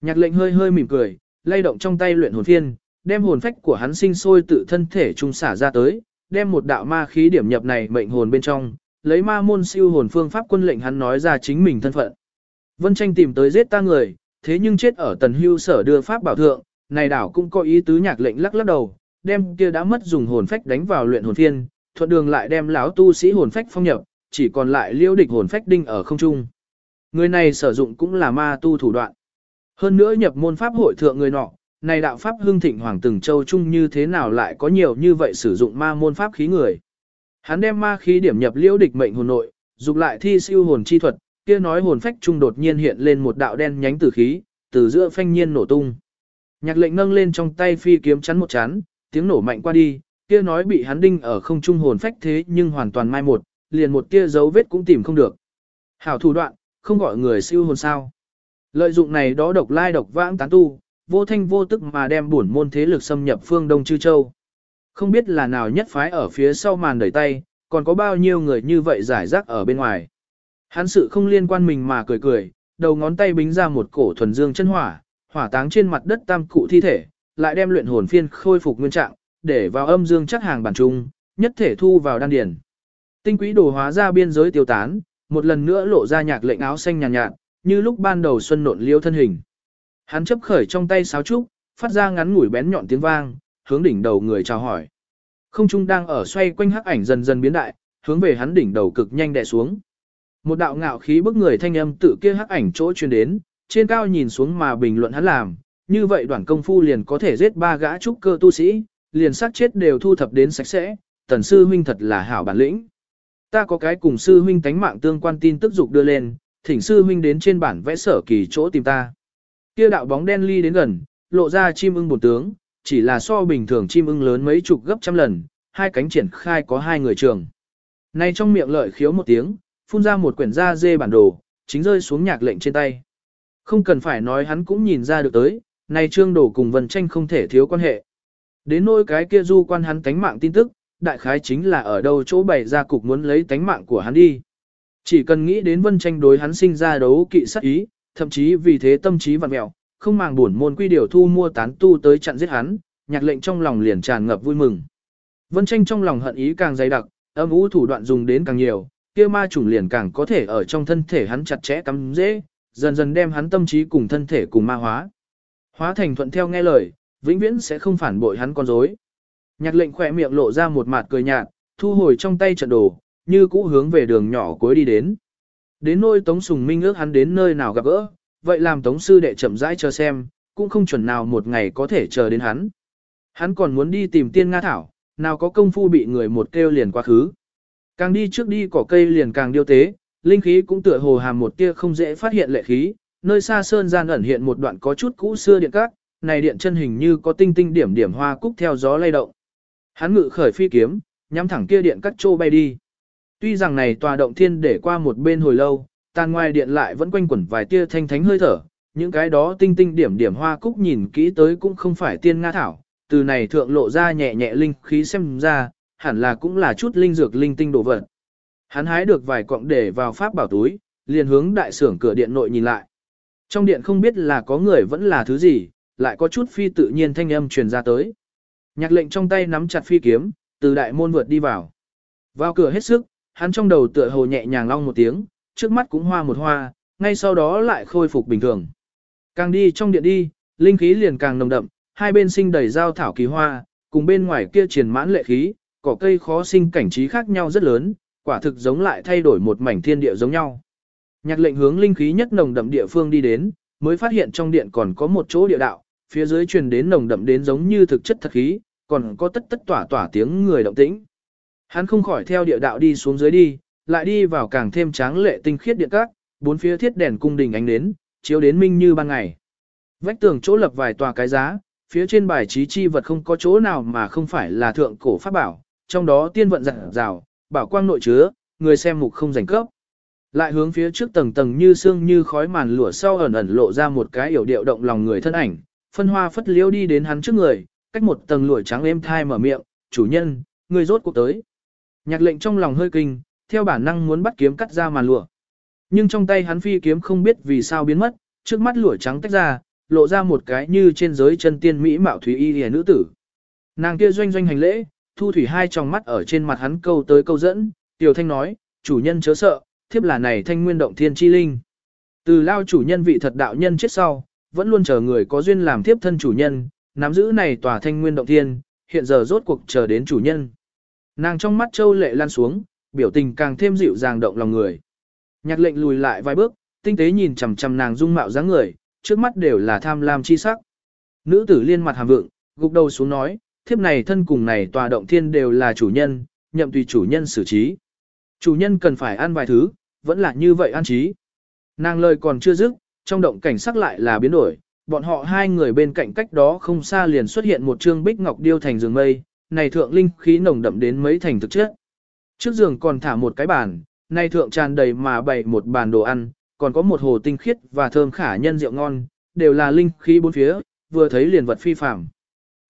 Nhạc lệnh hơi hơi mỉm cười, lay động trong tay luyện hồn phiên, đem hồn phách của hắn sinh sôi tự thân thể trung xả ra tới, đem một đạo ma khí điểm nhập này mệnh hồn bên trong, lấy ma môn siêu hồn phương pháp quân lệnh hắn nói ra chính mình thân phận. Vân tranh tìm tới giết ta người, thế nhưng chết ở tần hưu sở đưa pháp bảo thượng, này đảo cũng có ý tứ nhạc lệnh lắc lắc đầu, đem kia đã mất dùng hồn phách đánh vào luyện hồn phiên, thuận đường lại đem lão tu sĩ hồn phách phong nhập, chỉ còn lại liêu địch hồn phách đinh ở không trung. Người này sử dụng cũng là ma tu thủ đoạn. Hơn nữa nhập môn pháp hội thượng người nọ, này đạo pháp hưng thịnh hoàng từng châu trung như thế nào lại có nhiều như vậy sử dụng ma môn pháp khí người. Hắn đem ma khí điểm nhập liễu địch mệnh hồn nội, dục lại thi siêu hồn chi thuật, kia nói hồn phách trung đột nhiên hiện lên một đạo đen nhánh tử khí, từ giữa phanh nhiên nổ tung. Nhạc lệnh nâng lên trong tay phi kiếm chắn một chán, tiếng nổ mạnh qua đi, kia nói bị hắn đinh ở không trung hồn phách thế nhưng hoàn toàn mai một, liền một tia dấu vết cũng tìm không được. Hảo thủ đoạn, không gọi người siêu hồn sao. Lợi dụng này đó độc lai độc vãng tán tu, vô thanh vô tức mà đem bổn môn thế lực xâm nhập phương Đông Chư Châu. Không biết là nào nhất phái ở phía sau màn đẩy tay, còn có bao nhiêu người như vậy giải rác ở bên ngoài. Hắn sự không liên quan mình mà cười cười, đầu ngón tay bính ra một cổ thuần dương chân hỏa, hỏa táng trên mặt đất tam cụ thi thể, lại đem luyện hồn phiên khôi phục nguyên trạng, để vào âm dương chắc hàng bản trung, nhất thể thu vào đan điển. Tinh quý đồ hóa ra biên giới tiêu tán, một lần nữa lộ ra nhạc lệnh áo xanh nhàn nhạt, nhạt, như lúc ban đầu xuân nộn liêu thân hình. Hắn chấp khởi trong tay sáo trúc, phát ra ngắn ngủi bén nhọn tiếng vang, hướng đỉnh đầu người chào hỏi. Không trung đang ở xoay quanh hắc ảnh dần dần biến đại, hướng về hắn đỉnh đầu cực nhanh đè xuống. Một đạo ngạo khí bức người thanh âm tự kia hắc ảnh chỗ truyền đến, trên cao nhìn xuống mà bình luận hắn làm, như vậy đoạn công phu liền có thể giết ba gã trúc cơ tu sĩ, liền sát chết đều thu thập đến sạch sẽ, tần sư huynh thật là hảo bản lĩnh. Ta có cái cùng sư huynh tánh mạng tương quan tin tức dục đưa lên, thỉnh sư huynh đến trên bản vẽ sở kỳ chỗ tìm ta. Kia đạo bóng đen ly đến gần, lộ ra chim ưng bổn tướng, chỉ là so bình thường chim ưng lớn mấy chục gấp trăm lần, hai cánh triển khai có hai người trường. Nay trong miệng lợi khiếu một tiếng, phun ra một quyển da dê bản đồ, chính rơi xuống nhạc lệnh trên tay. Không cần phải nói hắn cũng nhìn ra được tới, nay trương đồ cùng vần tranh không thể thiếu quan hệ. Đến nỗi cái kia du quan hắn tánh mạng tin tức, đại khái chính là ở đâu chỗ bày ra cục muốn lấy tánh mạng của hắn đi. Chỉ cần nghĩ đến vân tranh đối hắn sinh ra đấu kỵ sát ý, thậm chí vì thế tâm trí vặn mẹo, không màng buồn môn quy điều thu mua tán tu tới chặn giết hắn, nhạc lệnh trong lòng liền tràn ngập vui mừng. Vân tranh trong lòng hận ý càng dày đặc, âm u thủ đoạn dùng đến càng nhiều, kia ma chủng liền càng có thể ở trong thân thể hắn chặt chẽ cắm dễ, dần dần đem hắn tâm trí cùng thân thể cùng ma hóa. Hóa thành thuận theo nghe lời, vĩnh viễn sẽ không phản bội hắn con dối. Nhạc lệnh khỏe miệng lộ ra một mặt cười nhạt, thu hồi trong tay trận đồ, như cũ hướng về đường nhỏ cuối đi đến. Đến nôi Tống Sùng Minh ước hắn đến nơi nào gặp gỡ, vậy làm Tống Sư đệ chậm rãi chờ xem, cũng không chuẩn nào một ngày có thể chờ đến hắn. Hắn còn muốn đi tìm tiên Nga Thảo, nào có công phu bị người một kêu liền quá khứ. Càng đi trước đi cỏ cây liền càng điêu tế, linh khí cũng tựa hồ hàm một tia không dễ phát hiện lệ khí, nơi xa sơn gian ẩn hiện một đoạn có chút cũ xưa điện cát, này điện chân hình như có tinh tinh điểm điểm hoa cúc theo gió lay động. Hắn ngự khởi phi kiếm, nhắm thẳng kia điện cắt trô bay đi. Tuy rằng này tòa động thiên để qua một bên hồi lâu, tàn ngoài điện lại vẫn quanh quẩn vài tia thanh thánh hơi thở, những cái đó tinh tinh điểm điểm hoa cúc nhìn kỹ tới cũng không phải tiên nga thảo, từ này thượng lộ ra nhẹ nhẹ linh khí xem ra, hẳn là cũng là chút linh dược linh tinh đồ vật. Hắn hái được vài cọng để vào pháp bảo túi, liền hướng đại sưởng cửa điện nội nhìn lại. Trong điện không biết là có người vẫn là thứ gì, lại có chút phi tự nhiên thanh âm truyền ra tới. Nhạc lệnh trong tay nắm chặt phi kiếm, từ đại môn vượt đi vào. Vào cửa hết sức, hắn trong đầu tựa hồ nhẹ nhàng long một tiếng, trước mắt cũng hoa một hoa, ngay sau đó lại khôi phục bình thường. Càng đi trong điện đi, linh khí liền càng nồng đậm, hai bên sinh đầy giao thảo kỳ hoa, cùng bên ngoài kia triển mãn lệ khí, cỏ cây khó sinh cảnh trí khác nhau rất lớn, quả thực giống lại thay đổi một mảnh thiên địa giống nhau. Nhạc lệnh hướng linh khí nhất nồng đậm địa phương đi đến, mới phát hiện trong điện còn có một chỗ địa đạo, phía dưới truyền đến nồng đậm đến giống như thực chất thật khí, còn có tất tất tỏa tỏa tiếng người động tĩnh. Hắn không khỏi theo địa đạo đi xuống dưới đi, lại đi vào càng thêm tráng lệ tinh khiết điện các, bốn phía thiết đèn cung đình ánh đến, chiếu đến minh như ban ngày. Vách tường chỗ lập vài tòa cái giá, phía trên bài trí chi vật không có chỗ nào mà không phải là thượng cổ pháp bảo, trong đó tiên vận dặn rào, bảo quang nội chứa, người xem mục không rảnh cấp. Lại hướng phía trước tầng tầng như sương như khói màn lụa sau ẩn ẩn lộ ra một cái yểu điệu động lòng người thân ảnh, phân hoa phất liễu đi đến hắn trước người, cách một tầng lụa trắng êm thai mở miệng, chủ nhân, người rốt cuộc tới. Nhạc lệnh trong lòng hơi kinh, theo bản năng muốn bắt kiếm cắt ra màn lụa. Nhưng trong tay hắn phi kiếm không biết vì sao biến mất, trước mắt lụa trắng tách ra, lộ ra một cái như trên giới chân tiên mỹ mạo thúy y hề nữ tử. Nàng kia doanh doanh hành lễ, thu thủy hai tròng mắt ở trên mặt hắn câu tới câu dẫn, tiểu thanh nói, chủ nhân chớ sợ, thiếp là này thanh nguyên động thiên chi linh. Từ lao chủ nhân vị thật đạo nhân chết sau, vẫn luôn chờ người có duyên làm thiếp thân chủ nhân, nắm giữ này tòa thanh nguyên động thiên, hiện giờ rốt cuộc chờ đến chủ nhân. Nàng trong mắt châu lệ lan xuống, biểu tình càng thêm dịu dàng động lòng người. Nhạc lệnh lùi lại vài bước, tinh tế nhìn chằm chằm nàng dung mạo dáng người, trước mắt đều là tham lam chi sắc. Nữ tử liên mặt hàm vượng, gục đầu xuống nói, thiếp này thân cùng này tòa động thiên đều là chủ nhân, nhậm tùy chủ nhân xử trí. Chủ nhân cần phải ăn vài thứ, vẫn là như vậy ăn trí. Nàng lời còn chưa dứt, trong động cảnh sắc lại là biến đổi, bọn họ hai người bên cạnh cách đó không xa liền xuất hiện một trương bích ngọc điêu thành giường mây, này thượng linh khí nồng đậm đến mấy thành thực chất. Trước giường còn thả một cái bàn, này thượng tràn đầy mà bày một bàn đồ ăn, còn có một hồ tinh khiết và thơm khả nhân rượu ngon, đều là linh khí bốn phía, vừa thấy liền vật phi phạm.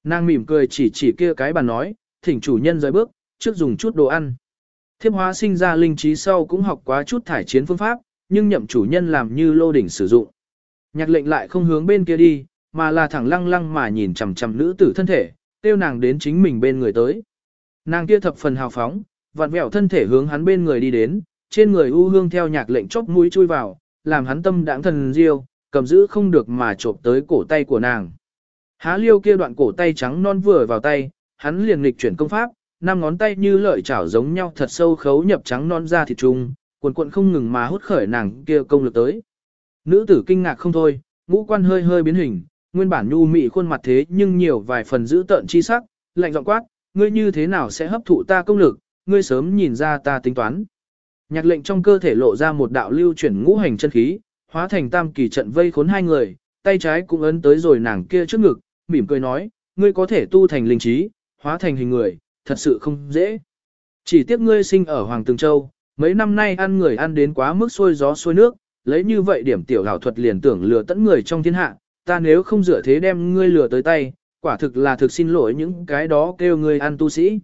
Nàng mỉm cười chỉ chỉ kia cái bàn nói, thỉnh chủ nhân rời bước, trước dùng chút đồ ăn. Thiếp hóa sinh ra linh trí sau cũng học quá chút thải chiến phương pháp, nhưng nhậm chủ nhân làm như lô đỉnh sử dụng. Nhạc lệnh lại không hướng bên kia đi, mà là thẳng lăng lăng mà nhìn chằm chằm nữ tử thân thể, tiêu nàng đến chính mình bên người tới. Nàng kia thập phần hào phóng, vặn vẹo thân thể hướng hắn bên người đi đến, trên người u hương theo nhạc lệnh chốc mũi chui vào, làm hắn tâm đãng thần diêu, cầm giữ không được mà trộm tới cổ tay của nàng. Há liêu kia đoạn cổ tay trắng non vừa vào tay, hắn liền nghịch chuyển công pháp, năm ngón tay như lợi chảo giống nhau thật sâu khấu nhập trắng non ra thịt trung, cuộn cuộn không ngừng mà hút khởi nàng kia công lực tới. Nữ tử kinh ngạc không thôi, ngũ quan hơi hơi biến hình, nguyên bản nhu mị khuôn mặt thế nhưng nhiều vài phần giữ tợn chi sắc, lạnh giọng quát, ngươi như thế nào sẽ hấp thụ ta công lực, ngươi sớm nhìn ra ta tính toán. Nhạc lệnh trong cơ thể lộ ra một đạo lưu chuyển ngũ hành chân khí, hóa thành tam kỳ trận vây khốn hai người, tay trái cũng ấn tới rồi nàng kia trước ngực, mỉm cười nói, ngươi có thể tu thành linh trí, hóa thành hình người, thật sự không dễ. Chỉ tiếc ngươi sinh ở Hoàng Tường Châu, mấy năm nay ăn người ăn đến quá mức xôi gió xôi nước, lấy như vậy điểm tiểu hảo thuật liền tưởng lừa tẫn người trong thiên hạ, ta nếu không dựa thế đem ngươi lừa tới tay, quả thực là thực xin lỗi những cái đó kêu ngươi ăn tu sĩ.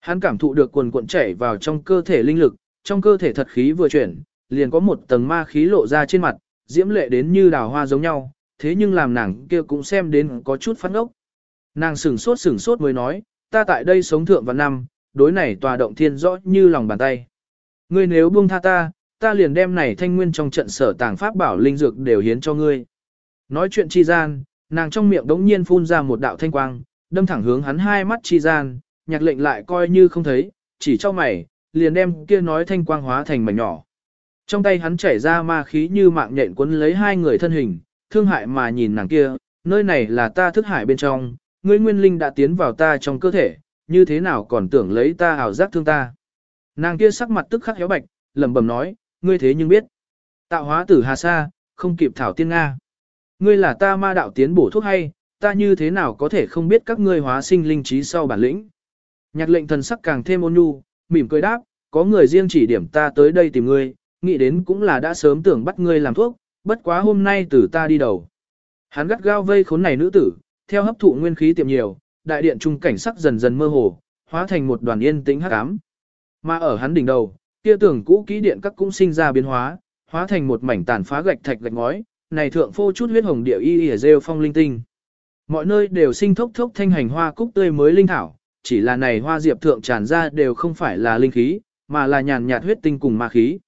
Hắn cảm thụ được quần cuộn chảy vào trong cơ thể linh lực, trong cơ thể thật khí vừa chuyển, liền có một tầng ma khí lộ ra trên mặt, diễm lệ đến như đào hoa giống nhau, thế nhưng làm nàng kia cũng xem đến có chút phát ốc. Nàng sửng sốt sửng sốt mới nói, ta tại đây sống thượng và năm, đối này tòa động thiên rõ như lòng bàn tay. Ngươi nếu buông tha ta, ta liền đem này thanh nguyên trong trận sở tàng pháp bảo linh dược đều hiến cho ngươi. Nói chuyện chi gian, nàng trong miệng đống nhiên phun ra một đạo thanh quang, đâm thẳng hướng hắn hai mắt chi gian, nhạc lệnh lại coi như không thấy, chỉ cho mày, liền đem kia nói thanh quang hóa thành mảnh nhỏ. Trong tay hắn chảy ra ma khí như mạng nhện cuốn lấy hai người thân hình, thương hại mà nhìn nàng kia, nơi này là ta thức hải bên trong, ngươi nguyên linh đã tiến vào ta trong cơ thể, như thế nào còn tưởng lấy ta ảo giác thương ta. Nàng kia sắc mặt tức khắc héo bạch, lẩm bẩm nói, ngươi thế nhưng biết. Tạo hóa tử hà sa, không kịp thảo tiên Nga. Ngươi là ta ma đạo tiến bổ thuốc hay, ta như thế nào có thể không biết các ngươi hóa sinh linh trí sau bản lĩnh. Nhạc lệnh thần sắc càng thêm ôn nhu, mỉm cười đáp, có người riêng chỉ điểm ta tới đây tìm ngươi, nghĩ đến cũng là đã sớm tưởng bắt ngươi làm thuốc, bất quá hôm nay từ ta đi đầu. Hắn gắt gao vây khốn này nữ tử, theo hấp thụ nguyên khí tiệm nhiều, đại điện trung cảnh sắc dần dần mơ hồ, hóa thành một đoàn yên tĩnh hắc ám. Mà ở hắn đỉnh đầu, kia tưởng cũ kỹ điện các cũng sinh ra biến hóa, hóa thành một mảnh tàn phá gạch thạch gạch ngói, này thượng phô chút huyết hồng địa y y rêu phong linh tinh. Mọi nơi đều sinh thốc thốc thanh hành hoa cúc tươi mới linh thảo, chỉ là này hoa diệp thượng tràn ra đều không phải là linh khí, mà là nhàn nhạt huyết tinh cùng ma khí.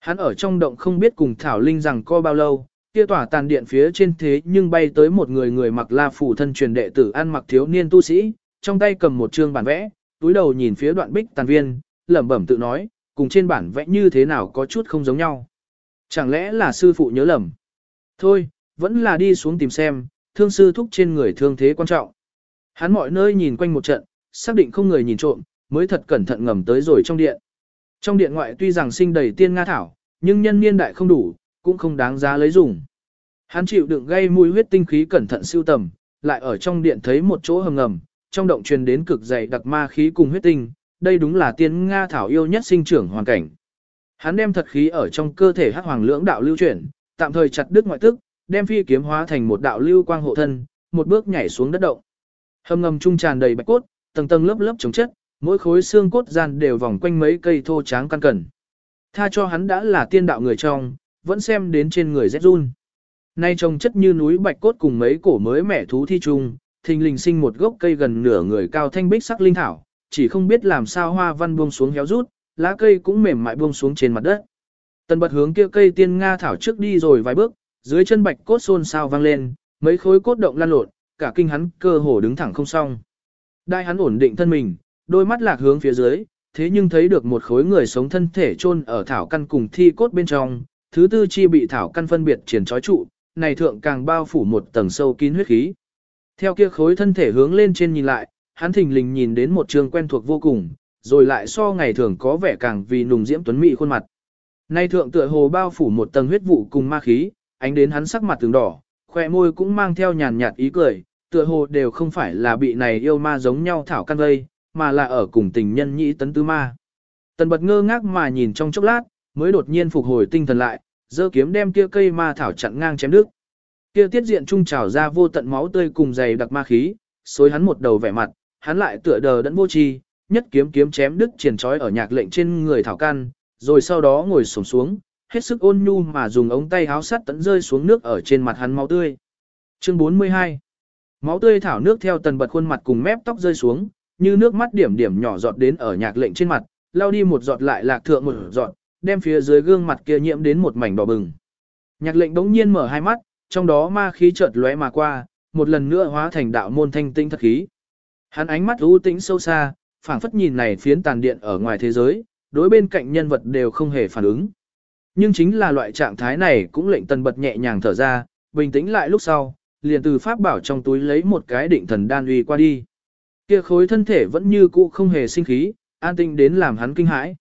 Hắn ở trong động không biết cùng thảo linh rằng co bao lâu, kia tỏa tàn điện phía trên thế nhưng bay tới một người người mặc la phủ thân truyền đệ tử ăn mặc thiếu niên tu sĩ, trong tay cầm một chương bản vẽ, túi đầu nhìn phía đoạn bích tàn viên, lẩm bẩm tự nói, cùng trên bản vẽ như thế nào có chút không giống nhau. Chẳng lẽ là sư phụ nhớ lầm? Thôi, vẫn là đi xuống tìm xem, thương sư thúc trên người thương thế quan trọng. Hắn mọi nơi nhìn quanh một trận, xác định không người nhìn trộm, mới thật cẩn thận ngầm tới rồi trong điện. Trong điện ngoại tuy rằng sinh đầy tiên nga thảo, nhưng nhân niên đại không đủ, cũng không đáng giá lấy dùng. Hắn chịu đựng gây mùi huyết tinh khí cẩn thận siêu tầm, lại ở trong điện thấy một chỗ hầm ngầm, trong động truyền đến cực dày đặc ma khí cùng huyết tinh, đây đúng là tiên Nga thảo yêu nhất sinh trưởng hoàn cảnh. Hắn đem thật khí ở trong cơ thể hắc hoàng lưỡng đạo lưu chuyển, tạm thời chặt đứt ngoại tức, đem phi kiếm hóa thành một đạo lưu quang hộ thân, một bước nhảy xuống đất động. Hầm ngầm trung tràn đầy bạch cốt, tầng tầng lớp lớp chống chất, mỗi khối xương cốt gian đều vòng quanh mấy cây thô tráng căn cẩn. Tha cho hắn đã là tiên đạo người trong, vẫn xem đến trên người rét run. Nay trông chất như núi bạch cốt cùng mấy cổ mới mẻ thú thi trùng, thình lình sinh một gốc cây gần nửa người cao thanh bích sắc linh thảo, chỉ không biết làm sao hoa văn buông xuống héo rút, lá cây cũng mềm mại buông xuống trên mặt đất. Tần bật hướng kia cây tiên nga thảo trước đi rồi vài bước, dưới chân bạch cốt xôn xao vang lên, mấy khối cốt động lan lộn, cả kinh hắn cơ hồ đứng thẳng không xong. Đai hắn ổn định thân mình, đôi mắt lạc hướng phía dưới, thế nhưng thấy được một khối người sống thân thể chôn ở thảo căn cùng thi cốt bên trong, thứ tư chi bị thảo căn phân biệt triển trói trụ, này thượng càng bao phủ một tầng sâu kín huyết khí. Theo kia khối thân thể hướng lên trên nhìn lại, hắn thình lình nhìn đến một trường quen thuộc vô cùng, rồi lại so ngày thường có vẻ càng vì nùng diễm tuấn mỹ khuôn mặt. Nay thượng tựa hồ bao phủ một tầng huyết vụ cùng ma khí, ánh đến hắn sắc mặt từng đỏ, khoe môi cũng mang theo nhàn nhạt ý cười, tựa hồ đều không phải là bị này yêu ma giống nhau thảo căn gây, mà là ở cùng tình nhân nhĩ tấn tứ ma. Tần bật ngơ ngác mà nhìn trong chốc lát, mới đột nhiên phục hồi tinh thần lại, giơ kiếm đem kia cây ma thảo chặn ngang chém đứt. Kia tiết diện trung trào ra vô tận máu tươi cùng dày đặc ma khí, xối hắn một đầu vẻ mặt, hắn lại tựa đờ đẫn vô tri, nhất kiếm kiếm chém đứt triển trói ở nhạc lệnh trên người thảo căn, rồi sau đó ngồi xổm xuống, hết sức ôn nhu mà dùng ống tay háo sắt tận rơi xuống nước ở trên mặt hắn máu tươi. Chương 42 Máu tươi thảo nước theo tần bật khuôn mặt cùng mép tóc rơi xuống, như nước mắt điểm điểm nhỏ giọt đến ở nhạc lệnh trên mặt, lao đi một giọt lại lạc thượng một giọt, đem phía dưới gương mặt kia nhiễm đến một mảnh đỏ bừng. Nhạc lệnh đống nhiên mở hai mắt, trong đó ma khí chợt lóe mà qua, một lần nữa hóa thành đạo môn thanh tinh thật khí. Hắn ánh mắt u tĩnh sâu xa, phảng phất nhìn này phiến tàn điện ở ngoài thế giới, đối bên cạnh nhân vật đều không hề phản ứng. Nhưng chính là loại trạng thái này cũng lệnh tần bật nhẹ nhàng thở ra, bình tĩnh lại lúc sau, liền từ pháp bảo trong túi lấy một cái định thần đan uy qua đi. Kia khối thân thể vẫn như cũ không hề sinh khí, an tinh đến làm hắn kinh hãi.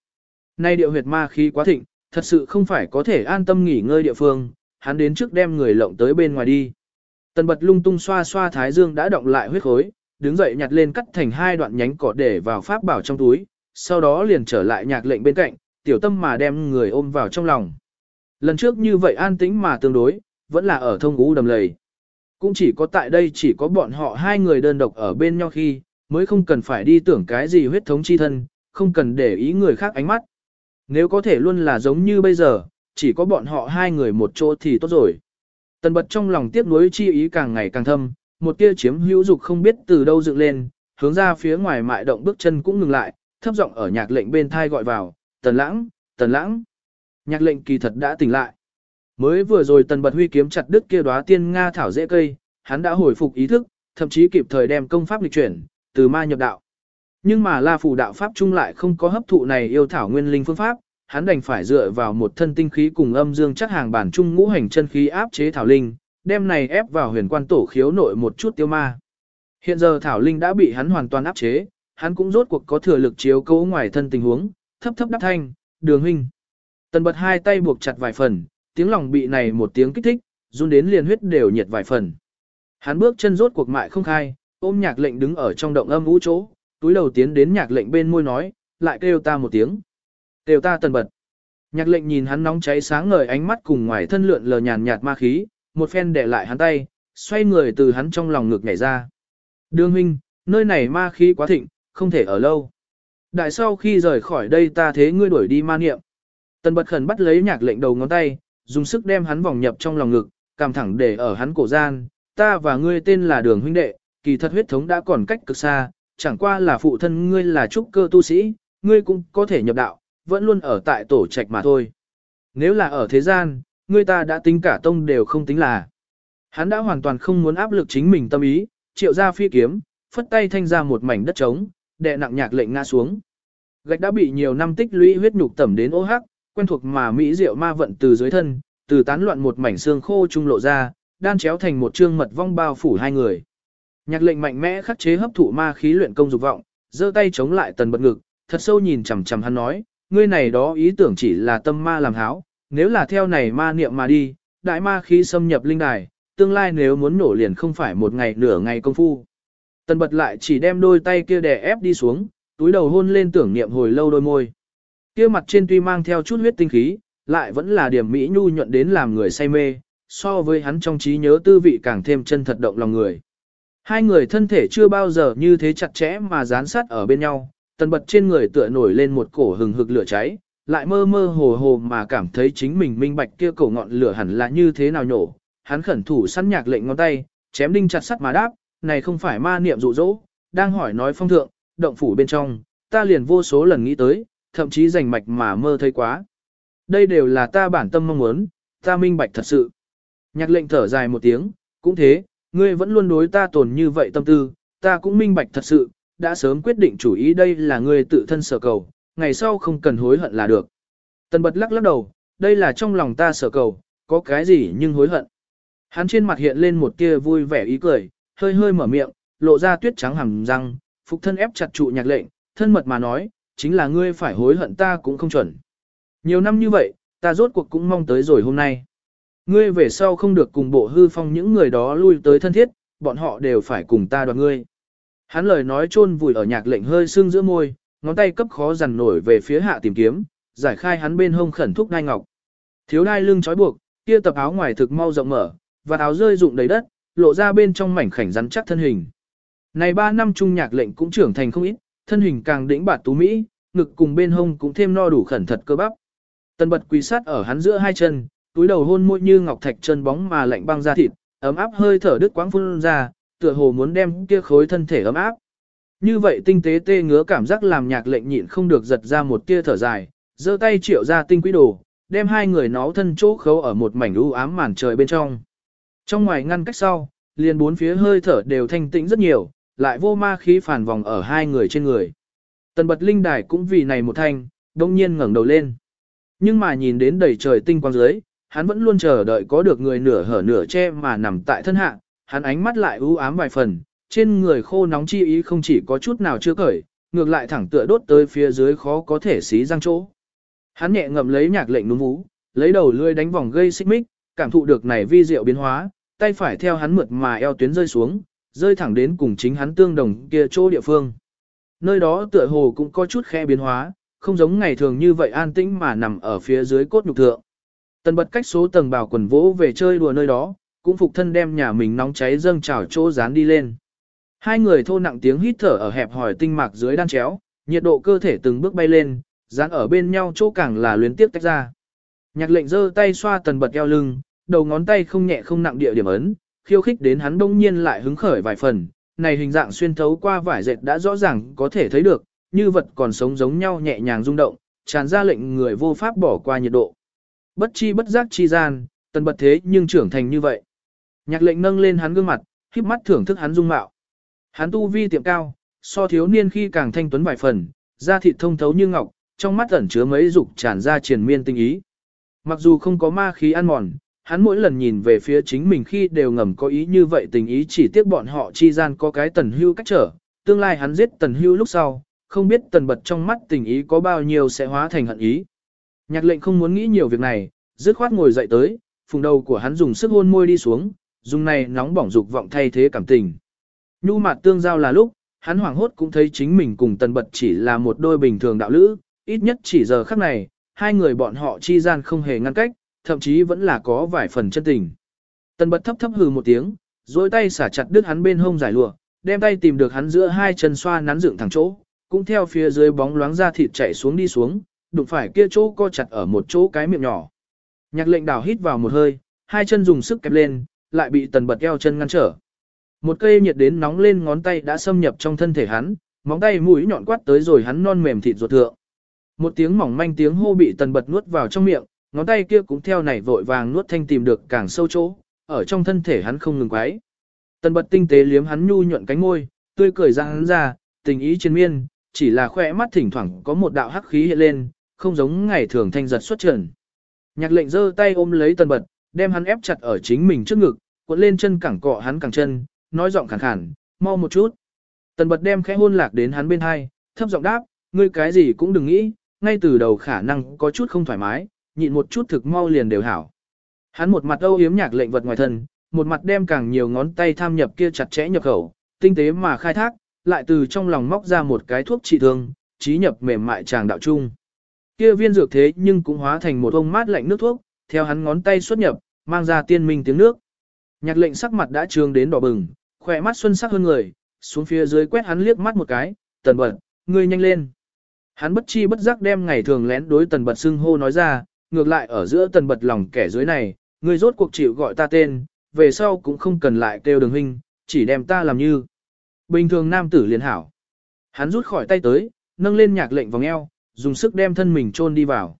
Nay điệu huyệt ma khí quá thịnh, thật sự không phải có thể an tâm nghỉ ngơi địa phương, hắn đến trước đem người lộng tới bên ngoài đi. Tần bật lung tung xoa xoa thái dương đã động lại huyết khối, đứng dậy nhặt lên cắt thành hai đoạn nhánh cỏ để vào pháp bảo trong túi, sau đó liền trở lại nhạc lệnh bên cạnh, tiểu tâm mà đem người ôm vào trong lòng. Lần trước như vậy an tĩnh mà tương đối, vẫn là ở thông ú đầm lầy. Cũng chỉ có tại đây chỉ có bọn họ hai người đơn độc ở bên nhau khi, mới không cần phải đi tưởng cái gì huyết thống chi thân, không cần để ý người khác ánh mắt. Nếu có thể luôn là giống như bây giờ, chỉ có bọn họ hai người một chỗ thì tốt rồi. Tần bật trong lòng tiếc nuối chi ý càng ngày càng thâm, một tia chiếm hữu dục không biết từ đâu dựng lên, hướng ra phía ngoài mại động bước chân cũng ngừng lại, thấp giọng ở nhạc lệnh bên thai gọi vào, tần lãng, tần lãng. Nhạc lệnh kỳ thật đã tỉnh lại. Mới vừa rồi tần bật huy kiếm chặt đứt kia đóa tiên Nga thảo dễ cây, hắn đã hồi phục ý thức, thậm chí kịp thời đem công pháp lịch chuyển, từ ma nhập đạo. Nhưng mà La Phù đạo pháp trung lại không có hấp thụ này yêu thảo nguyên linh phương pháp, hắn đành phải dựa vào một thân tinh khí cùng âm dương chắc hàng bản trung ngũ hành chân khí áp chế thảo linh, đem này ép vào huyền quan tổ khiếu nội một chút tiêu ma. Hiện giờ thảo linh đã bị hắn hoàn toàn áp chế, hắn cũng rốt cuộc có thừa lực chiếu cố ngoài thân tình huống, thấp thấp đáp thanh, đường huynh. Tần bật hai tay buộc chặt vài phần, tiếng lòng bị này một tiếng kích thích, run đến liền huyết đều nhiệt vài phần. Hắn bước chân rốt cuộc mại không khai, ôm nhạc lệnh đứng ở trong động âm vũ chỗ, túi đầu tiến đến nhạc lệnh bên môi nói, lại kêu ta một tiếng. Kêu ta tần bật. Nhạc lệnh nhìn hắn nóng cháy sáng ngời ánh mắt cùng ngoài thân lượn lờ nhàn nhạt ma khí, một phen để lại hắn tay, xoay người từ hắn trong lòng ngực nhảy ra. Đương huynh, nơi này ma khí quá thịnh, không thể ở lâu. Đại sau khi rời khỏi đây ta thế ngươi đuổi đi ma niệm. Tần bật khẩn bắt lấy nhạc lệnh đầu ngón tay, dùng sức đem hắn vòng nhập trong lòng ngực, cảm thẳng để ở hắn cổ gian. Ta và ngươi tên là đường huynh đệ, kỳ thật huyết thống đã còn cách cực xa, chẳng qua là phụ thân ngươi là trúc cơ tu sĩ, ngươi cũng có thể nhập đạo, vẫn luôn ở tại tổ trạch mà thôi. Nếu là ở thế gian, ngươi ta đã tính cả tông đều không tính là. Hắn đã hoàn toàn không muốn áp lực chính mình tâm ý, triệu ra phi kiếm, phất tay thanh ra một mảnh đất trống, đệ nặng nhạc lệnh ngã xuống. Gạch đã bị nhiều năm tích lũy huyết nhục tẩm đến ô hắc, quen thuộc mà mỹ diệu ma vận từ dưới thân, từ tán loạn một mảnh xương khô trung lộ ra, đan chéo thành một trương mật vong bao phủ hai người. Nhạc lệnh mạnh mẽ khắc chế hấp thụ ma khí luyện công dục vọng, giơ tay chống lại tần bật ngực, thật sâu nhìn chằm chằm hắn nói, ngươi này đó ý tưởng chỉ là tâm ma làm háo, nếu là theo này ma niệm mà đi, đại ma khí xâm nhập linh đài, tương lai nếu muốn nổ liền không phải một ngày nửa ngày công phu. Tần bật lại chỉ đem đôi tay kia đè ép đi xuống, túi đầu hôn lên tưởng niệm hồi lâu đôi môi. Kia mặt trên tuy mang theo chút huyết tinh khí, lại vẫn là điểm mỹ nhu nhuận đến làm người say mê, so với hắn trong trí nhớ tư vị càng thêm chân thật động lòng người. Hai người thân thể chưa bao giờ như thế chặt chẽ mà dán sát ở bên nhau, tần bật trên người tựa nổi lên một cổ hừng hực lửa cháy, lại mơ mơ hồ hồ mà cảm thấy chính mình minh bạch kia cổ ngọn lửa hẳn là như thế nào nhổ, hắn khẩn thủ săn nhạc lệnh ngón tay, chém đinh chặt sắt mà đáp, này không phải ma niệm dụ dỗ, đang hỏi nói phong thượng, động phủ bên trong, ta liền vô số lần nghĩ tới, thậm chí rành mạch mà mơ thấy quá. Đây đều là ta bản tâm mong muốn, ta minh bạch thật sự. Nhạc lệnh thở dài một tiếng, cũng thế, ngươi vẫn luôn đối ta tồn như vậy tâm tư, ta cũng minh bạch thật sự, đã sớm quyết định chủ ý đây là ngươi tự thân sở cầu, ngày sau không cần hối hận là được. Tần bật lắc lắc đầu, đây là trong lòng ta sở cầu, có cái gì nhưng hối hận. Hắn trên mặt hiện lên một tia vui vẻ ý cười, hơi hơi mở miệng, lộ ra tuyết trắng hàm răng, phục thân ép chặt trụ nhạc lệnh, thân mật mà nói, chính là ngươi phải hối hận ta cũng không chuẩn. Nhiều năm như vậy, ta rốt cuộc cũng mong tới rồi hôm nay. Ngươi về sau không được cùng bộ hư phong những người đó lui tới thân thiết, bọn họ đều phải cùng ta đoạt ngươi. Hắn lời nói chôn vùi ở nhạc lệnh hơi sưng giữa môi, ngón tay cấp khó dằn nổi về phía hạ tìm kiếm, giải khai hắn bên hông khẩn thúc đai ngọc. Thiếu đai lưng trói buộc, kia tập áo ngoài thực mau rộng mở, và áo rơi rụng đầy đất, lộ ra bên trong mảnh khảnh rắn chắc thân hình. Này 3 năm trung nhạc lệnh cũng trưởng thành không ít, thân hình càng đĩnh bạt tú mỹ, ngực cùng bên hông cũng thêm no đủ khẩn thật cơ bắp. Tần bật quỳ sát ở hắn giữa hai chân, túi đầu hôn môi như ngọc thạch chân bóng mà lạnh băng ra thịt, ấm áp hơi thở đứt quãng phun ra, tựa hồ muốn đem kia khối thân thể ấm áp. Như vậy tinh tế tê ngứa cảm giác làm nhạc lệnh nhịn không được giật ra một tia thở dài, giơ tay triệu ra tinh quý đồ, đem hai người nó thân chỗ khấu ở một mảnh u ám màn trời bên trong. Trong ngoài ngăn cách sau, liền bốn phía hơi thở đều thanh tĩnh rất nhiều, lại vô ma khí phản vòng ở hai người trên người. Tần bật linh đài cũng vì này một thanh, đông nhiên ngẩng đầu lên. Nhưng mà nhìn đến đầy trời tinh quang dưới, hắn vẫn luôn chờ đợi có được người nửa hở nửa che mà nằm tại thân hạ, hắn ánh mắt lại u ám vài phần, trên người khô nóng chi ý không chỉ có chút nào chưa cởi, ngược lại thẳng tựa đốt tới phía dưới khó có thể xí răng chỗ. Hắn nhẹ ngậm lấy nhạc lệnh núm vú, lấy đầu lươi đánh vòng gây xích mích, cảm thụ được này vi diệu biến hóa, tay phải theo hắn mượt mà eo tuyến rơi xuống, rơi thẳng đến cùng chính hắn tương đồng kia chỗ địa phương. Nơi đó tựa hồ cũng có chút khe biến hóa, không giống ngày thường như vậy an tĩnh mà nằm ở phía dưới cốt nhục thượng. Tần bật cách số tầng bào quần vỗ về chơi đùa nơi đó, cũng phục thân đem nhà mình nóng cháy dâng trào chỗ dán đi lên. Hai người thô nặng tiếng hít thở ở hẹp hỏi tinh mạc dưới đan chéo, nhiệt độ cơ thể từng bước bay lên, dán ở bên nhau chỗ càng là luyến tiếp tách ra. Nhạc lệnh giơ tay xoa tần bật eo lưng, đầu ngón tay không nhẹ không nặng địa điểm ấn, khiêu khích đến hắn đông nhiên lại hứng khởi vài phần, này hình dạng xuyên thấu qua vải dệt đã rõ ràng có thể thấy được, như vật còn sống giống nhau nhẹ nhàng rung động, tràn ra lệnh người vô pháp bỏ qua nhiệt độ. Bất chi bất giác chi gian, tần bật thế nhưng trưởng thành như vậy. Nhạc lệnh nâng lên hắn gương mặt, khiếp mắt thưởng thức hắn dung mạo. Hắn tu vi tiệm cao, so thiếu niên khi càng thanh tuấn vài phần, da thịt thông thấu như ngọc, trong mắt ẩn chứa mấy dục tràn ra triền miên tinh ý. Mặc dù không có ma khí ăn mòn, hắn mỗi lần nhìn về phía chính mình khi đều ngầm có ý như vậy tình ý chỉ tiếc bọn họ chi gian có cái tần hưu cách trở, tương lai hắn giết tần hưu lúc sau, không biết tần bật trong mắt tình ý có bao nhiêu sẽ hóa thành hận ý. Nhạc lệnh không muốn nghĩ nhiều việc này, dứt khoát ngồi dậy tới, phùng đầu của hắn dùng sức hôn môi đi xuống, dùng này nóng bỏng dục vọng thay thế cảm tình. Nhu mặt tương giao là lúc, hắn hoảng hốt cũng thấy chính mình cùng tần bật chỉ là một đôi bình thường đạo lữ, ít nhất chỉ giờ khắc này, hai người bọn họ chi gian không hề ngăn cách, thậm chí vẫn là có vài phần chân tình. Tần bật thấp thấp hừ một tiếng, dối tay xả chặt đứt hắn bên hông giải lụa, đem tay tìm được hắn giữa hai chân xoa nắn dựng thẳng chỗ, cũng theo phía dưới bóng loáng ra thịt chạy xuống đi xuống, đụng phải kia chỗ co chặt ở một chỗ cái miệng nhỏ. Nhạc lệnh đảo hít vào một hơi, hai chân dùng sức kẹp lên, lại bị tần bật eo chân ngăn trở. Một cây nhiệt đến nóng lên ngón tay đã xâm nhập trong thân thể hắn, móng tay mũi nhọn quát tới rồi hắn non mềm thịt ruột thượng. Một tiếng mỏng manh tiếng hô bị tần bật nuốt vào trong miệng, ngón tay kia cũng theo này vội vàng nuốt thanh tìm được càng sâu chỗ, ở trong thân thể hắn không ngừng quái. Tần bật tinh tế liếm hắn nhu nhuận cánh môi, tươi cười ra hắn ra, tình ý trên miên, chỉ là khỏe mắt thỉnh thoảng có một đạo hắc khí hiện lên, không giống ngày thường thanh giật xuất trần. Nhạc lệnh giơ tay ôm lấy tần bật, đem hắn ép chặt ở chính mình trước ngực, cuộn lên chân cẳng cọ hắn cẳng chân, nói giọng khàn khàn, mau một chút. Tần bật đem khẽ hôn lạc đến hắn bên hai, thấp giọng đáp, ngươi cái gì cũng đừng nghĩ, ngay từ đầu khả năng có chút không thoải mái, nhịn một chút thực mau liền đều hảo. Hắn một mặt âu yếm nhạc lệnh vật ngoài thân, một mặt đem càng nhiều ngón tay tham nhập kia chặt chẽ nhập khẩu, tinh tế mà khai thác, lại từ trong lòng móc ra một cái thuốc trị thương, trí nhập mềm mại chàng đạo trung. Kia viên dược thế nhưng cũng hóa thành một ông mát lạnh nước thuốc, theo hắn ngón tay xuất nhập, mang ra tiên minh tiếng nước. Nhạc lệnh sắc mặt đã trường đến đỏ bừng, khỏe mắt xuân sắc hơn người, xuống phía dưới quét hắn liếc mắt một cái, tần bật, ngươi nhanh lên. Hắn bất chi bất giác đem ngày thường lén đối tần bật xưng hô nói ra, ngược lại ở giữa tần bật lòng kẻ dưới này, ngươi rốt cuộc chịu gọi ta tên, về sau cũng không cần lại kêu đường huynh, chỉ đem ta làm như. Bình thường nam tử liền hảo. Hắn rút khỏi tay tới, nâng lên nhạc lệnh vòng eo, dùng sức đem thân mình chôn đi vào.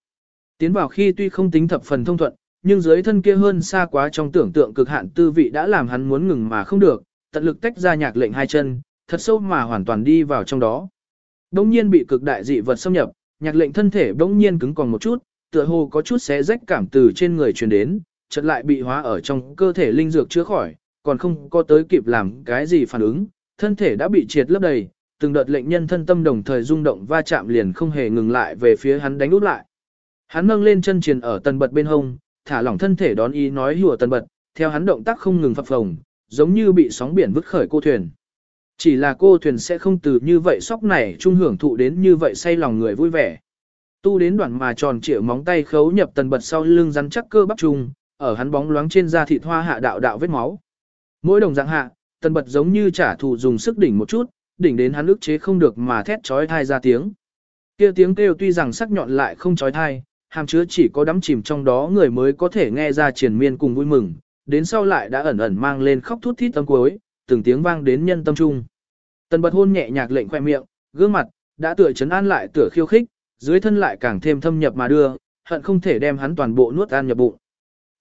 Tiến vào khi tuy không tính thập phần thông thuận, nhưng dưới thân kia hơn xa quá trong tưởng tượng cực hạn tư vị đã làm hắn muốn ngừng mà không được, tận lực tách ra nhạc lệnh hai chân, thật sâu mà hoàn toàn đi vào trong đó. Đông nhiên bị cực đại dị vật xâm nhập, nhạc lệnh thân thể đông nhiên cứng còn một chút, tựa hồ có chút xé rách cảm từ trên người truyền đến, chợt lại bị hóa ở trong cơ thể linh dược chữa khỏi, còn không có tới kịp làm cái gì phản ứng, thân thể đã bị triệt lấp đầy, từng đợt lệnh nhân thân tâm đồng thời rung động va chạm liền không hề ngừng lại về phía hắn đánh út lại. Hắn nâng lên chân truyền ở tần bật bên hông, thả lỏng thân thể đón ý nói hùa tần bật, theo hắn động tác không ngừng phập phồng, giống như bị sóng biển vứt khởi cô thuyền. Chỉ là cô thuyền sẽ không từ như vậy sóc này trung hưởng thụ đến như vậy say lòng người vui vẻ. Tu đến đoạn mà tròn trịa móng tay khấu nhập tần bật sau lưng rắn chắc cơ bắp trùng ở hắn bóng loáng trên da thịt hoa hạ đạo đạo vết máu. Mỗi đồng dạng hạ, tần bật giống như trả thù dùng sức đỉnh một chút, đỉnh đến hắn ức chế không được mà thét trói thai ra tiếng. Kia tiếng kêu tuy rằng sắc nhọn lại không trói thai, hàm chứa chỉ có đắm chìm trong đó người mới có thể nghe ra triền miên cùng vui mừng, đến sau lại đã ẩn ẩn mang lên khóc thút thít tâm cuối, từng tiếng vang đến nhân tâm trung. Tần bật hôn nhẹ nhạc lệnh khoe miệng, gương mặt, đã tựa chấn an lại tựa khiêu khích, dưới thân lại càng thêm thâm nhập mà đưa, hận không thể đem hắn toàn bộ nuốt ăn nhập bụng.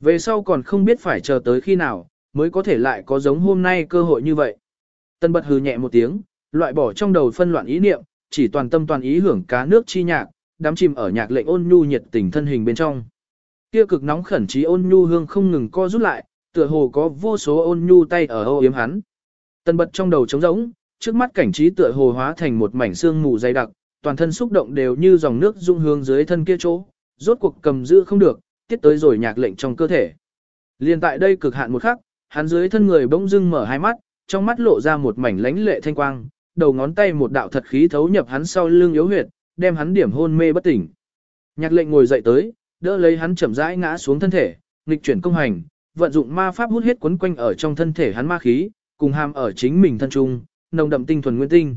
Về sau còn không biết phải chờ tới khi nào, mới có thể lại có giống hôm nay cơ hội như vậy. Tân bật hừ nhẹ một tiếng, loại bỏ trong đầu phân loạn ý niệm, chỉ toàn tâm toàn ý hưởng cá nước chi nhạc, đắm chìm ở nhạc lệnh ôn nhu nhiệt tình thân hình bên trong. Kia cực nóng khẩn trí ôn nhu hương không ngừng co rút lại, tựa hồ có vô số ôn nhu tay ở ô yếm hắn. Tân bật trong đầu trống rỗng, trước mắt cảnh trí tựa hồ hóa thành một mảnh xương mù dày đặc, toàn thân xúc động đều như dòng nước dung hướng dưới thân kia chỗ, rốt cuộc cầm giữ không được, tiết tới rồi nhạc lệnh trong cơ thể. Liên tại đây cực hạn một khắc, hắn dưới thân người bỗng dưng mở hai mắt, trong mắt lộ ra một mảnh lánh lệ thanh quang, đầu ngón tay một đạo thật khí thấu nhập hắn sau lưng yếu huyệt, đem hắn điểm hôn mê bất tỉnh. Nhạc lệnh ngồi dậy tới, đỡ lấy hắn chậm rãi ngã xuống thân thể, nghịch chuyển công hành, vận dụng ma pháp hút hết quấn quanh ở trong thân thể hắn ma khí, cùng hàm ở chính mình thân trung, nồng đậm tinh thuần nguyên tinh.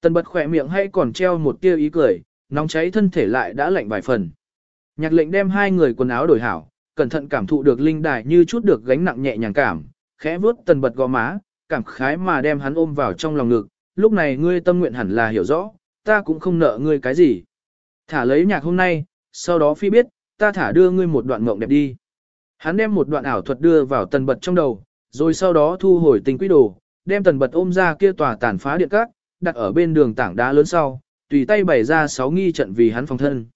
Tần bật khỏe miệng hay còn treo một tia ý cười, nóng cháy thân thể lại đã lạnh vài phần. Nhạc lệnh đem hai người quần áo đổi hảo, cẩn thận cảm thụ được linh đài như chút được gánh nặng nhẹ nhàng cảm, khẽ vuốt tần bật gò má, cảm khái mà đem hắn ôm vào trong lòng ngực, lúc này ngươi tâm nguyện hẳn là hiểu rõ, ta cũng không nợ ngươi cái gì. Thả lấy nhạc hôm nay, sau đó phi biết, ta thả đưa ngươi một đoạn mộng đẹp đi. Hắn đem một đoạn ảo thuật đưa vào tần bật trong đầu, rồi sau đó thu hồi tình quý đồ, đem tần bật ôm ra kia tòa tàn phá điện các, đặt ở bên đường tảng đá lớn sau, tùy tay bày ra sáu nghi trận vì hắn phòng thân.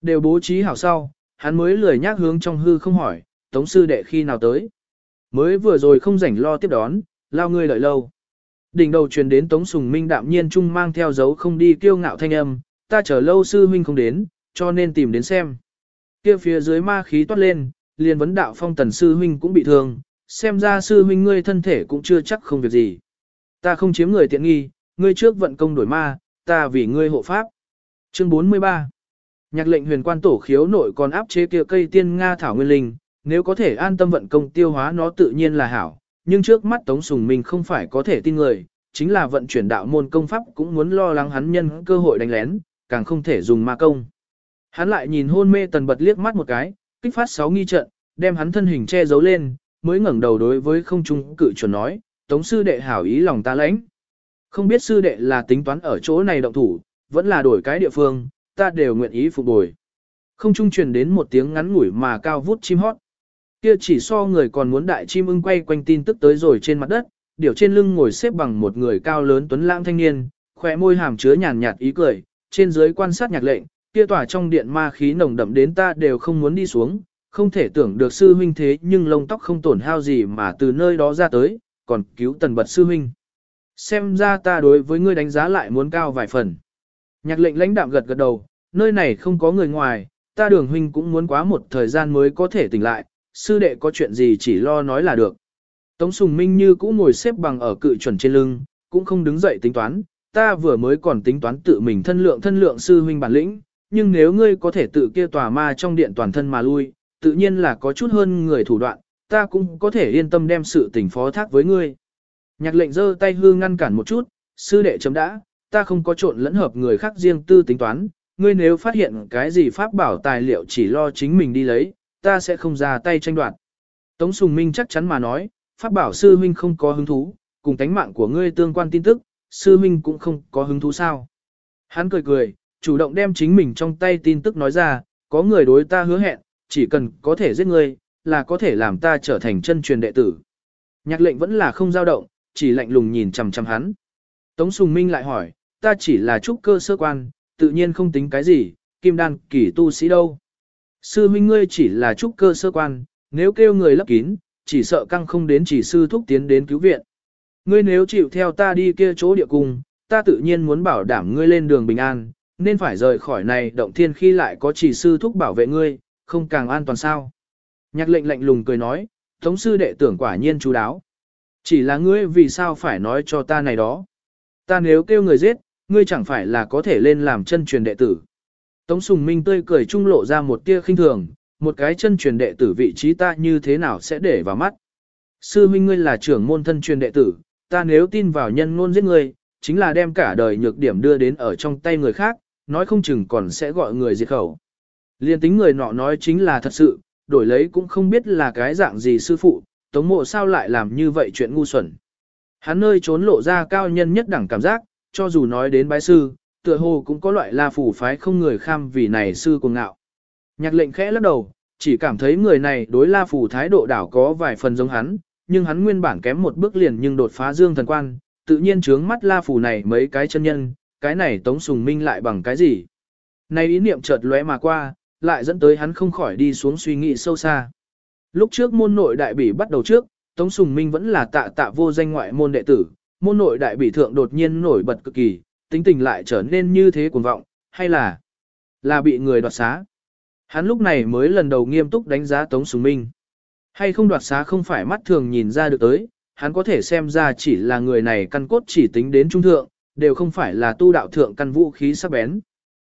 Đều bố trí hảo sau, hắn mới lười nhác hướng trong hư không hỏi, tống sư đệ khi nào tới. Mới vừa rồi không rảnh lo tiếp đón, lao ngươi lợi lâu. Đỉnh đầu truyền đến tống sùng minh đạm nhiên trung mang theo dấu không đi kiêu ngạo thanh âm, ta chờ lâu sư huynh không đến, cho nên tìm đến xem. Kia phía dưới ma khí toát lên, liền vấn đạo phong tần sư huynh cũng bị thương, xem ra sư huynh ngươi thân thể cũng chưa chắc không việc gì. Ta không chiếm người tiện nghi, ngươi trước vận công đổi ma, ta vì ngươi hộ pháp. Chương 43 Nhạc lệnh huyền quan tổ khiếu nội còn áp chế kia cây tiên Nga thảo nguyên linh, nếu có thể an tâm vận công tiêu hóa nó tự nhiên là hảo, nhưng trước mắt Tống Sùng Minh không phải có thể tin người, chính là vận chuyển đạo môn công pháp cũng muốn lo lắng hắn nhân cơ hội đánh lén, càng không thể dùng ma công. Hắn lại nhìn hôn mê tần bật liếc mắt một cái, kích phát sáu nghi trận, đem hắn thân hình che giấu lên, mới ngẩng đầu đối với không trung cự chuẩn nói, Tống sư đệ hảo ý lòng ta lãnh. Không biết sư đệ là tính toán ở chỗ này động thủ, vẫn là đổi cái địa phương, ta đều nguyện ý phục bồi. Không trung truyền đến một tiếng ngắn ngủi mà cao vút chim hót. Kia chỉ so người còn muốn đại chim ưng quay quanh tin tức tới rồi trên mặt đất, điều trên lưng ngồi xếp bằng một người cao lớn tuấn lãng thanh niên, khỏe môi hàm chứa nhàn nhạt ý cười, trên dưới quan sát nhạc lệnh, kia tỏa trong điện ma khí nồng đậm đến ta đều không muốn đi xuống, không thể tưởng được sư huynh thế nhưng lông tóc không tổn hao gì mà từ nơi đó ra tới, còn cứu tần bật sư huynh. Xem ra ta đối với ngươi đánh giá lại muốn cao vài phần. Nhạc lệnh lãnh đạm gật gật đầu, nơi này không có người ngoài, ta đường huynh cũng muốn quá một thời gian mới có thể tỉnh lại, sư đệ có chuyện gì chỉ lo nói là được. Tống Sùng Minh như cũng ngồi xếp bằng ở cự chuẩn trên lưng, cũng không đứng dậy tính toán, ta vừa mới còn tính toán tự mình thân lượng thân lượng sư huynh bản lĩnh, nhưng nếu ngươi có thể tự kia tòa ma trong điện toàn thân mà lui, tự nhiên là có chút hơn người thủ đoạn, ta cũng có thể yên tâm đem sự tình phó thác với ngươi. Nhạc lệnh giơ tay hư ngăn cản một chút, sư đệ chấm đã, ta không có trộn lẫn hợp người khác riêng tư tính toán, ngươi nếu phát hiện cái gì pháp bảo tài liệu chỉ lo chính mình đi lấy, ta sẽ không ra tay tranh đoạt. Tống Sùng Minh chắc chắn mà nói, Pháp bảo sư huynh không có hứng thú, cùng tánh mạng của ngươi tương quan tin tức, sư huynh cũng không có hứng thú sao. Hắn cười cười, chủ động đem chính mình trong tay tin tức nói ra, có người đối ta hứa hẹn, chỉ cần có thể giết ngươi, là có thể làm ta trở thành chân truyền đệ tử. Nhạc lệnh vẫn là không dao động, chỉ lạnh lùng nhìn chằm chằm hắn. Tống Sùng Minh lại hỏi, ta chỉ là trúc cơ sơ quan, tự nhiên không tính cái gì, kim đan kỳ tu sĩ đâu. Sư minh ngươi chỉ là trúc cơ sơ quan, nếu kêu người lấp kín, chỉ sợ căng không đến chỉ sư thúc tiến đến cứu viện. Ngươi nếu chịu theo ta đi kia chỗ địa cung, ta tự nhiên muốn bảo đảm ngươi lên đường bình an, nên phải rời khỏi này động thiên khi lại có chỉ sư thúc bảo vệ ngươi, không càng an toàn sao. Nhạc lệnh lạnh lùng cười nói, Tống sư đệ tưởng quả nhiên chú đáo. Chỉ là ngươi vì sao phải nói cho ta này đó. Ta nếu kêu người giết, ngươi chẳng phải là có thể lên làm chân truyền đệ tử. Tống Sùng Minh tươi cười trung lộ ra một tia khinh thường, một cái chân truyền đệ tử vị trí ta như thế nào sẽ để vào mắt. Sư huynh ngươi là trưởng môn thân truyền đệ tử, ta nếu tin vào nhân ngôn giết ngươi, chính là đem cả đời nhược điểm đưa đến ở trong tay người khác, nói không chừng còn sẽ gọi người diệt khẩu. Liên tính người nọ nói chính là thật sự, đổi lấy cũng không biết là cái dạng gì sư phụ, tống mộ sao lại làm như vậy chuyện ngu xuẩn. Hắn nơi trốn lộ ra cao nhân nhất đẳng cảm giác, cho dù nói đến bái sư, tựa hồ cũng có loại la phủ phái không người kham vì này sư cùng ngạo. Nhạc lệnh khẽ lắc đầu, chỉ cảm thấy người này đối la phủ thái độ đảo có vài phần giống hắn, nhưng hắn nguyên bản kém một bước liền nhưng đột phá dương thần quan, tự nhiên trướng mắt la phủ này mấy cái chân nhân, cái này tống sùng minh lại bằng cái gì. Này ý niệm chợt lóe mà qua, lại dẫn tới hắn không khỏi đi xuống suy nghĩ sâu xa. Lúc trước môn nội đại bỉ bắt đầu trước, Tống Sùng Minh vẫn là tạ tạ vô danh ngoại môn đệ tử, môn nội đại bỉ thượng đột nhiên nổi bật cực kỳ, tính tình lại trở nên như thế cuồng vọng, hay là là bị người đoạt xá. Hắn lúc này mới lần đầu nghiêm túc đánh giá Tống Sùng Minh. Hay không đoạt xá không phải mắt thường nhìn ra được tới, hắn có thể xem ra chỉ là người này căn cốt chỉ tính đến trung thượng, đều không phải là tu đạo thượng căn vũ khí sắc bén.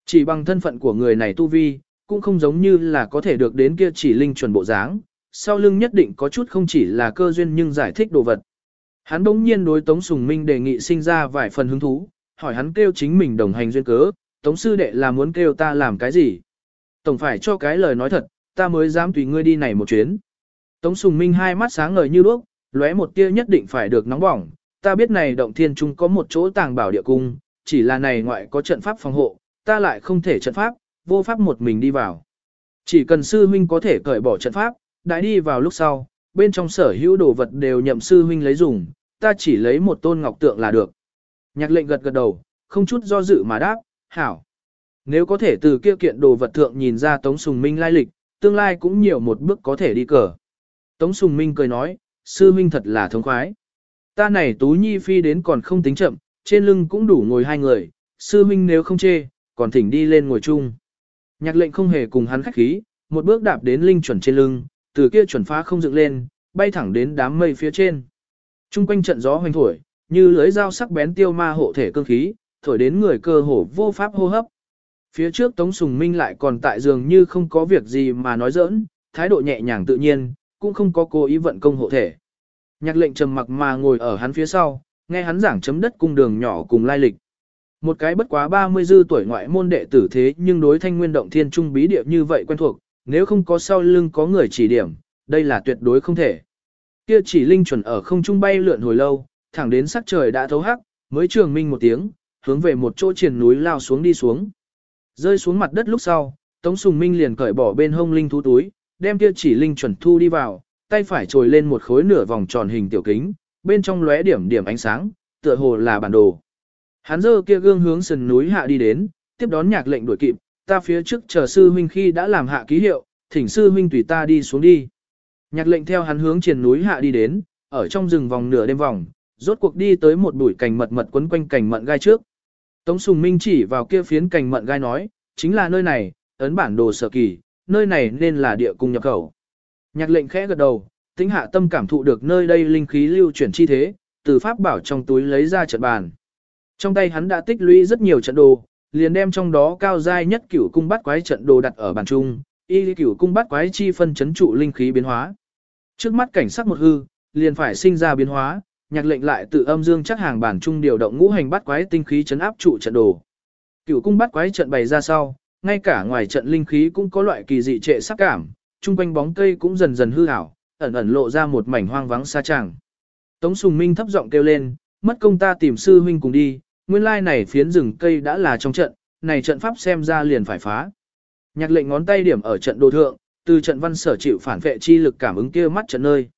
Chỉ bằng thân phận của người này tu vi, cũng không giống như là có thể được đến kia chỉ linh chuẩn bộ dáng, sau lưng nhất định có chút không chỉ là cơ duyên nhưng giải thích đồ vật. Hắn bỗng nhiên đối Tống Sùng Minh đề nghị sinh ra vài phần hứng thú, hỏi hắn kêu chính mình đồng hành duyên cớ, Tống sư đệ là muốn kêu ta làm cái gì? Tổng phải cho cái lời nói thật, ta mới dám tùy ngươi đi này một chuyến. Tống Sùng Minh hai mắt sáng ngời như đuốc, lóe một tia nhất định phải được nóng bỏng, ta biết này động thiên trung có một chỗ tàng bảo địa cung, chỉ là này ngoại có trận pháp phòng hộ, ta lại không thể trận pháp, vô pháp một mình đi vào. Chỉ cần sư huynh có thể cởi bỏ trận pháp, đã đi vào lúc sau, bên trong sở hữu đồ vật đều nhậm sư huynh lấy dùng, ta chỉ lấy một tôn ngọc tượng là được. Nhạc lệnh gật gật đầu, không chút do dự mà đáp, hảo. Nếu có thể từ kia kiện đồ vật thượng nhìn ra Tống Sùng Minh lai lịch, tương lai cũng nhiều một bước có thể đi cờ. Tống Sùng Minh cười nói, sư huynh thật là thông khoái. Ta này Tú Nhi Phi đến còn không tính chậm, trên lưng cũng đủ ngồi hai người, sư huynh nếu không chê, còn thỉnh đi lên ngồi chung. Nhạc lệnh không hề cùng hắn khách khí, một bước đạp đến linh chuẩn trên lưng, từ kia chuẩn phá không dựng lên, bay thẳng đến đám mây phía trên. Trung quanh trận gió hoành thổi, như lưới dao sắc bén tiêu ma hộ thể cương khí, thổi đến người cơ hồ vô pháp hô hấp. Phía trước Tống Sùng Minh lại còn tại giường như không có việc gì mà nói giỡn, thái độ nhẹ nhàng tự nhiên, cũng không có cố ý vận công hộ thể. Nhạc lệnh trầm mặc mà ngồi ở hắn phía sau, nghe hắn giảng chấm đất cung đường nhỏ cùng lai lịch. Một cái bất quá 30 dư tuổi ngoại môn đệ tử thế nhưng đối thanh nguyên động thiên trung bí địa như vậy quen thuộc, nếu không có sau lưng có người chỉ điểm, đây là tuyệt đối không thể. Kia chỉ linh chuẩn ở không trung bay lượn hồi lâu, thẳng đến sắc trời đã thấu hắc, mới trường minh một tiếng, hướng về một chỗ triển núi lao xuống đi xuống. Rơi xuống mặt đất lúc sau, Tống Sùng Minh liền cởi bỏ bên hông linh thú túi, đem kia chỉ linh chuẩn thu đi vào, tay phải trồi lên một khối nửa vòng tròn hình tiểu kính, bên trong lóe điểm điểm ánh sáng, tựa hồ là bản đồ. Hắn dơ kia gương hướng sườn núi hạ đi đến, tiếp đón nhạc lệnh đuổi kịp, ta phía trước chờ sư huynh khi đã làm hạ ký hiệu, thỉnh sư huynh tùy ta đi xuống đi. Nhạc lệnh theo hắn hướng trên núi hạ đi đến, ở trong rừng vòng nửa đêm vòng, rốt cuộc đi tới một bụi cành mật mật quấn quanh cành mận gai trước. Tống Sùng Minh chỉ vào kia phiến cành mận gai nói, chính là nơi này, ấn bản đồ sở kỳ, nơi này nên là địa cung nhập khẩu. Nhạc lệnh khẽ gật đầu, tính hạ tâm cảm thụ được nơi đây linh khí lưu chuyển chi thế, từ pháp bảo trong túi lấy ra trận bàn. Trong tay hắn đã tích lũy rất nhiều trận đồ, liền đem trong đó cao giai nhất cửu cung bắt quái trận đồ đặt ở bàn trung, y cửu cung bắt quái chi phân chấn trụ linh khí biến hóa. Trước mắt cảnh sắc một hư, liền phải sinh ra biến hóa, nhạc lệnh lại tự âm dương chắc hàng bản trung điều động ngũ hành bắt quái tinh khí chấn áp trụ trận đồ. Cửu cung bắt quái trận bày ra sau, ngay cả ngoài trận linh khí cũng có loại kỳ dị trệ sắc cảm, trung quanh bóng cây cũng dần dần hư ảo, ẩn ẩn lộ ra một mảnh hoang vắng xa tràng. Tống Sùng Minh thấp giọng kêu lên, mất công ta tìm sư huynh cùng đi, nguyên lai này phiến rừng cây đã là trong trận, này trận pháp xem ra liền phải phá. Nhạc lệnh ngón tay điểm ở trận đồ thượng, từ trận văn sở chịu phản vệ chi lực cảm ứng kia mắt trận nơi.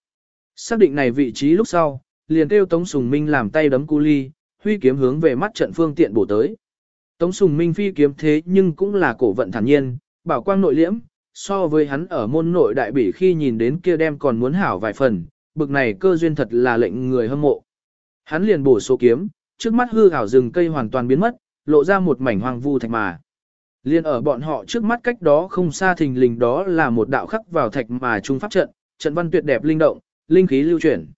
Xác định này vị trí lúc sau, liền kêu Tống Sùng Minh làm tay đấm cu ly, huy kiếm hướng về mắt trận phương tiện bổ tới. Tống Sùng Minh phi kiếm thế nhưng cũng là cổ vận thản nhiên, bảo quang nội liễm, so với hắn ở môn nội đại bỉ khi nhìn đến kia đem còn muốn hảo vài phần, bực này cơ duyên thật là lệnh người hâm mộ. Hắn liền bổ số kiếm, trước mắt hư ảo rừng cây hoàn toàn biến mất, lộ ra một mảnh hoang vu thạch mà. Liên ở bọn họ trước mắt cách đó không xa thình lình đó là một đạo khắc vào thạch mà trung pháp trận, trận văn tuyệt đẹp linh động, linh khí lưu chuyển.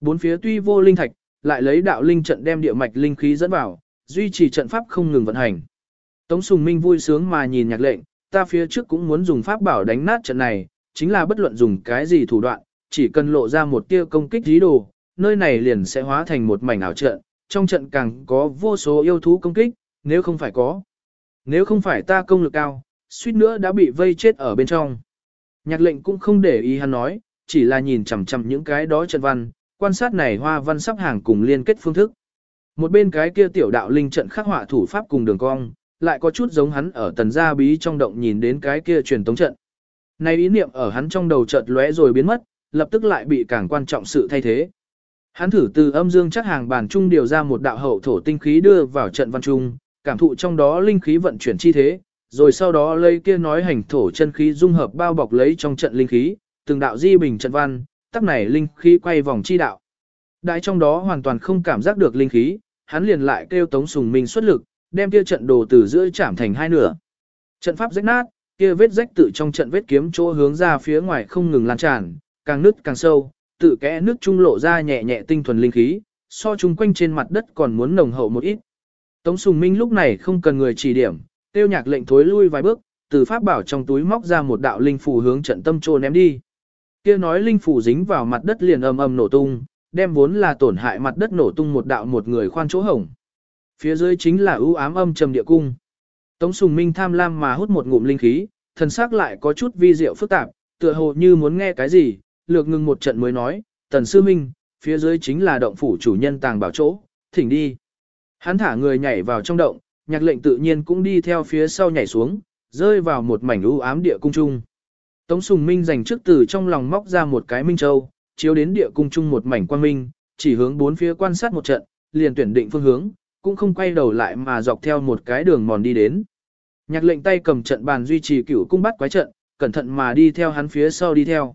Bốn phía tuy vô linh thạch, lại lấy đạo linh trận đem địa mạch linh khí dẫn vào, duy trì trận pháp không ngừng vận hành. Tống Sùng Minh vui sướng mà nhìn nhạc lệnh, ta phía trước cũng muốn dùng pháp bảo đánh nát trận này, chính là bất luận dùng cái gì thủ đoạn, chỉ cần lộ ra một tia công kích dí đồ, nơi này liền sẽ hóa thành một mảnh ảo trận, trong trận càng có vô số yêu thú công kích, nếu không phải có. Nếu không phải ta công lực cao, suýt nữa đã bị vây chết ở bên trong. Nhạc lệnh cũng không để ý hắn nói, chỉ là nhìn chằm chằm những cái đó trận văn, quan sát này hoa văn sắp hàng cùng liên kết phương thức. Một bên cái kia tiểu đạo linh trận khắc họa thủ pháp cùng đường cong, lại có chút giống hắn ở tần gia bí trong động nhìn đến cái kia truyền tống trận. Này ý niệm ở hắn trong đầu chợt lóe rồi biến mất, lập tức lại bị càng quan trọng sự thay thế. Hắn thử từ âm dương chắc hàng bản trung điều ra một đạo hậu thổ tinh khí đưa vào trận văn trung, cảm thụ trong đó linh khí vận chuyển chi thế, rồi sau đó lấy kia nói hành thổ chân khí dung hợp bao bọc lấy trong trận linh khí, từng đạo di bình trận văn, tắc này linh khí quay vòng chi đạo. Đại trong đó hoàn toàn không cảm giác được linh khí, hắn liền lại kêu Tống Sùng Minh xuất lực, đem kia trận đồ từ giữa chạm thành hai nửa. Trận pháp rách nát, kia vết rách tự trong trận vết kiếm chỗ hướng ra phía ngoài không ngừng lan tràn, càng nứt càng sâu, tự kẽ nước trung lộ ra nhẹ nhẹ tinh thuần linh khí, so chung quanh trên mặt đất còn muốn nồng hậu một ít. Tống Sùng Minh lúc này không cần người chỉ điểm, tiêu nhạc lệnh thối lui vài bước, từ pháp bảo trong túi móc ra một đạo linh phù hướng trận tâm trô ném đi. Kia nói linh phù dính vào mặt đất liền ầm ầm nổ tung, đem vốn là tổn hại mặt đất nổ tung một đạo một người khoan chỗ hổng. Phía dưới chính là ưu ám âm trầm địa cung. Tống Sùng Minh tham lam mà hút một ngụm linh khí, thần sắc lại có chút vi diệu phức tạp, tựa hồ như muốn nghe cái gì, lược ngừng một trận mới nói, "Tần sư minh, phía dưới chính là động phủ chủ nhân tàng bảo chỗ, thỉnh đi." Hắn thả người nhảy vào trong động, nhạc lệnh tự nhiên cũng đi theo phía sau nhảy xuống, rơi vào một mảnh u ám địa cung trung. Tống Sùng Minh dành trước từ trong lòng móc ra một cái minh châu, chiếu đến địa cung trung một mảnh quang minh, chỉ hướng bốn phía quan sát một trận, liền tuyển định phương hướng, cũng không quay đầu lại mà dọc theo một cái đường mòn đi đến. Nhạc lệnh tay cầm trận bàn duy trì cửu cung bắt quái trận, cẩn thận mà đi theo hắn phía sau đi theo.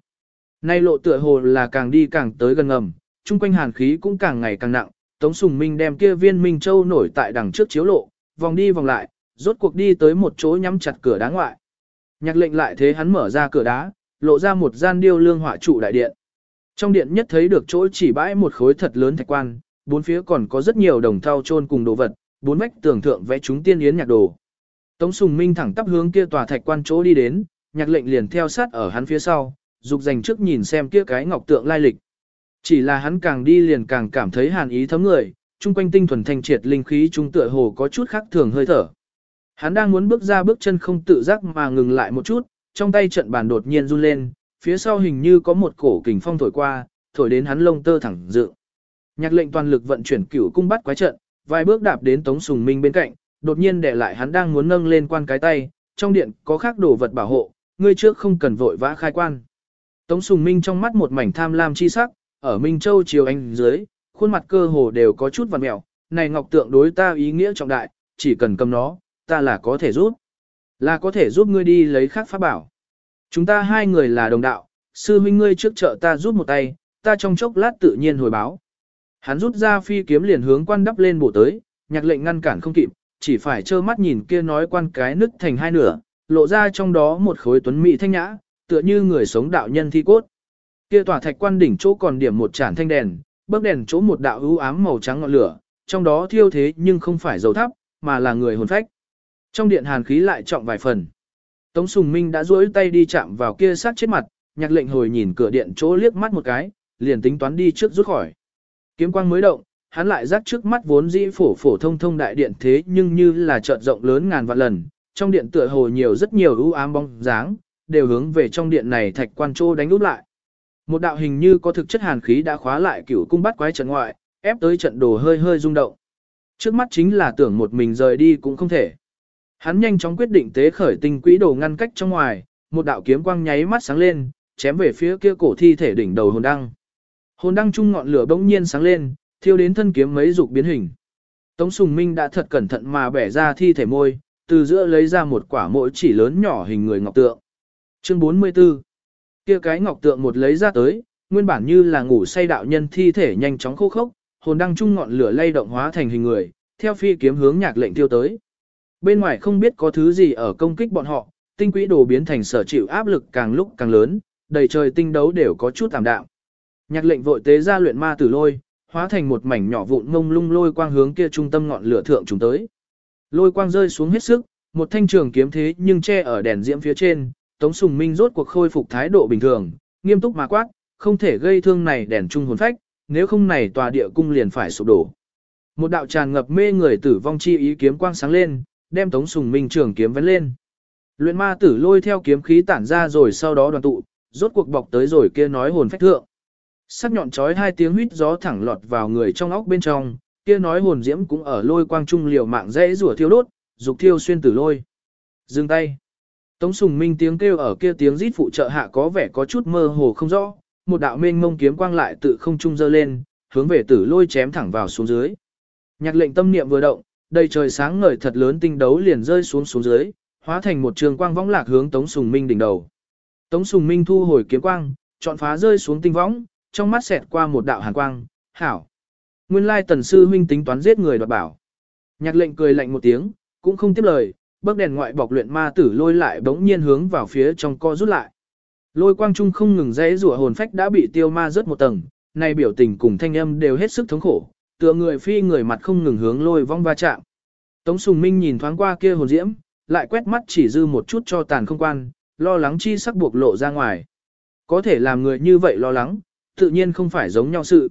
Nay lộ tựa hồ là càng đi càng tới gần ngầm, chung quanh hàn khí cũng càng ngày càng nặng, Tống Sùng Minh đem kia viên Minh Châu nổi tại đằng trước chiếu lộ, vòng đi vòng lại, rốt cuộc đi tới một chỗ nhắm chặt cửa đá ngoại. Nhạc lệnh lại thế hắn mở ra cửa đá, lộ ra một gian điêu lương họa trụ đại điện. Trong điện nhất thấy được chỗ chỉ bãi một khối thật lớn thạch quan, bốn phía còn có rất nhiều đồng thau chôn cùng đồ vật, bốn vách tường thượng vẽ chúng tiên yến nhạc đồ. Tống Sùng Minh thẳng tắp hướng kia tòa thạch quan chỗ đi đến, nhạc lệnh liền theo sát ở hắn phía sau, dục dành trước nhìn xem kia cái ngọc tượng lai lịch. Chỉ là hắn càng đi liền càng cảm thấy hàn ý thấm người, chung quanh tinh thuần thanh triệt linh khí trung tựa hồ có chút khác thường hơi thở. Hắn đang muốn bước ra bước chân không tự giác mà ngừng lại một chút, trong tay trận bàn đột nhiên run lên, phía sau hình như có một cổ kình phong thổi qua, thổi đến hắn lông tơ thẳng dự. Nhạc lệnh toàn lực vận chuyển cửu cung bắt quái trận, vài bước đạp đến Tống Sùng Minh bên cạnh, đột nhiên để lại hắn đang muốn nâng lên quan cái tay, trong điện có khác đồ vật bảo hộ, ngươi trước không cần vội vã khai quan. Tống Sùng Minh trong mắt một mảnh tham lam chi sắc, ở Minh Châu chiều anh dưới, khuôn mặt cơ hồ đều có chút vằn mẹo, này ngọc tượng đối ta ý nghĩa trọng đại, chỉ cần cầm nó, ta là có thể giúp. Là có thể giúp ngươi đi lấy khác pháp bảo. Chúng ta hai người là đồng đạo, sư huynh ngươi trước chợ ta giúp một tay, ta trong chốc lát tự nhiên hồi báo. Hắn rút ra phi kiếm liền hướng quan đắp lên bổ tới, nhạc lệnh ngăn cản không kịp, chỉ phải trơ mắt nhìn kia nói quan cái nứt thành hai nửa, lộ ra trong đó một khối tuấn mỹ thanh nhã, tựa như người sống đạo nhân thi cốt. Kia tòa thạch quan đỉnh chỗ còn điểm một chản thanh đèn, bấc đèn chỗ một đạo ưu ám màu trắng ngọn lửa, trong đó thiêu thế nhưng không phải dầu thắp, mà là người hồn phách. Trong điện hàn khí lại trọng vài phần. Tống Sùng Minh đã duỗi tay đi chạm vào kia sát chết mặt, nhạc lệnh hồi nhìn cửa điện chỗ liếc mắt một cái, liền tính toán đi trước rút khỏi. Kiếm quang mới động, hắn lại rắc trước mắt vốn dĩ phổ phổ thông thông đại điện thế nhưng như là chợt rộng lớn ngàn vạn lần, trong điện tựa hồ nhiều rất nhiều ưu ám bóng dáng, đều hướng về trong điện này thạch quan trô đánh úp lại. Một đạo hình như có thực chất hàn khí đã khóa lại cửu cung bắt quái trận ngoại, ép tới trận đồ hơi hơi rung động. Trước mắt chính là tưởng một mình rời đi cũng không thể. Hắn nhanh chóng quyết định tế khởi tinh quỹ đồ ngăn cách trong ngoài, một đạo kiếm quang nháy mắt sáng lên, chém về phía kia cổ thi thể đỉnh đầu hồn đăng. Hồn đăng trung ngọn lửa bỗng nhiên sáng lên, thiêu đến thân kiếm mấy dục biến hình. Tống Sùng Minh đã thật cẩn thận mà bẻ ra thi thể môi, từ giữa lấy ra một quả mỗi chỉ lớn nhỏ hình người ngọc tượng. Chương 44 kia cái ngọc tượng một lấy ra tới, nguyên bản như là ngủ say đạo nhân thi thể nhanh chóng khô khốc, hồn đăng trung ngọn lửa lay động hóa thành hình người, theo phi kiếm hướng nhạc lệnh tiêu tới. Bên ngoài không biết có thứ gì ở công kích bọn họ, tinh quỹ đồ biến thành sở chịu áp lực càng lúc càng lớn, đầy trời tinh đấu đều có chút tạm đạm. Nhạc lệnh vội tế ra luyện ma tử lôi, hóa thành một mảnh nhỏ vụn ngông lung lôi quang hướng kia trung tâm ngọn lửa thượng chúng tới. Lôi quang rơi xuống hết sức, một thanh trường kiếm thế nhưng che ở đèn diễm phía trên, Tống Sùng Minh rốt cuộc khôi phục thái độ bình thường, nghiêm túc mà quát, không thể gây thương này đèn trung hồn phách, nếu không này tòa địa cung liền phải sụp đổ. Một đạo tràn ngập mê người tử vong chi ý kiếm quang sáng lên, đem Tống Sùng Minh trường kiếm vén lên. Luyện ma tử lôi theo kiếm khí tản ra rồi sau đó đoàn tụ, rốt cuộc bọc tới rồi kia nói hồn phách thượng. Sắc nhọn chói hai tiếng huýt gió thẳng lọt vào người trong óc bên trong, kia nói hồn diễm cũng ở lôi quang trung liều mạng dễ rủa thiêu đốt, dục thiêu xuyên tử lôi. Dừng tay. Tống Sùng Minh tiếng kêu ở kia tiếng rít phụ trợ hạ có vẻ có chút mơ hồ không rõ, một đạo mênh mông kiếm quang lại tự không trung dơ lên, hướng về tử lôi chém thẳng vào xuống dưới. Nhạc lệnh tâm niệm vừa động, đầy trời sáng ngời thật lớn tinh đấu liền rơi xuống xuống dưới, hóa thành một trường quang võng lạc hướng Tống Sùng Minh đỉnh đầu. Tống Sùng Minh thu hồi kiếm quang, chọn phá rơi xuống tinh võng, trong mắt xẹt qua một đạo hàn quang, hảo. Nguyên lai tần sư huynh tính toán giết người đoạt bảo. Nhạc lệnh cười lạnh một tiếng, cũng không tiếp lời, bấc đèn ngoại bọc luyện ma tử lôi lại bỗng nhiên hướng vào phía trong co rút lại. Lôi quang trung không ngừng dãy rủa hồn phách đã bị tiêu ma rớt một tầng, này biểu tình cùng thanh âm đều hết sức thống khổ, tựa người phi người mặt không ngừng hướng lôi vong va chạm. Tống Sùng Minh nhìn thoáng qua kia hồn diễm, lại quét mắt chỉ dư một chút cho tàn không quan, lo lắng chi sắc buộc lộ ra ngoài. Có thể làm người như vậy lo lắng, tự nhiên không phải giống nhau sự.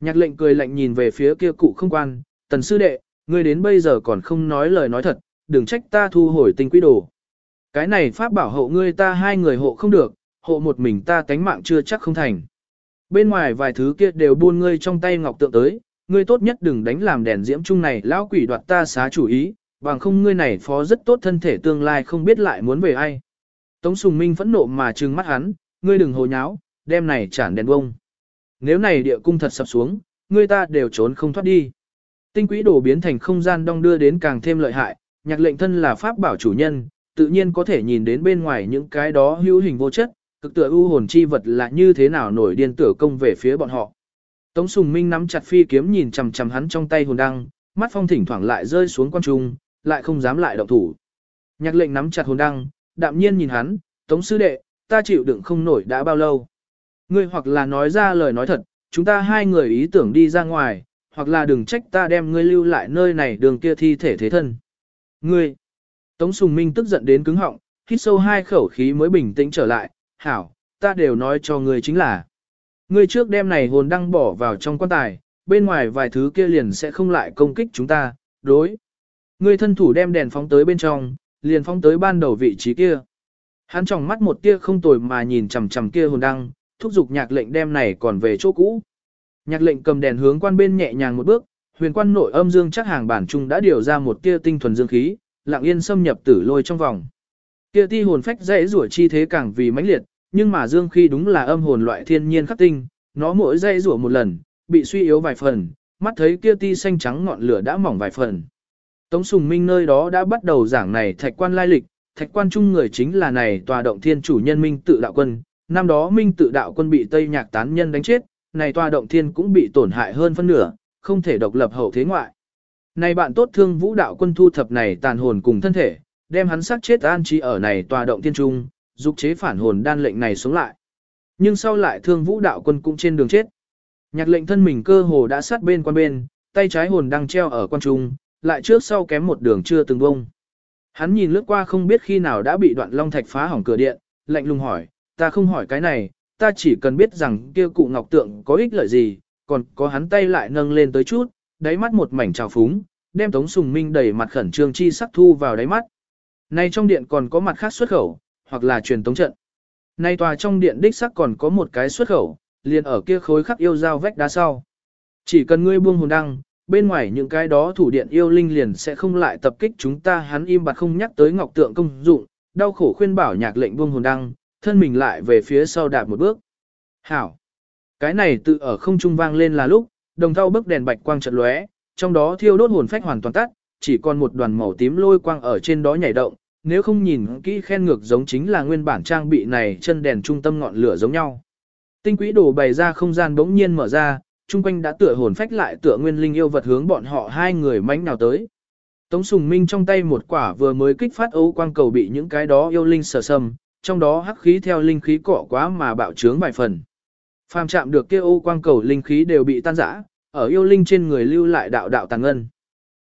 Nhạc lệnh cười lạnh nhìn về phía kia cụ không quan, tần sư đệ, ngươi đến bây giờ còn không nói lời nói thật, đừng trách ta thu hồi tinh quý đồ. Cái này pháp bảo hộ ngươi ta hai người hộ không được, hộ một mình ta tánh mạng chưa chắc không thành. Bên ngoài vài thứ kia đều buôn ngươi trong tay ngọc tượng tới, ngươi tốt nhất đừng đánh làm đèn diễm chung này lão quỷ đoạt ta xá chủ ý, bằng không ngươi này phó rất tốt thân thể tương lai không biết lại muốn về ai. Tống Sùng Minh phẫn nộ mà trừng mắt hắn, ngươi đừng hồ nháo, đem này chản đèn bông. Nếu này địa cung thật sập xuống, ngươi ta đều trốn không thoát đi. Tinh quỹ đổ biến thành không gian đong đưa đến càng thêm lợi hại, nhạc lệnh thân là pháp bảo chủ nhân, tự nhiên có thể nhìn đến bên ngoài những cái đó hữu hình vô chất, cực tựa ưu hồn chi vật là như thế nào nổi điên tử công về phía bọn họ. Tống Sùng Minh nắm chặt phi kiếm nhìn chằm chằm hắn trong tay hồn đăng, mắt phong thỉnh thoảng lại rơi xuống quan trung, lại không dám lại động thủ. Nhạc lệnh nắm chặt hồn đăng, đạm nhiên nhìn hắn, Tống sư đệ, ta chịu đựng không nổi đã bao lâu. Ngươi hoặc là nói ra lời nói thật, chúng ta hai người ý tưởng đi ra ngoài, hoặc là đừng trách ta đem ngươi lưu lại nơi này đường kia thi thể thế thân. Ngươi! Tống Sùng Minh tức giận đến cứng họng, hít sâu hai khẩu khí mới bình tĩnh trở lại, hảo, ta đều nói cho ngươi chính là. Ngươi trước đem này hồn đăng bỏ vào trong quan tài, bên ngoài vài thứ kia liền sẽ không lại công kích chúng ta, đối. Ngươi thân thủ đem đèn phóng tới bên trong, liền phóng tới ban đầu vị trí kia. Hắn tròng mắt một tia không tồi mà nhìn chằm chằm kia hồn đăng, thúc giục nhạc lệnh đem này còn về chỗ cũ. Nhạc lệnh cầm đèn hướng quan bên nhẹ nhàng một bước, huyền quan nội âm dương chắc hàng bản trung đã điều ra một tia tinh thuần dương khí, lặng yên xâm nhập tử lôi trong vòng. Kia ti hồn phách dễ rủa chi thế càng vì mãnh liệt, nhưng mà dương khí đúng là âm hồn loại thiên nhiên khắc tinh, nó mỗi dây rủa một lần, bị suy yếu vài phần, mắt thấy kia ti xanh trắng ngọn lửa đã mỏng vài phần. Tống Sùng Minh nơi đó đã bắt đầu giảng này thạch quan lai lịch, thạch quan chung người chính là này tòa động thiên chủ nhân Minh tự đạo quân, năm đó Minh tự đạo quân bị Tây Nhạc tán nhân đánh chết, này tòa động thiên cũng bị tổn hại hơn phân nửa, không thể độc lập hậu thế ngoại. Này bạn tốt thương vũ đạo quân thu thập này tàn hồn cùng thân thể, đem hắn sát chết an trí ở này tòa động thiên trung, dục chế phản hồn đan lệnh này xuống lại. Nhưng sau lại thương vũ đạo quân cũng trên đường chết. Nhạc lệnh thân mình cơ hồ đã sát bên quan bên, tay trái hồn đang treo ở quan trung, lại trước sau kém một đường chưa từng bông. Hắn nhìn lướt qua không biết khi nào đã bị đoạn long thạch phá hỏng cửa điện, lạnh lùng hỏi, ta không hỏi cái này, ta chỉ cần biết rằng kia cụ ngọc tượng có ích lợi gì, còn có hắn tay lại nâng lên tới chút, đáy mắt một mảnh trào phúng, đem Tống Sùng Minh đẩy mặt khẩn trương chi sắc thu vào đáy mắt. nay trong điện còn có mặt khác xuất khẩu, hoặc là truyền tống trận. Nay tòa trong điện đích sắc còn có một cái xuất khẩu, liền ở kia khối khắc yêu giao vách đá sau. Chỉ cần ngươi buông hồn đăng, bên ngoài những cái đó thủ điện yêu linh liền sẽ không lại tập kích chúng ta hắn im bặt không nhắc tới ngọc tượng công dụng, đau khổ khuyên bảo nhạc lệnh buông hồn đăng, thân mình lại về phía sau đạp một bước. Hảo! Cái này tự ở không trung vang lên là lúc, đồng thau bức đèn bạch quang chợt lóe, trong đó thiêu đốt hồn phách hoàn toàn tắt, chỉ còn một đoàn màu tím lôi quang ở trên đó nhảy động, nếu không nhìn kỹ khen ngược giống chính là nguyên bản trang bị này chân đèn trung tâm ngọn lửa giống nhau. Tinh quỹ đổ bày ra không gian bỗng nhiên mở ra, chung quanh đã tựa hồn phách lại tựa nguyên linh yêu vật hướng bọn họ hai người mánh nào tới. Tống Sùng Minh trong tay một quả vừa mới kích phát ấu quang cầu bị những cái đó yêu linh sờ sầm, trong đó hắc khí theo linh khí cọ quá mà bạo trướng vài phần. Phàm chạm được kia ô quang cầu linh khí đều bị tan rã, ở yêu linh trên người lưu lại đạo đạo tàng ngân.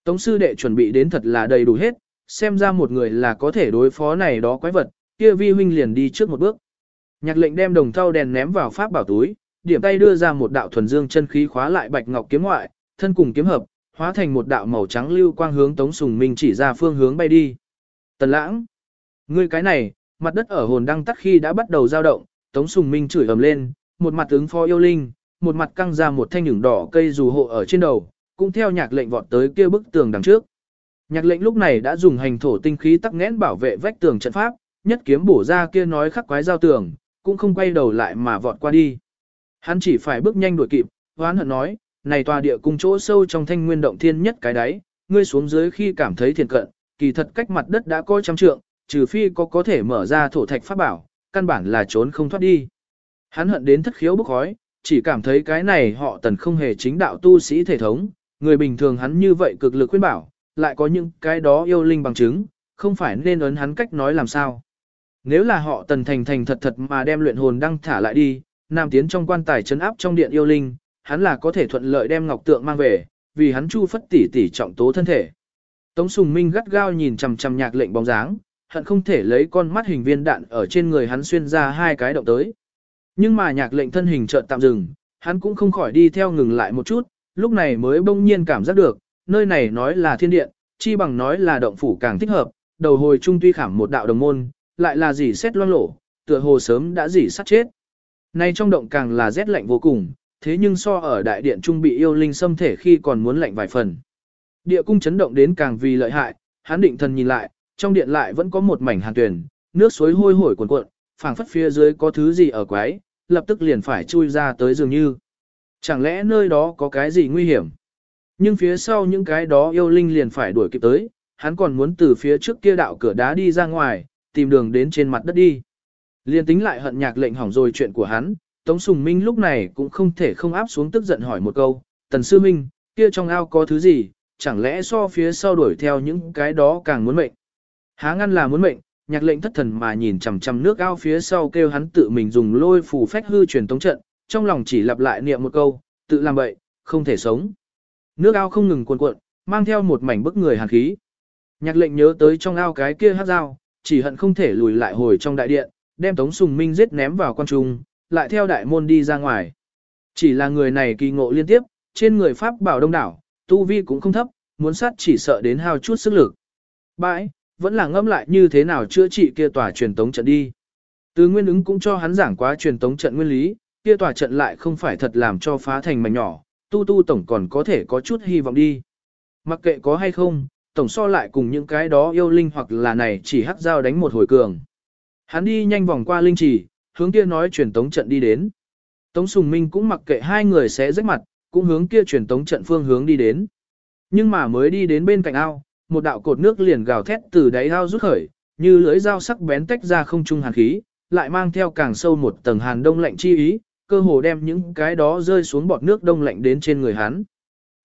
Tống sư đệ chuẩn bị đến thật là đầy đủ hết, xem ra một người là có thể đối phó này đó quái vật, kia vi huynh liền đi trước một bước. Nhạc lệnh đem đồng thau đèn ném vào pháp bảo túi, điểm tay đưa ra một đạo thuần dương chân khí khóa lại bạch ngọc kiếm ngoại, thân cùng kiếm hợp, hóa thành một đạo màu trắng lưu quang hướng Tống Sùng Minh chỉ ra phương hướng bay đi. Tần lãng, ngươi cái này, mặt đất ở hồn đăng tắt khi đã bắt đầu dao động, Tống Sùng Minh chửi ầm lên, một mặt ứng phó yêu linh, một mặt căng ra một thanh nhửng đỏ cây dù hộ ở trên đầu, cũng theo nhạc lệnh vọt tới kia bức tường đằng trước. Nhạc lệnh lúc này đã dùng hành thổ tinh khí tắc nghẽn bảo vệ vách tường trận pháp, nhất kiếm bổ ra kia nói khắc quái giao tường, cũng không quay đầu lại mà vọt qua đi. Hắn chỉ phải bước nhanh đuổi kịp, hoán hận nói, này tòa địa cung chỗ sâu trong thanh nguyên động thiên nhất cái đáy, ngươi xuống dưới khi cảm thấy thiền cận, kỳ thật cách mặt đất đã coi trăm trượng, trừ phi có có thể mở ra thổ thạch pháp bảo, căn bản là trốn không thoát đi. Hắn hận đến thất khiếu bức khói, chỉ cảm thấy cái này họ tần không hề chính đạo tu sĩ thể thống, người bình thường hắn như vậy cực lực khuyên bảo, lại có những cái đó yêu linh bằng chứng, không phải nên ấn hắn cách nói làm sao. Nếu là họ tần thành thành thật thật mà đem luyện hồn đăng thả lại đi, nam tiến trong quan tài chấn áp trong điện yêu linh, hắn là có thể thuận lợi đem ngọc tượng mang về, vì hắn chu phất tỉ tỉ trọng tố thân thể. Tống Sùng Minh gắt gao nhìn chằm chằm nhạc lệnh bóng dáng, hận không thể lấy con mắt hình viên đạn ở trên người hắn xuyên ra hai cái động tới. Nhưng mà nhạc lệnh thân hình chợt tạm dừng, hắn cũng không khỏi đi theo ngừng lại một chút, lúc này mới bỗng nhiên cảm giác được, nơi này nói là thiên điện, chi bằng nói là động phủ càng thích hợp, đầu hồi trung tuy khảm một đạo đồng môn, lại là gì xét loang lổ, tựa hồ sớm đã dỉ sát chết. Nay trong động càng là rét lạnh vô cùng, thế nhưng so ở đại điện trung bị yêu linh xâm thể khi còn muốn lạnh vài phần. Địa cung chấn động đến càng vì lợi hại, hắn định thần nhìn lại, trong điện lại vẫn có một mảnh hàn tuyển, nước suối hôi hổi cuồn cuộn, phảng phất phía dưới có thứ gì ở quái, lập tức liền phải chui ra tới dường như. Chẳng lẽ nơi đó có cái gì nguy hiểm? Nhưng phía sau những cái đó yêu linh liền phải đuổi kịp tới, hắn còn muốn từ phía trước kia đạo cửa đá đi ra ngoài, tìm đường đến trên mặt đất đi. Liên tính lại hận nhạc lệnh hỏng rồi chuyện của hắn, Tống Sùng Minh lúc này cũng không thể không áp xuống tức giận hỏi một câu, Tần Sư Minh, kia trong ao có thứ gì, chẳng lẽ so phía sau đuổi theo những cái đó càng muốn mệnh. Há ngăn là muốn mệnh, nhạc lệnh thất thần mà nhìn chằm chằm nước ao phía sau kêu hắn tự mình dùng lôi phù phách hư truyền tống trận, trong lòng chỉ lặp lại niệm một câu, tự làm bậy, không thể sống. Nước ao không ngừng cuồn cuộn, mang theo một mảnh bức người hàn khí. Nhạc lệnh nhớ tới trong ao cái kia hát dao, chỉ hận không thể lùi lại hồi trong đại điện, đem Tống Sùng Minh giết ném vào quan trung, lại theo đại môn đi ra ngoài. Chỉ là người này kỳ ngộ liên tiếp, trên người Pháp bảo đông đảo, tu vi cũng không thấp, muốn sát chỉ sợ đến hao chút sức lực. Bãi, vẫn là ngâm lại như thế nào chữa trị kia tòa truyền tống trận đi. Từ nguyên ứng cũng cho hắn giảng quá truyền tống trận nguyên lý, kia tòa trận lại không phải thật làm cho phá thành mảnh nhỏ, tu tu tổng còn có thể có chút hy vọng đi. Mặc kệ có hay không, tổng so lại cùng những cái đó yêu linh hoặc là này chỉ hắc dao đánh một hồi cường. Hắn đi nhanh vòng qua linh trì, hướng kia nói truyền tống trận đi đến. Tống Sùng Minh cũng mặc kệ hai người sẽ rách mặt, cũng hướng kia truyền tống trận phương hướng đi đến. Nhưng mà mới đi đến bên cạnh ao, một đạo cột nước liền gào thét từ đáy ao rút khởi, như lưỡi dao sắc bén tách ra không trung hàn khí, lại mang theo càng sâu một tầng hàn đông lạnh chi ý, cơ hồ đem những cái đó rơi xuống bọt nước đông lạnh đến trên người hắn.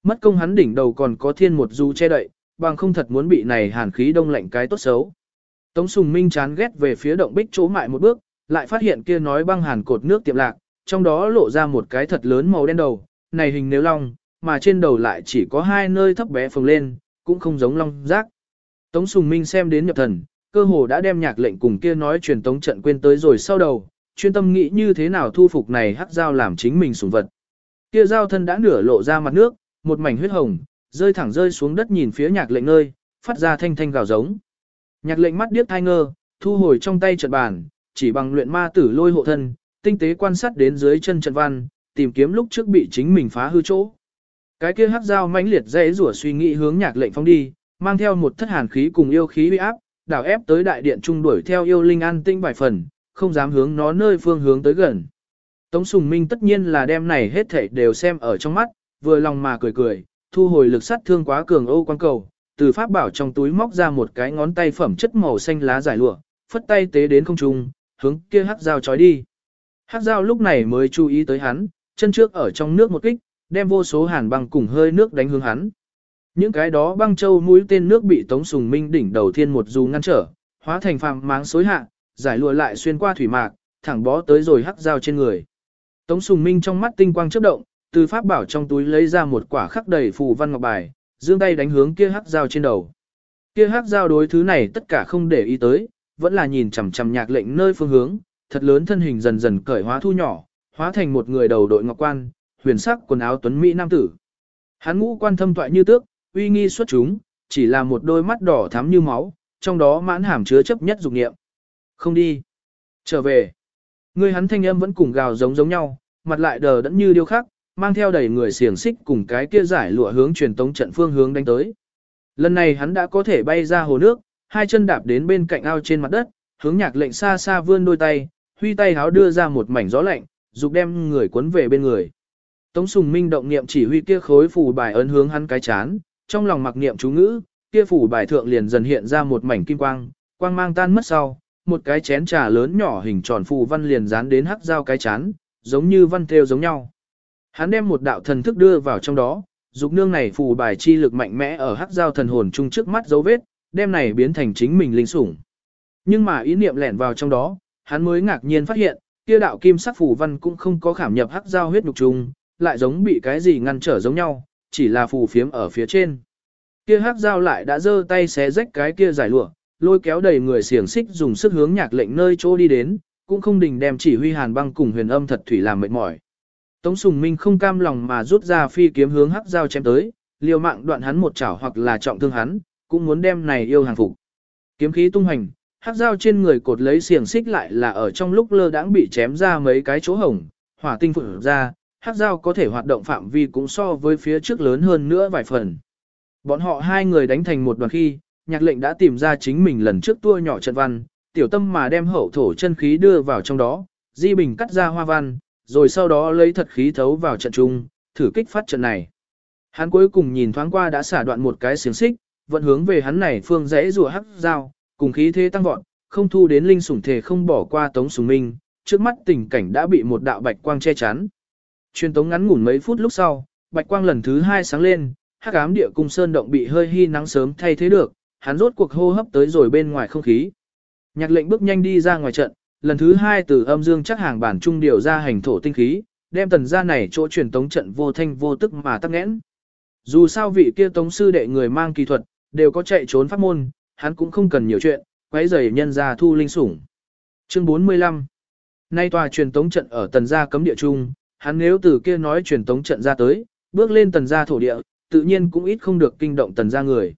Mất công hắn đỉnh đầu còn có thiên một du che đậy, bằng không thật muốn bị này hàn khí đông lạnh cái tốt xấu. Tống Sùng Minh chán ghét về phía động bích chỗ mại một bước, lại phát hiện kia nói băng hàn cột nước tiệm lạc, trong đó lộ ra một cái thật lớn màu đen đầu, này hình nếu long, mà trên đầu lại chỉ có hai nơi thấp bé phồng lên, cũng không giống long giác. Tống Sùng Minh xem đến nhập thần, cơ hồ đã đem nhạc lệnh cùng kia nói truyền tống trận quên tới rồi sau đầu, chuyên tâm nghĩ như thế nào thu phục này hắc dao làm chính mình sủng vật. Kia dao thân đã nửa lộ ra mặt nước, một mảnh huyết hồng, rơi thẳng rơi xuống đất nhìn phía nhạc lệnh nơi, phát ra thanh thanh gào giống. Nhạc lệnh mắt điếc thai ngơ, thu hồi trong tay trận bàn, chỉ bằng luyện ma tử lôi hộ thân, tinh tế quan sát đến dưới chân trận văn, tìm kiếm lúc trước bị chính mình phá hư chỗ. Cái kia hắc dao mãnh liệt dễ rủa suy nghĩ hướng nhạc lệnh phong đi, mang theo một thất hàn khí cùng yêu khí uy áp, đảo ép tới đại điện trung đuổi theo yêu linh an tinh vài phần, không dám hướng nó nơi phương hướng tới gần. Tống Sùng Minh tất nhiên là đem này hết thảy đều xem ở trong mắt, vừa lòng mà cười cười, thu hồi lực sát thương quá cường ô quan cầu, từ pháp bảo trong túi móc ra một cái ngón tay phẩm chất màu xanh lá giải lụa, phất tay tế đến không trung, hướng kia hắc dao chói đi. Hắc dao lúc này mới chú ý tới hắn, chân trước ở trong nước một kích, đem vô số hàn băng cùng hơi nước đánh hướng hắn. Những cái đó băng châu mũi tên nước bị Tống Sùng Minh đỉnh đầu thiên một dù ngăn trở, hóa thành phàm máng xối hạ, giải lụa lại xuyên qua thủy mạc, thẳng bó tới rồi hắc dao trên người. Tống Sùng Minh trong mắt tinh quang chớp động, từ pháp bảo trong túi lấy ra một quả khắc đầy phù văn ngọc bài, giương tay đánh hướng kia hắc dao trên đầu. Kia hắc dao đối thứ này tất cả không để ý tới, vẫn là nhìn chằm chằm nhạc lệnh nơi phương hướng, thật lớn thân hình dần dần cởi hóa thu nhỏ, hóa thành một người đầu đội ngọc quan, huyền sắc quần áo tuấn mỹ nam tử. Hắn ngũ quan thâm toại như tước, uy nghi xuất chúng, chỉ là một đôi mắt đỏ thắm như máu, trong đó mãn hàm chứa chấp nhất dục niệm. Không đi. Trở về. Người hắn thanh âm vẫn cùng gào giống giống nhau, mặt lại đờ đẫn như điêu khắc, mang theo đầy người xiềng xích cùng cái kia giải lụa hướng truyền tống trận phương hướng đánh tới. Lần này hắn đã có thể bay ra hồ nước, hai chân đạp đến bên cạnh ao trên mặt đất, hướng nhạc lệnh xa xa vươn đôi tay, huy tay háo đưa ra một mảnh gió lạnh, dục đem người cuốn về bên người. Tống Sùng Minh động niệm chỉ huy kia khối phủ bài ấn hướng hắn cái chán, trong lòng mặc niệm chú ngữ, kia phủ bài thượng liền dần hiện ra một mảnh kim quang, quang mang tan mất sau, một cái chén trà lớn nhỏ hình tròn phù văn liền dán đến hắc dao cái chán, giống như văn thêu giống nhau. Hắn đem một đạo thần thức đưa vào trong đó, dục nương này phù bài chi lực mạnh mẽ ở hắc dao thần hồn chung trước mắt dấu vết, đem này biến thành chính mình linh sủng. Nhưng mà ý niệm lẻn vào trong đó, hắn mới ngạc nhiên phát hiện, kia đạo kim sắc phù văn cũng không có khảm nhập hắc dao huyết nhục trùng lại giống bị cái gì ngăn trở giống nhau, chỉ là phù phiếm ở phía trên. Kia hắc dao lại đã giơ tay xé rách cái kia giải lụa, lôi kéo đầy người xiềng xích dùng sức hướng nhạc lệnh nơi chỗ đi đến, cũng không đình đem chỉ huy hàn băng cùng huyền âm thật thủy làm mệt mỏi. Tống Sùng Minh không cam lòng mà rút ra phi kiếm hướng hắc dao chém tới, liều mạng đoạn hắn một chảo hoặc là trọng thương hắn, cũng muốn đem này yêu hàng phục. Kiếm khí tung hành, hắc dao trên người cột lấy xiềng xích lại là ở trong lúc lơ đãng bị chém ra mấy cái chỗ hổng, hỏa tinh phụ ra, hắc dao có thể hoạt động phạm vi cũng so với phía trước lớn hơn nữa vài phần. Bọn họ hai người đánh thành một đoàn khi, nhạc lệnh đã tìm ra chính mình lần trước tua nhỏ trận văn, tiểu tâm mà đem hậu thổ chân khí đưa vào trong đó, di bình cắt ra hoa văn, rồi sau đó lấy thật khí thấu vào trận trung, thử kích phát trận này. Hắn cuối cùng nhìn thoáng qua đã xả đoạn một cái xiềng xích, vận hướng về hắn này phương rẽ rùa hắc dao, cùng khí thế tăng vọt, không thu đến linh sủng thể không bỏ qua tống sùng minh, trước mắt tình cảnh đã bị một đạo bạch quang che chắn. Truyền tống ngắn ngủn mấy phút lúc sau, bạch quang lần thứ hai sáng lên, hắc ám địa cung sơn động bị hơi hi nắng sớm thay thế được, hắn rốt cuộc hô hấp tới rồi bên ngoài không khí. Nhạc lệnh bước nhanh đi ra ngoài trận, lần thứ hai từ âm dương chắc hàng bản trung điều ra hành thổ tinh khí, đem tần gia này chỗ truyền tống trận vô thanh vô tức mà tắc nghẽn. Dù sao vị kia tống sư đệ người mang kỳ thuật, đều có chạy trốn pháp môn, hắn cũng không cần nhiều chuyện, quấy rầy nhân gia thu linh sủng. Chương 45 Nay tòa truyền tống trận ở tần gia cấm địa trung, hắn nếu từ kia nói truyền tống trận ra tới, bước lên tần gia thổ địa, tự nhiên cũng ít không được kinh động tần gia người.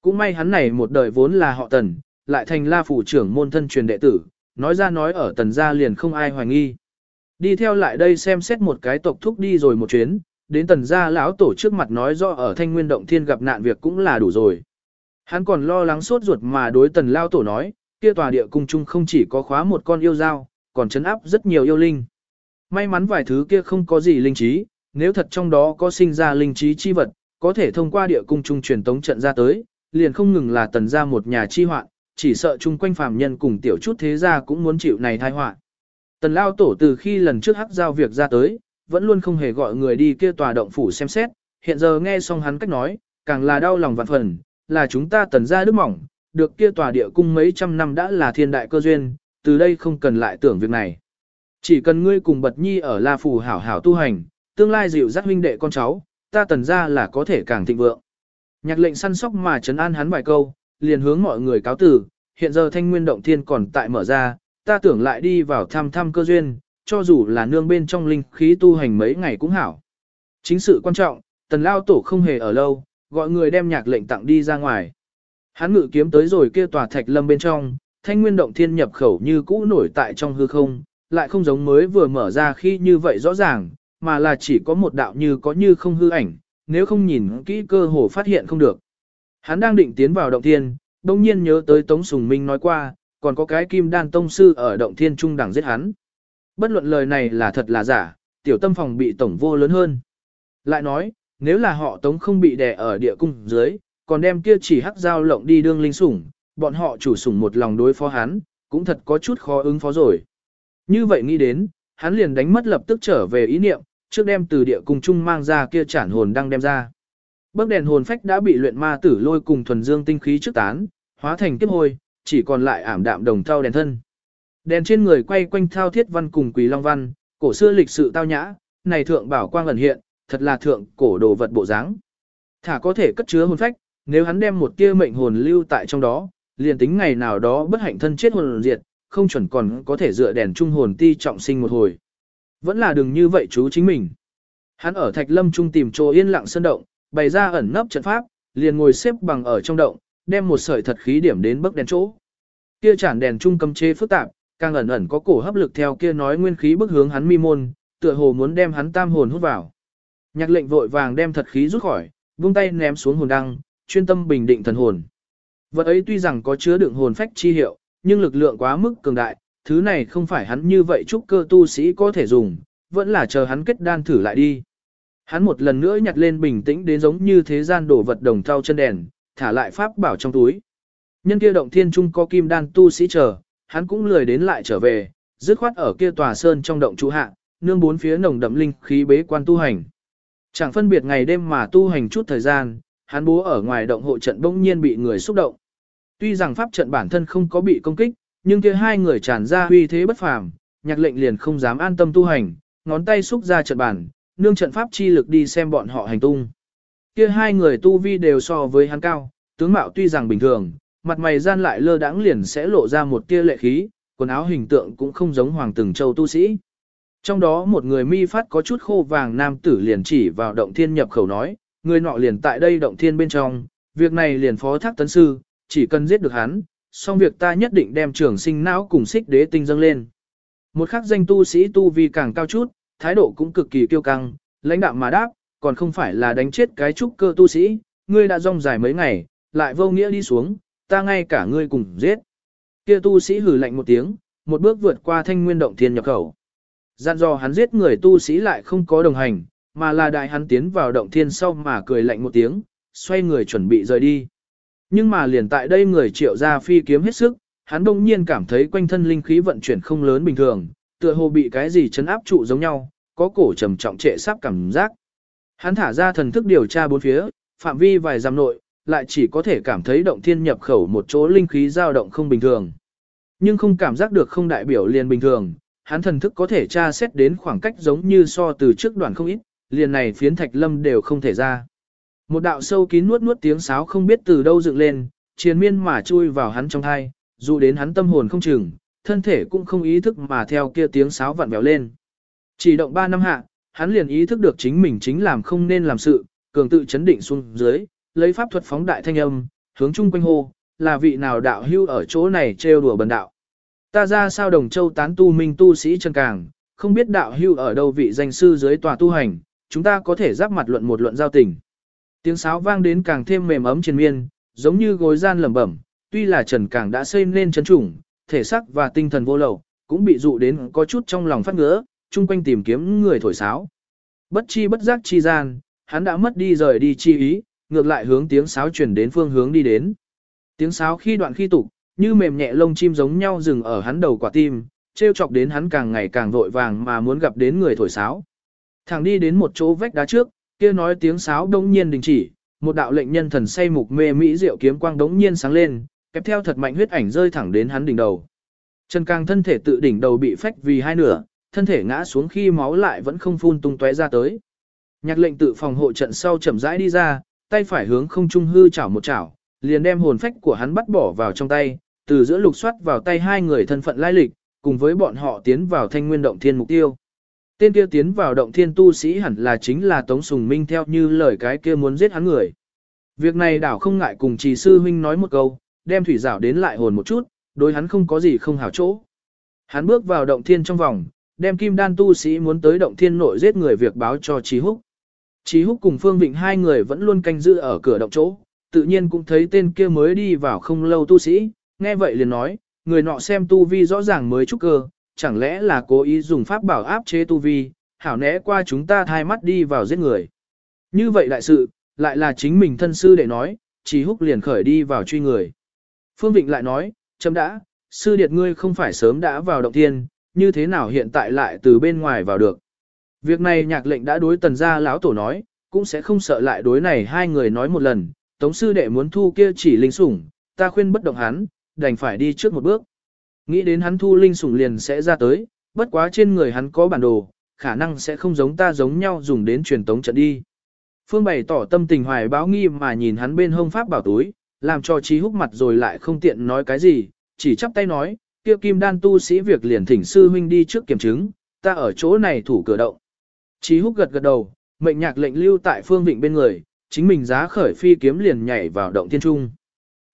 Cũng may hắn này một đời vốn là họ tần, lại thành la phủ trưởng môn thân truyền đệ tử, nói ra nói ở tần gia liền không ai hoài nghi. Đi theo lại đây xem xét một cái tộc thúc đi rồi một chuyến, đến tần gia lão tổ trước mặt nói do ở thanh nguyên động thiên gặp nạn việc cũng là đủ rồi. Hắn còn lo lắng sốt ruột mà đối tần lao tổ nói, kia tòa địa cung chung không chỉ có khóa một con yêu dao, còn chấn áp rất nhiều yêu linh. May mắn vài thứ kia không có gì linh trí, nếu thật trong đó có sinh ra linh trí chi vật, có thể thông qua địa cung trung truyền tống trận ra tới, liền không ngừng là tần ra một nhà chi hoạn, chỉ sợ chung quanh phàm nhân cùng tiểu chút thế gia cũng muốn chịu này thai họa. Tần lao tổ từ khi lần trước hắc giao việc ra tới, vẫn luôn không hề gọi người đi kia tòa động phủ xem xét, hiện giờ nghe xong hắn cách nói, càng là đau lòng vạn phần, là chúng ta tần gia đứt mỏng, được kia tòa địa cung mấy trăm năm đã là thiên đại cơ duyên, từ đây không cần lại tưởng việc này. Chỉ cần ngươi cùng bật nhi ở La Phù hảo hảo tu hành, tương lai dịu dắt huynh đệ con cháu, ta tần gia là có thể càng thịnh vượng. Nhạc lệnh săn sóc mà trấn an hắn vài câu, liền hướng mọi người cáo tử, hiện giờ thanh nguyên động thiên còn tại mở ra, ta tưởng lại đi vào thăm thăm cơ duyên, cho dù là nương bên trong linh khí tu hành mấy ngày cũng hảo. Chính sự quan trọng, tần lao tổ không hề ở lâu, gọi người đem nhạc lệnh tặng đi ra ngoài. Hắn ngự kiếm tới rồi kia tòa thạch lâm bên trong, thanh nguyên động thiên nhập khẩu như cũ nổi tại trong hư không, lại không giống mới vừa mở ra khi như vậy rõ ràng, mà là chỉ có một đạo như có như không hư ảnh, nếu không nhìn kỹ cơ hồ phát hiện không được. Hắn đang định tiến vào động thiên, đông nhiên nhớ tới Tống Sùng Minh nói qua, còn có cái kim đan tông sư ở động thiên trung đẳng giết hắn. Bất luận lời này là thật là giả, tiểu tâm phòng bị tổng vô lớn hơn. Lại nói, nếu là họ Tống không bị đè ở địa cung dưới, còn đem kia chỉ hắc dao lộng đi đương linh sủng, bọn họ chủ sủng một lòng đối phó hắn, cũng thật có chút khó ứng phó rồi. Như vậy nghĩ đến, hắn liền đánh mất lập tức trở về ý niệm, trước đem từ địa cung trung mang ra kia chản hồn đang đem ra. Bấc đèn hồn phách đã bị luyện ma tử lôi cùng thuần dương tinh khí trước tán, hóa thành kiếp hôi, chỉ còn lại ảm đạm đồng thau đèn thân. Đèn trên người quay quanh thao thiết văn cùng quỳ long văn, cổ xưa lịch sự tao nhã, này thượng bảo quang ẩn hiện, thật là thượng cổ đồ vật bộ dáng. Thả có thể cất chứa hồn phách, nếu hắn đem một tia mệnh hồn lưu tại trong đó, liền tính ngày nào đó bất hạnh thân chết hồn diệt, không chuẩn còn có thể dựa đèn trung hồn ti trọng sinh một hồi. Vẫn là đừng như vậy chú chính mình. Hắn ở Thạch Lâm Trung tìm chỗ yên lặng sơn động, bày ra ẩn nấp trận pháp, liền ngồi xếp bằng ở trong động, đem một sợi thật khí điểm đến bức đèn chỗ. Kia chản đèn trung cấm chế phức tạp, càng ẩn ẩn có cổ hấp lực theo kia nói nguyên khí bức hướng hắn mi môn, tựa hồ muốn đem hắn tam hồn hút vào. Nhạc lệnh vội vàng đem thật khí rút khỏi, vung tay ném xuống hồn đăng, chuyên tâm bình định thần hồn. Vật ấy tuy rằng có chứa đựng hồn phách chi hiệu, nhưng lực lượng quá mức cường đại, thứ này không phải hắn như vậy trúc cơ tu sĩ có thể dùng, vẫn là chờ hắn kết đan thử lại đi. Hắn một lần nữa nhặt lên bình tĩnh đến giống như thế gian đổ vật đồng thau chân đèn, thả lại pháp bảo trong túi. Nhân kia động thiên trung có kim đan tu sĩ chờ, hắn cũng lười đến lại trở về, dứt khoát ở kia tòa sơn trong động trụ hạ, nương bốn phía nồng đậm linh khí bế quan tu hành. Chẳng phân biệt ngày đêm mà tu hành chút thời gian, hắn bố ở ngoài động hộ trận bỗng nhiên bị người xúc động. Tuy rằng pháp trận bản thân không có bị công kích, nhưng kia hai người tràn ra uy thế bất phàm, nhạc lệnh liền không dám an tâm tu hành, ngón tay xúc ra trận bản, nương trận pháp chi lực đi xem bọn họ hành tung. Kia hai người tu vi đều so với hắn cao, tướng mạo tuy rằng bình thường, mặt mày gian lại lơ đãng liền sẽ lộ ra một tia lệ khí, quần áo hình tượng cũng không giống hoàng từng châu tu sĩ. Trong đó một người mi phát có chút khô vàng nam tử liền chỉ vào động thiên nhập khẩu nói, người nọ liền tại đây động thiên bên trong, việc này liền phó thác tấn sư, chỉ cần giết được hắn, xong việc ta nhất định đem trường sinh não cùng xích đế tinh dâng lên. Một khắc danh tu sĩ tu vi càng cao chút, thái độ cũng cực kỳ kiêu căng, lãnh đạo mà đáp, còn không phải là đánh chết cái trúc cơ tu sĩ, ngươi đã rong dài mấy ngày, lại vô nghĩa đi xuống, ta ngay cả ngươi cùng giết. Kia tu sĩ hử lạnh một tiếng, một bước vượt qua thanh nguyên động thiên nhập khẩu. gian dò hắn giết người tu sĩ lại không có đồng hành, mà là đại hắn tiến vào động thiên sau mà cười lạnh một tiếng, xoay người chuẩn bị rời đi. Nhưng mà liền tại đây người triệu ra phi kiếm hết sức, hắn đông nhiên cảm thấy quanh thân linh khí vận chuyển không lớn bình thường, tựa hồ bị cái gì chấn áp trụ giống nhau, có cổ trầm trọng trệ sắp cảm giác. Hắn thả ra thần thức điều tra bốn phía, phạm vi vài dặm nội, lại chỉ có thể cảm thấy động thiên nhập khẩu một chỗ linh khí dao động không bình thường. Nhưng không cảm giác được không đại biểu liền bình thường, hắn thần thức có thể tra xét đến khoảng cách giống như so từ trước đoàn không ít, liền này phiến thạch lâm đều không thể ra. Một đạo sâu kín nuốt nuốt tiếng sáo không biết từ đâu dựng lên, triền miên mà chui vào hắn trong thai, dù đến hắn tâm hồn không chừng, thân thể cũng không ý thức mà theo kia tiếng sáo vặn vẹo lên. Chỉ động 3 năm hạ, hắn liền ý thức được chính mình chính làm không nên làm sự, cường tự chấn định xuống dưới, lấy pháp thuật phóng đại thanh âm, hướng chung quanh hô, là vị nào đạo hưu ở chỗ này trêu đùa bần đạo. Ta ra sao đồng châu tán tu minh tu sĩ chân càng, không biết đạo hưu ở đâu vị danh sư dưới tòa tu hành, chúng ta có thể giáp mặt luận một luận giao tình. Tiếng sáo vang đến càng thêm mềm ấm trên miên, giống như gối gian lẩm bẩm, tuy là Trần Càng đã xây nên chấn chủng, thể sắc và tinh thần vô lậu, cũng bị dụ đến có chút trong lòng phát ngỡ, chung quanh tìm kiếm người thổi sáo. Bất chi bất giác chi gian, hắn đã mất đi rời đi chi ý, ngược lại hướng tiếng sáo chuyển đến phương hướng đi đến. Tiếng sáo khi đoạn khi tục, như mềm nhẹ lông chim giống nhau dừng ở hắn đầu quả tim, treo chọc đến hắn càng ngày càng vội vàng mà muốn gặp đến người thổi sáo. Thằng đi đến một chỗ vách đá trước, kia nói tiếng sáo đống nhiên đình chỉ, một đạo lệnh nhân thần say mục mê mỹ diệu kiếm quang đống nhiên sáng lên, kẹp theo thật mạnh huyết ảnh rơi thẳng đến hắn đỉnh đầu. Trần Càng thân thể tự đỉnh đầu bị phách vì hai nửa, thân thể ngã xuống khi máu lại vẫn không phun tung tóe ra tới. Nhạc lệnh tự phòng hộ trận sau chậm rãi đi ra, tay phải hướng không trung hư chảo một chảo, liền đem hồn phách của hắn bắt bỏ vào trong tay, từ giữa lục soát vào tay hai người thân phận lai lịch, cùng với bọn họ tiến vào thanh nguyên động thiên mục tiêu. Tên kia tiến vào động thiên tu sĩ hẳn là chính là Tống Sùng Minh theo như lời cái kia muốn giết hắn người. Việc này đảo không ngại cùng trì sư huynh nói một câu, đem thủy rảo đến lại hồn một chút, đối hắn không có gì không hảo chỗ. Hắn bước vào động thiên trong vòng, đem kim đan tu sĩ muốn tới động thiên nội giết người việc báo cho Trí Húc. Trí Húc cùng Phương Vịnh hai người vẫn luôn canh giữ ở cửa động chỗ, tự nhiên cũng thấy tên kia mới đi vào không lâu tu sĩ, nghe vậy liền nói, người nọ xem tu vi rõ ràng mới trúc cơ, chẳng lẽ là cố ý dùng pháp bảo áp chế tu vi, hảo né qua chúng ta thai mắt đi vào giết người. Như vậy đại sự, lại là chính mình thân sư để nói, chỉ Húc liền khởi đi vào truy người. Phương Vịnh lại nói, chấm đã, sư điệt ngươi không phải sớm đã vào động thiên, như thế nào hiện tại lại từ bên ngoài vào được. Việc này nhạc lệnh đã đối tần gia lão tổ nói, cũng sẽ không sợ lại đối này hai người nói một lần, tống sư đệ muốn thu kia chỉ linh sủng, ta khuyên bất động hắn, đành phải đi trước một bước. Nghĩ đến hắn thu linh sủng liền sẽ ra tới, bất quá trên người hắn có bản đồ, khả năng sẽ không giống ta giống nhau dùng đến truyền tống trận đi. Phương bày tỏ tâm tình hoài báo nghi mà nhìn hắn bên hông pháp bảo túi, làm cho trí húc mặt rồi lại không tiện nói cái gì, chỉ chắp tay nói, kia kim đan tu sĩ việc liền thỉnh sư huynh đi trước kiểm chứng, ta ở chỗ này thủ cửa động. Chí húc gật gật đầu, mệnh nhạc lệnh lưu tại phương vịnh bên người, chính mình giá khởi phi kiếm liền nhảy vào động thiên trung.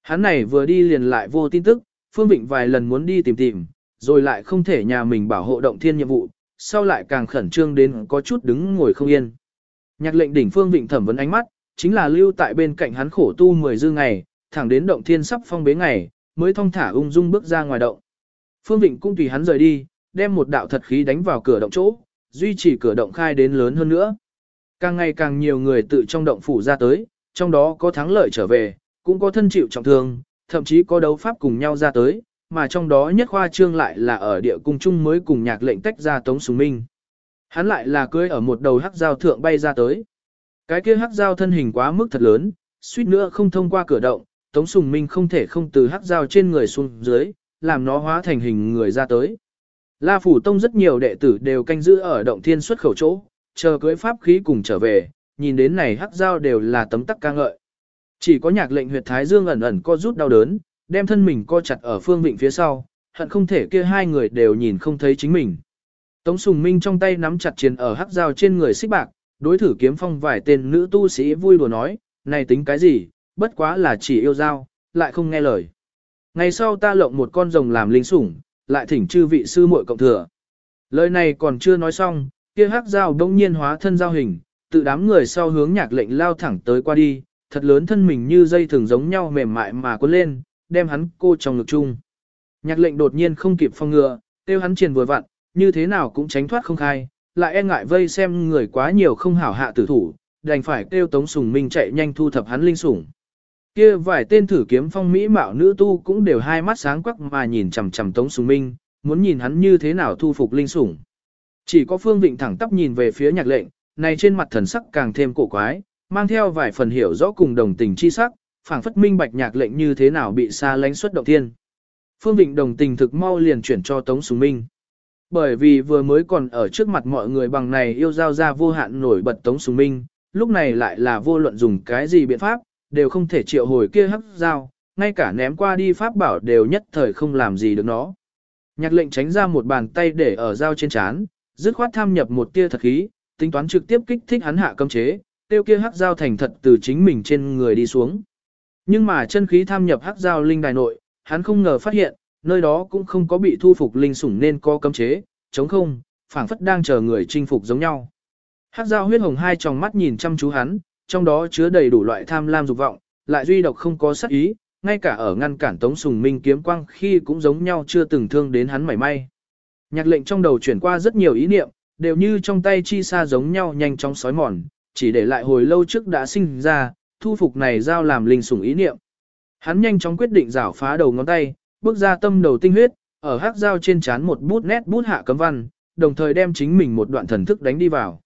Hắn này vừa đi liền lại vô tin tức, phương vịnh vài lần muốn đi tìm tìm, rồi lại không thể nhà mình bảo hộ động thiên nhiệm vụ, sau lại càng khẩn trương đến có chút đứng ngồi không yên. Nhạc lệnh đỉnh phương vịnh thẩm vấn ánh mắt, chính là lưu tại bên cạnh hắn khổ tu 10 dư ngày, thẳng đến động thiên sắp phong bế ngày, mới thong thả ung dung bước ra ngoài động. Phương Vịnh cũng tùy hắn rời đi, đem một đạo thật khí đánh vào cửa động chỗ, duy trì cửa động khai đến lớn hơn nữa. Càng ngày càng nhiều người tự trong động phủ ra tới, trong đó có thắng lợi trở về, cũng có thân chịu trọng thương, thậm chí có đấu pháp cùng nhau ra tới, mà trong đó nhất khoa trương lại là ở địa cung chung mới cùng nhạc lệnh tách ra Tống Sùng Minh. Hắn lại là cưới ở một đầu hắc dao thượng bay ra tới. Cái kia hắc dao thân hình quá mức thật lớn, suýt nữa không thông qua cửa động, Tống Sùng Minh không thể không từ hắc dao trên người xuống dưới, làm nó hóa thành hình người ra tới. La Phủ Tông rất nhiều đệ tử đều canh giữ ở động thiên xuất khẩu chỗ, chờ cưới pháp khí cùng trở về, nhìn đến này hắc dao đều là tấm tắc ca ngợi. Chỉ có nhạc lệnh huyệt thái dương ẩn ẩn co rút đau đớn, đem thân mình co chặt ở phương vịnh phía sau, hận không thể kia hai người đều nhìn không thấy chính mình. Tống Sùng Minh trong tay nắm chặt chiến ở hắc dao trên người xích bạc, đối thử kiếm phong vài tên nữ tu sĩ vui đùa nói, này tính cái gì, bất quá là chỉ yêu dao, lại không nghe lời. Ngày sau ta lộng một con rồng làm linh sủng, lại thỉnh chư vị sư muội cộng thừa. Lời này còn chưa nói xong, kia hắc dao đông nhiên hóa thân giao hình, tự đám người sau hướng nhạc lệnh lao thẳng tới qua đi, thật lớn thân mình như dây thường giống nhau mềm mại mà cuốn lên, đem hắn cô trong ngực chung. Nhạc lệnh đột nhiên không kịp phong ngừa, tiêu hắn triền vừa vặn, như thế nào cũng tránh thoát không khai, lại e ngại vây xem người quá nhiều không hảo hạ tử thủ, đành phải kêu Tống Sùng Minh chạy nhanh thu thập hắn linh sủng. Kia vài tên thử kiếm phong mỹ mạo nữ tu cũng đều hai mắt sáng quắc mà nhìn chằm chằm Tống Sùng Minh, muốn nhìn hắn như thế nào thu phục linh sủng. Chỉ có Phương Vịnh thẳng tắp nhìn về phía nhạc lệnh, này trên mặt thần sắc càng thêm cổ quái, mang theo vài phần hiểu rõ cùng đồng tình chi sắc, phảng phất minh bạch nhạc lệnh như thế nào bị xa lánh xuất động thiên. Phương Vịnh đồng tình thực mau liền chuyển cho Tống Sùng Minh. Bởi vì vừa mới còn ở trước mặt mọi người bằng này yêu giao ra vô hạn nổi bật Tống Sùng Minh, lúc này lại là vô luận dùng cái gì biện pháp, đều không thể triệu hồi kia hắc giao, ngay cả ném qua đi pháp bảo đều nhất thời không làm gì được nó. Nhạc lệnh tránh ra một bàn tay để ở dao trên chán, dứt khoát tham nhập một tia thật khí, tính toán trực tiếp kích thích hắn hạ cấm chế, tiêu kia hắc giao thành thật từ chính mình trên người đi xuống. Nhưng mà chân khí tham nhập hắc giao linh đài nội, hắn không ngờ phát hiện, nơi đó cũng không có bị thu phục linh sủng nên có cấm chế, chống không, phảng phất đang chờ người chinh phục giống nhau. Hắc giao huyết hồng hai tròng mắt nhìn chăm chú hắn, trong đó chứa đầy đủ loại tham lam dục vọng, lại duy độc không có sát ý, ngay cả ở ngăn cản Tống Sùng Minh kiếm quang khi cũng giống nhau chưa từng thương đến hắn mảy may. Nhạc lệnh trong đầu chuyển qua rất nhiều ý niệm, đều như trong tay chi xa giống nhau nhanh chóng sói mòn, chỉ để lại hồi lâu trước đã sinh ra, thu phục này giao làm linh sủng ý niệm. Hắn nhanh chóng quyết định rảo phá đầu ngón tay, bước ra tâm đầu tinh huyết, ở hắc dao trên chán một bút nét bút hạ cấm văn, đồng thời đem chính mình một đoạn thần thức đánh đi vào.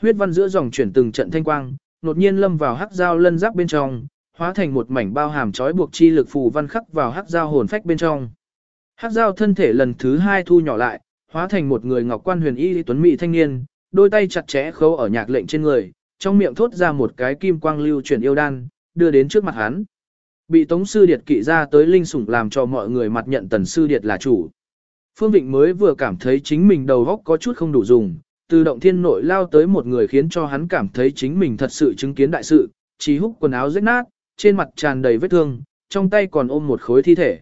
Huyết văn giữa dòng chuyển từng trận thanh quang, đột nhiên lâm vào hắc dao lân giáp bên trong, hóa thành một mảnh bao hàm trói buộc chi lực phù văn khắc vào hắc dao hồn phách bên trong. Hắc dao thân thể lần thứ hai thu nhỏ lại, hóa thành một người ngọc quan huyền y tuấn mỹ thanh niên, đôi tay chặt chẽ khâu ở nhạc lệnh trên người, trong miệng thốt ra một cái kim quang lưu chuyển yêu đan, đưa đến trước mặt hắn. Bị Tống sư điệt kỵ ra tới linh sủng làm cho mọi người mặt nhận tần sư điệt là chủ. Phương Vịnh mới vừa cảm thấy chính mình đầu óc có chút không đủ dùng, từ động thiên nội lao tới một người khiến cho hắn cảm thấy chính mình thật sự chứng kiến đại sự, chỉ húc quần áo rách nát, trên mặt tràn đầy vết thương, trong tay còn ôm một khối thi thể.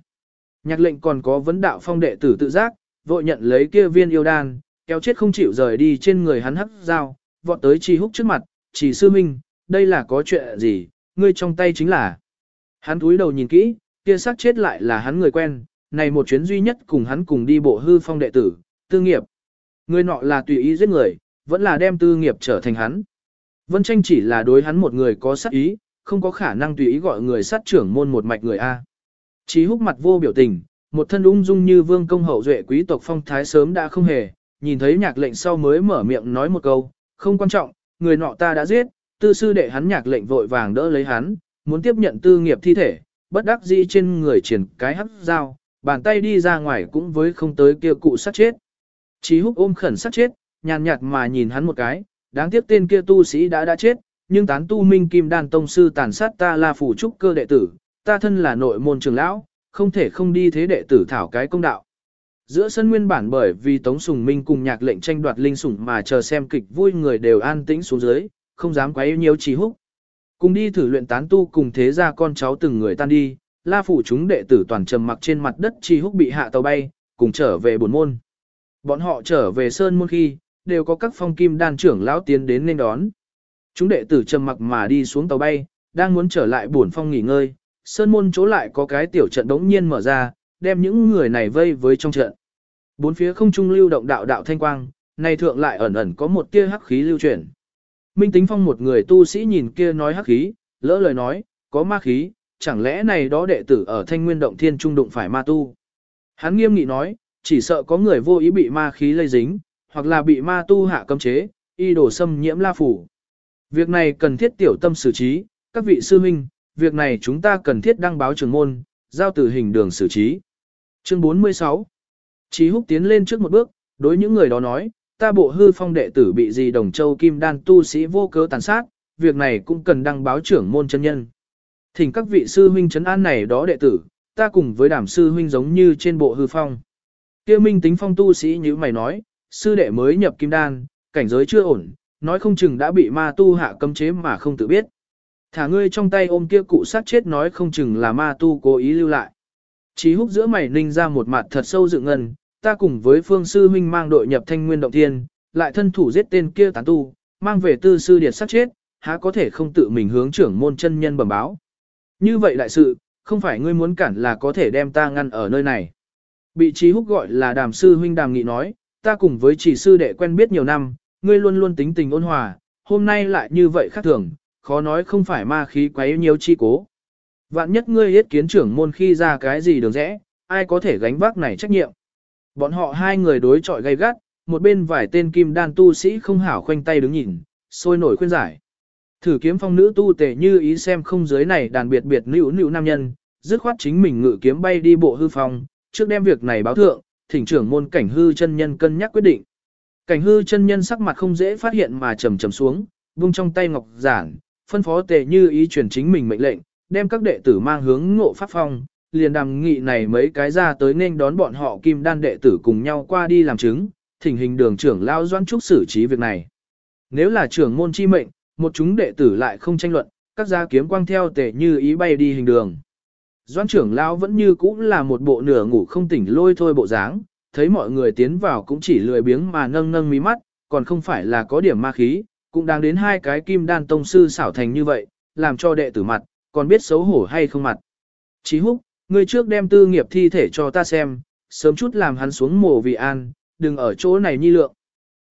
Nhạc lệnh còn có vấn đạo phong đệ tử tự giác, vội nhận lấy kia viên yêu đan, kéo chết không chịu rời đi trên người hắn hấp dao, vọt tới chi húc trước mặt, chỉ sư minh, đây là có chuyện gì, ngươi trong tay chính là. Hắn túi đầu nhìn kỹ, kia xác chết lại là hắn người quen, này một chuyến duy nhất cùng hắn cùng đi bộ hư phong đệ tử, tư nghiệp. Người nọ là tùy ý giết người, vẫn là đem tư nghiệp trở thành hắn. Vân tranh chỉ là đối hắn một người có sát ý, không có khả năng tùy ý gọi người sát trưởng môn một mạch người A. Chí húc mặt vô biểu tình, một thân ung dung như vương công hậu duệ quý tộc phong thái sớm đã không hề, nhìn thấy nhạc lệnh sau mới mở miệng nói một câu, không quan trọng, người nọ ta đã giết, tư sư đệ hắn nhạc lệnh vội vàng đỡ lấy hắn, muốn tiếp nhận tư nghiệp thi thể, bất đắc dĩ trên người triển cái hắc dao, bàn tay đi ra ngoài cũng với không tới kia cụ sát chết. Chí húc ôm khẩn sát chết, nhàn nhạt mà nhìn hắn một cái, đáng tiếc tên kia tu sĩ đã đã chết, nhưng tán tu minh kim đan tông sư tàn sát ta là phủ trúc cơ đệ tử, ta thân là nội môn trường lão, không thể không đi thế đệ tử thảo cái công đạo. Giữa sân nguyên bản bởi vì Tống Sùng Minh cùng nhạc lệnh tranh đoạt linh sủng mà chờ xem kịch vui người đều an tĩnh xuống dưới, không dám quá yêu nhiều trí húc. Cùng đi thử luyện tán tu cùng thế ra con cháu từng người tan đi, la phủ chúng đệ tử toàn trầm mặc trên mặt đất trì húc bị hạ tàu bay, cùng trở về buồn môn. Bọn họ trở về sơn môn khi, đều có các phong kim đan trưởng lão tiến đến nên đón. Chúng đệ tử trầm mặc mà đi xuống tàu bay, đang muốn trở lại buồn phong nghỉ ngơi, sơn môn chỗ lại có cái tiểu trận đống nhiên mở ra, đem những người này vây với trong trận. Bốn phía không trung lưu động đạo đạo thanh quang, này thượng lại ẩn ẩn có một tia hắc khí lưu chuyển. Minh Tính Phong một người tu sĩ nhìn kia nói hắc khí, lỡ lời nói, có ma khí, chẳng lẽ này đó đệ tử ở Thanh Nguyên Động Thiên trung đụng phải ma tu. Hắn nghiêm nghị nói, chỉ sợ có người vô ý bị ma khí lây dính, hoặc là bị ma tu hạ cấm chế, y đổ xâm nhiễm la phủ. Việc này cần thiết tiểu tâm xử trí, các vị sư huynh, việc này chúng ta cần thiết đăng báo trường môn, giao từ hình đường xử trí. Chương 46 Chí húc tiến lên trước một bước, đối những người đó nói, ta bộ hư phong đệ tử bị gì đồng châu kim đan tu sĩ vô cớ tàn sát, việc này cũng cần đăng báo trưởng môn chân nhân. Thỉnh các vị sư huynh trấn an này đó đệ tử, ta cùng với đảm sư huynh giống như trên bộ hư phong. Kia minh tính phong tu sĩ như mày nói, sư đệ mới nhập kim đan, cảnh giới chưa ổn, nói không chừng đã bị ma tu hạ cấm chế mà không tự biết. Thả ngươi trong tay ôm kia cụ sát chết nói không chừng là ma tu cố ý lưu lại. Chí húc giữa mày ninh ra một mặt thật sâu dựng ngân, ta cùng với phương sư huynh mang đội nhập thanh nguyên động thiên, lại thân thủ giết tên kia tán tu, mang về tư sư điệt sát chết, há có thể không tự mình hướng trưởng môn chân nhân bẩm báo. Như vậy đại sự, không phải ngươi muốn cản là có thể đem ta ngăn ở nơi này. Bị trí húc gọi là đàm sư huynh đàm nghị nói, ta cùng với chỉ sư đệ quen biết nhiều năm, ngươi luôn luôn tính tình ôn hòa, hôm nay lại như vậy khác thường, khó nói không phải ma khí quấy nhiều chi cố. Vạn nhất ngươi yết kiến trưởng môn khi ra cái gì đường rẽ, ai có thể gánh vác này trách nhiệm. Bọn họ hai người đối chọi gay gắt, một bên vài tên kim đan tu sĩ không hảo khoanh tay đứng nhìn, sôi nổi khuyên giải. Thử kiếm phong nữ tu tề như ý xem không giới này đàn biệt biệt nữ nữ nam nhân, dứt khoát chính mình ngự kiếm bay đi bộ hư phong, trước đem việc này báo thượng, thỉnh trưởng môn cảnh hư chân nhân cân nhắc quyết định. Cảnh hư chân nhân sắc mặt không dễ phát hiện mà trầm trầm xuống, vung trong tay ngọc giản, phân phó tề như ý truyền chính mình mệnh lệnh, đem các đệ tử mang hướng ngộ pháp phong, liền đàm nghị này mấy cái ra tới nên đón bọn họ kim đan đệ tử cùng nhau qua đi làm chứng, thỉnh hình đường trưởng lao doan trúc xử trí việc này. Nếu là trưởng môn chi mệnh, một chúng đệ tử lại không tranh luận, các gia kiếm quang theo tề như ý bay đi hình đường. Doan trưởng lao vẫn như cũ là một bộ nửa ngủ không tỉnh lôi thôi bộ dáng, thấy mọi người tiến vào cũng chỉ lười biếng mà nâng nâng mí mắt, còn không phải là có điểm ma khí, cũng đang đến hai cái kim đan tông sư xảo thành như vậy, làm cho đệ tử mặt, còn biết xấu hổ hay không mặt. Chí húc, ngươi trước đem tư nghiệp thi thể cho ta xem, sớm chút làm hắn xuống mồ vì an, đừng ở chỗ này nhi lượng.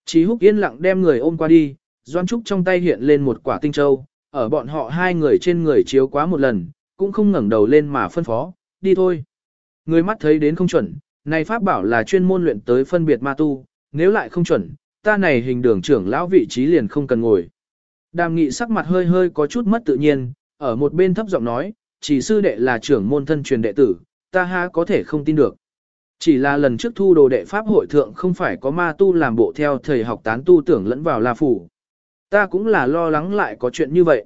Chí húc yên lặng đem người ôm qua đi, doan trúc trong tay hiện lên một quả tinh châu, ở bọn họ hai người trên người chiếu quá một lần, cũng không ngẩng đầu lên mà phân phó, đi thôi. Người mắt thấy đến không chuẩn, này pháp bảo là chuyên môn luyện tới phân biệt ma tu, nếu lại không chuẩn, ta này hình đường trưởng lão vị trí liền không cần ngồi. Đàm nghị sắc mặt hơi hơi có chút mất tự nhiên, ở một bên thấp giọng nói, chỉ sư đệ là trưởng môn thân truyền đệ tử, ta ha có thể không tin được. Chỉ là lần trước thu đồ đệ pháp hội thượng không phải có ma tu làm bộ theo thầy học tán tu tưởng lẫn vào la phủ. Ta cũng là lo lắng lại có chuyện như vậy.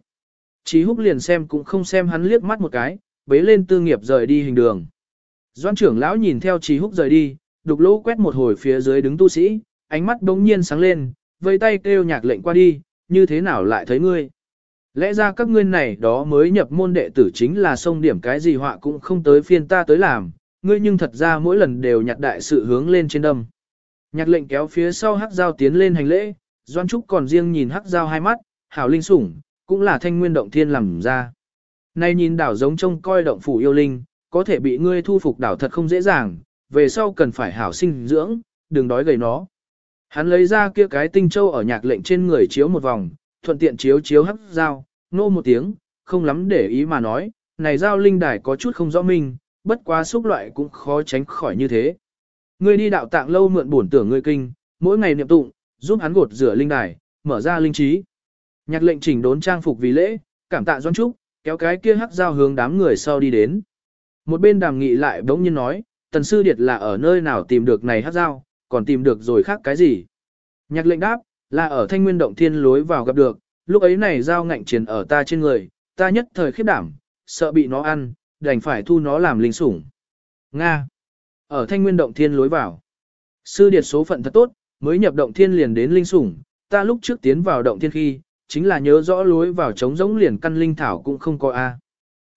Chí húc liền xem cũng không xem hắn liếc mắt một cái, bế lên tư nghiệp rời đi hình đường. Doan trưởng lão nhìn theo Chí húc rời đi, đục lỗ quét một hồi phía dưới đứng tu sĩ, ánh mắt đống nhiên sáng lên, vây tay kêu nhạc lệnh qua đi, như thế nào lại thấy ngươi. Lẽ ra các ngươi này đó mới nhập môn đệ tử chính là sông điểm cái gì họa cũng không tới phiên ta tới làm, ngươi nhưng thật ra mỗi lần đều nhặt đại sự hướng lên trên đâm. Nhạc lệnh kéo phía sau hắc giao tiến lên hành lễ, Doan Trúc còn riêng nhìn hắc giao hai mắt, hảo linh sủng, cũng là thanh nguyên động thiên làm ra. Nay nhìn đảo giống trông coi động phủ yêu linh, có thể bị ngươi thu phục đảo thật không dễ dàng, về sau cần phải hảo sinh dưỡng, đừng đói gầy nó. Hắn lấy ra kia cái tinh châu ở nhạc lệnh trên người chiếu một vòng, thuận tiện chiếu chiếu hắc dao, nô một tiếng, không lắm để ý mà nói, này giao linh đài có chút không rõ minh, bất quá xúc loại cũng khó tránh khỏi như thế. Ngươi đi đạo tạng lâu mượn bổn tưởng ngươi kinh, mỗi ngày niệm tụng, giúp hắn gột rửa linh đài, mở ra linh trí. Nhạc lệnh chỉnh đốn trang phục vì lễ, cảm tạ doan trúc, kéo cái kia hắc giao hướng đám người sau đi đến. Một bên đàm nghị lại bỗng nhiên nói, tần sư điệt là ở nơi nào tìm được này hắc giao, còn tìm được rồi khác cái gì. Nhạc lệnh đáp, là ở thanh nguyên động thiên lối vào gặp được, lúc ấy này dao ngạnh triển ở ta trên người, ta nhất thời khiếp đảm, sợ bị nó ăn, đành phải thu nó làm linh sủng. Nga. Ở thanh nguyên động thiên lối vào. Sư điệt số phận thật tốt, mới nhập động thiên liền đến linh sủng, ta lúc trước tiến vào động thiên khi, chính là nhớ rõ lối vào trống giống liền căn linh thảo cũng không có A.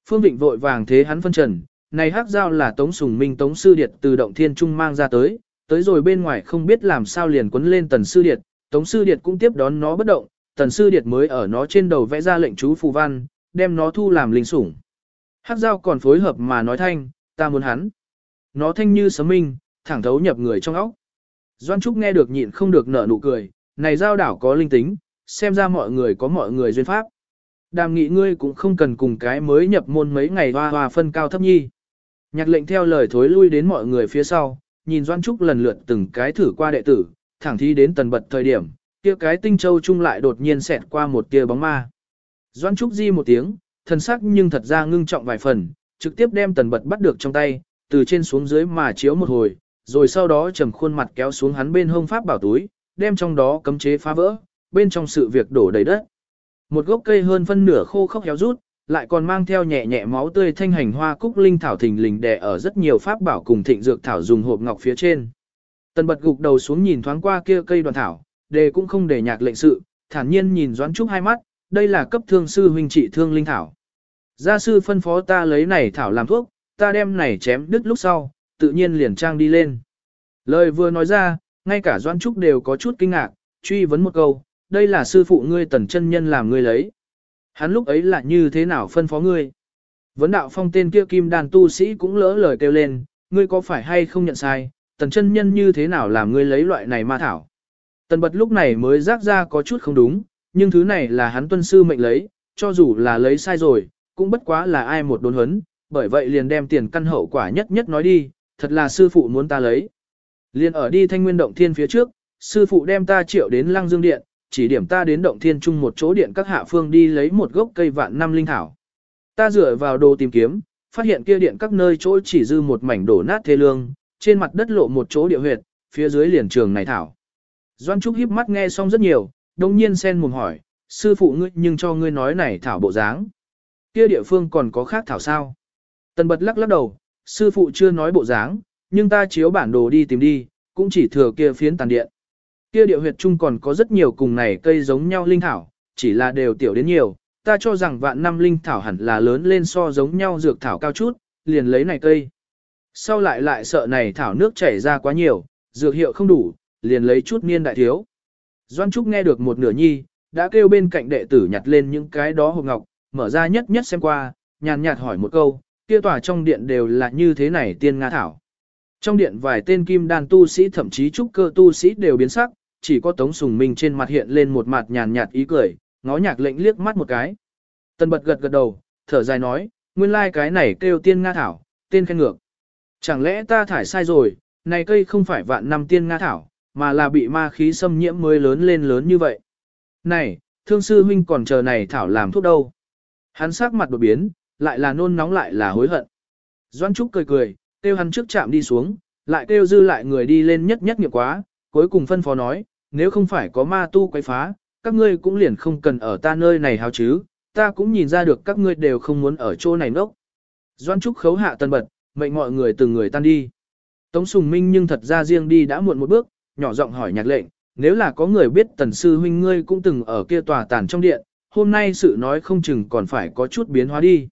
Phương Vịnh vội vàng thế hắn phân trần, này hắc giao là tống sùng minh tống sư điệt từ động thiên trung mang ra tới, tới rồi bên ngoài không biết làm sao liền quấn lên tần sư điệt, tống sư điệt cũng tiếp đón nó bất động, tần sư điệt mới ở nó trên đầu vẽ ra lệnh chú phù văn, đem nó thu làm linh sủng. Hắc giao còn phối hợp mà nói thanh, ta muốn hắn. Nó thanh như sấm minh, thẳng thấu nhập người trong óc. Doan Trúc nghe được nhịn không được nở nụ cười, này giao đảo có linh tính, xem ra mọi người có mọi người duyên pháp. Đàm nghị ngươi cũng không cần cùng cái mới nhập môn mấy ngày hoa hoa phân cao thấp nhi. Nhạc lệnh theo lời thối lui đến mọi người phía sau, nhìn Doan Trúc lần lượt từng cái thử qua đệ tử, thẳng thi đến tần bật thời điểm, kia cái tinh châu chung lại đột nhiên xẹt qua một tia bóng ma. Doan Trúc di một tiếng, thần sắc nhưng thật ra ngưng trọng vài phần, trực tiếp đem tần bật bắt được trong tay, từ trên xuống dưới mà chiếu một hồi, rồi sau đó trầm khuôn mặt kéo xuống hắn bên hông pháp bảo túi, đem trong đó cấm chế phá vỡ, bên trong sự việc đổ đầy đất. Một gốc cây hơn phân nửa khô khốc héo rút, lại còn mang theo nhẹ nhẹ máu tươi thanh hành hoa cúc linh thảo thình lình đè ở rất nhiều pháp bảo cùng thịnh dược thảo dùng hộp ngọc phía trên. Tần bật gục đầu xuống nhìn thoáng qua kia cây đoàn thảo, đề cũng không để nhạc lệnh sự, thản nhiên nhìn doãn trúc hai mắt, đây là cấp thương sư huynh trị thương linh thảo. Gia sư phân phó ta lấy này thảo làm thuốc, ta đem này chém đứt lúc sau, tự nhiên liền trang đi lên. Lời vừa nói ra, ngay cả doãn trúc đều có chút kinh ngạc, truy vấn một câu, đây là sư phụ ngươi tần chân nhân làm ngươi lấy. Hắn lúc ấy là như thế nào phân phó ngươi? Vấn đạo phong tên kia kim đàn tu sĩ cũng lỡ lời kêu lên, ngươi có phải hay không nhận sai, tần chân nhân như thế nào làm ngươi lấy loại này ma thảo? Tần bật lúc này mới rác ra có chút không đúng, nhưng thứ này là hắn tuân sư mệnh lấy, cho dù là lấy sai rồi, cũng bất quá là ai một đốn huấn, bởi vậy liền đem tiền căn hậu quả nhất nhất nói đi, thật là sư phụ muốn ta lấy. Liền ở đi thanh nguyên động thiên phía trước, sư phụ đem ta triệu đến lăng dương điện, chỉ điểm ta đến động thiên trung một chỗ điện các hạ phương đi lấy một gốc cây vạn năm linh thảo. Ta dựa vào đồ tìm kiếm, phát hiện kia điện các nơi chỗ chỉ dư một mảnh đổ nát thê lương, trên mặt đất lộ một chỗ địa huyệt, phía dưới liền trường này thảo. Doan Trúc híp mắt nghe xong rất nhiều, đồng nhiên sen mồm hỏi, sư phụ ngươi nhưng cho ngươi nói này thảo bộ dáng. Kia địa phương còn có khác thảo sao? Tần bật lắc lắc đầu, sư phụ chưa nói bộ dáng, nhưng ta chiếu bản đồ đi tìm đi, cũng chỉ thừa kia phiến tàn điện. Kia địa huyệt chung còn có rất nhiều cùng này cây giống nhau linh thảo, chỉ là đều tiểu đến nhiều, ta cho rằng vạn năm linh thảo hẳn là lớn lên so giống nhau dược thảo cao chút, liền lấy này cây. Sau lại lại sợ này thảo nước chảy ra quá nhiều, dược hiệu không đủ, liền lấy chút niên đại thiếu. Doan Trúc nghe được một nửa nhi, đã kêu bên cạnh đệ tử nhặt lên những cái đó hộp ngọc, mở ra nhất nhất xem qua, nhàn nhạt hỏi một câu, kia tòa trong điện đều là như thế này tiên Nga thảo. Trong điện vài tên kim đan tu sĩ thậm chí trúc cơ tu sĩ đều biến sắc, chỉ có Tống Sùng Minh trên mặt hiện lên một mặt nhàn nhạt ý cười, ngó nhạc lệnh liếc mắt một cái. tân bật gật gật đầu, thở dài nói, nguyên lai like cái này kêu tiên Nga thảo, tên khen ngược. Chẳng lẽ ta thải sai rồi, này cây không phải vạn năm tiên Nga thảo, mà là bị ma khí xâm nhiễm mới lớn lên lớn như vậy. Này, thương sư huynh còn chờ này thảo làm thuốc đâu. Hắn sắc mặt đột biến, lại là nôn nóng lại là hối hận. Doan Trúc cười cười, kêu hắn trước chạm đi xuống, lại kêu dư lại người đi lên nhất nhất nghiệp quá, cuối cùng phân phó nói, nếu không phải có ma tu quấy phá, các ngươi cũng liền không cần ở ta nơi này hào chứ, ta cũng nhìn ra được các ngươi đều không muốn ở chỗ này nốc. Doan Trúc khấu hạ tân bật, mệnh mọi người từng người tan đi. Tống Sùng Minh nhưng thật ra riêng đi đã muộn một bước, nhỏ giọng hỏi nhạc lệnh, nếu là có người biết tần sư huynh ngươi cũng từng ở kia tòa tàn trong điện, hôm nay sự nói không chừng còn phải có chút biến hóa đi.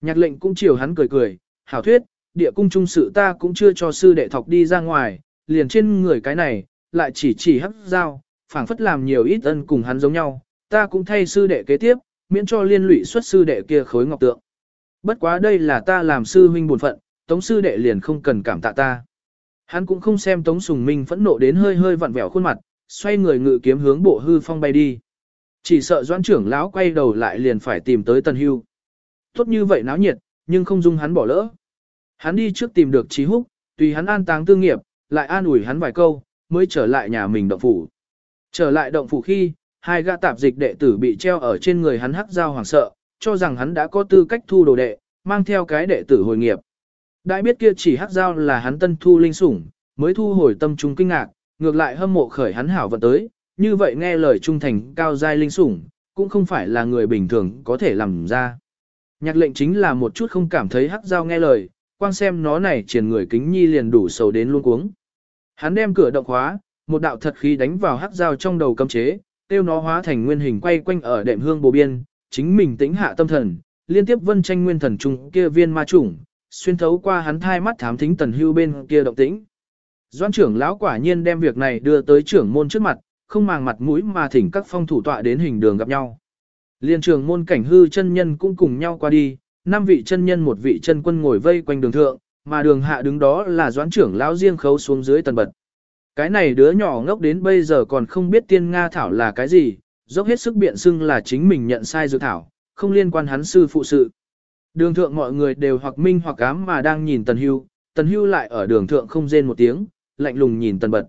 Nhạc lệnh cũng chiều hắn cười cười, hảo thuyết, địa cung trung sự ta cũng chưa cho sư đệ thọc đi ra ngoài, liền trên người cái này, lại chỉ chỉ hắc dao, phảng phất làm nhiều ít ân cùng hắn giống nhau, ta cũng thay sư đệ kế tiếp, miễn cho liên lụy xuất sư đệ kia khối ngọc tượng. Bất quá đây là ta làm sư huynh buồn phận, tống sư đệ liền không cần cảm tạ ta. Hắn cũng không xem tống sùng minh phẫn nộ đến hơi hơi vặn vẹo khuôn mặt, xoay người ngự kiếm hướng bộ hư phong bay đi. Chỉ sợ doãn trưởng lão quay đầu lại liền phải tìm tới tần hưu. Tốt như vậy náo nhiệt, nhưng không dung hắn bỏ lỡ. Hắn đi trước tìm được trí húc, tùy hắn an táng tương nghiệp, lại an ủi hắn vài câu, mới trở lại nhà mình động phủ. Trở lại động phủ khi, hai gã tạp dịch đệ tử bị treo ở trên người hắn hắc giao hoàng sợ, cho rằng hắn đã có tư cách thu đồ đệ, mang theo cái đệ tử hồi nghiệp. Đại biết kia chỉ hắc giao là hắn tân thu linh sủng, mới thu hồi tâm trung kinh ngạc, ngược lại hâm mộ khởi hắn hảo vận tới, như vậy nghe lời trung thành cao giai linh sủng, cũng không phải là người bình thường có thể làm ra. Nhạc lệnh chính là một chút không cảm thấy hắc giao nghe lời, quang xem nó này triển người kính nhi liền đủ sầu đến luôn cuống. Hắn đem cửa động khóa, một đạo thật khí đánh vào hắc giao trong đầu cấm chế, tiêu nó hóa thành nguyên hình quay quanh ở đệm hương bồ biên, chính mình tĩnh hạ tâm thần, liên tiếp vân tranh nguyên thần trung kia viên ma chủng, xuyên thấu qua hắn thai mắt thám thính tần hưu bên kia động tĩnh. Doan trưởng lão quả nhiên đem việc này đưa tới trưởng môn trước mặt, không màng mặt mũi mà thỉnh các phong thủ tọa đến hình đường gặp nhau. Liên trường môn cảnh hư chân nhân cũng cùng nhau qua đi, năm vị chân nhân một vị chân quân ngồi vây quanh đường thượng, mà đường hạ đứng đó là doãn trưởng lão riêng khấu xuống dưới tần bật. Cái này đứa nhỏ ngốc đến bây giờ còn không biết tiên Nga thảo là cái gì, dốc hết sức biện xưng là chính mình nhận sai dự thảo, không liên quan hắn sư phụ sự. Đường thượng mọi người đều hoặc minh hoặc ám mà đang nhìn tần hưu, tần hưu lại ở đường thượng không rên một tiếng, lạnh lùng nhìn tần bật.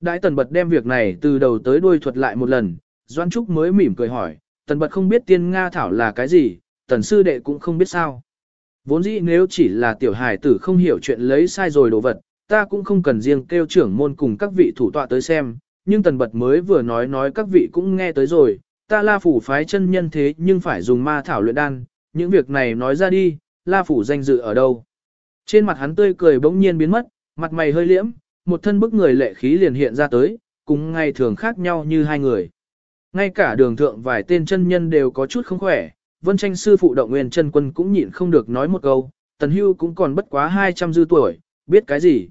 Đại tần bật đem việc này từ đầu tới đuôi thuật lại một lần, Doan Trúc mới mỉm cười hỏi, tần bật không biết tiên Nga thảo là cái gì, tần sư đệ cũng không biết sao. Vốn dĩ nếu chỉ là tiểu hài tử không hiểu chuyện lấy sai rồi đồ vật, ta cũng không cần riêng kêu trưởng môn cùng các vị thủ tọa tới xem, nhưng tần bật mới vừa nói nói các vị cũng nghe tới rồi, ta la phủ phái chân nhân thế nhưng phải dùng ma thảo luyện đan, những việc này nói ra đi, la phủ danh dự ở đâu. Trên mặt hắn tươi cười bỗng nhiên biến mất, mặt mày hơi liễm, một thân bức người lệ khí liền hiện ra tới, cùng ngày thường khác nhau như hai người. Ngay cả đường thượng vài tên chân nhân đều có chút không khỏe, vân tranh sư phụ động nguyên chân quân cũng nhịn không được nói một câu, tần hưu cũng còn bất quá 200 dư tuổi, biết cái gì.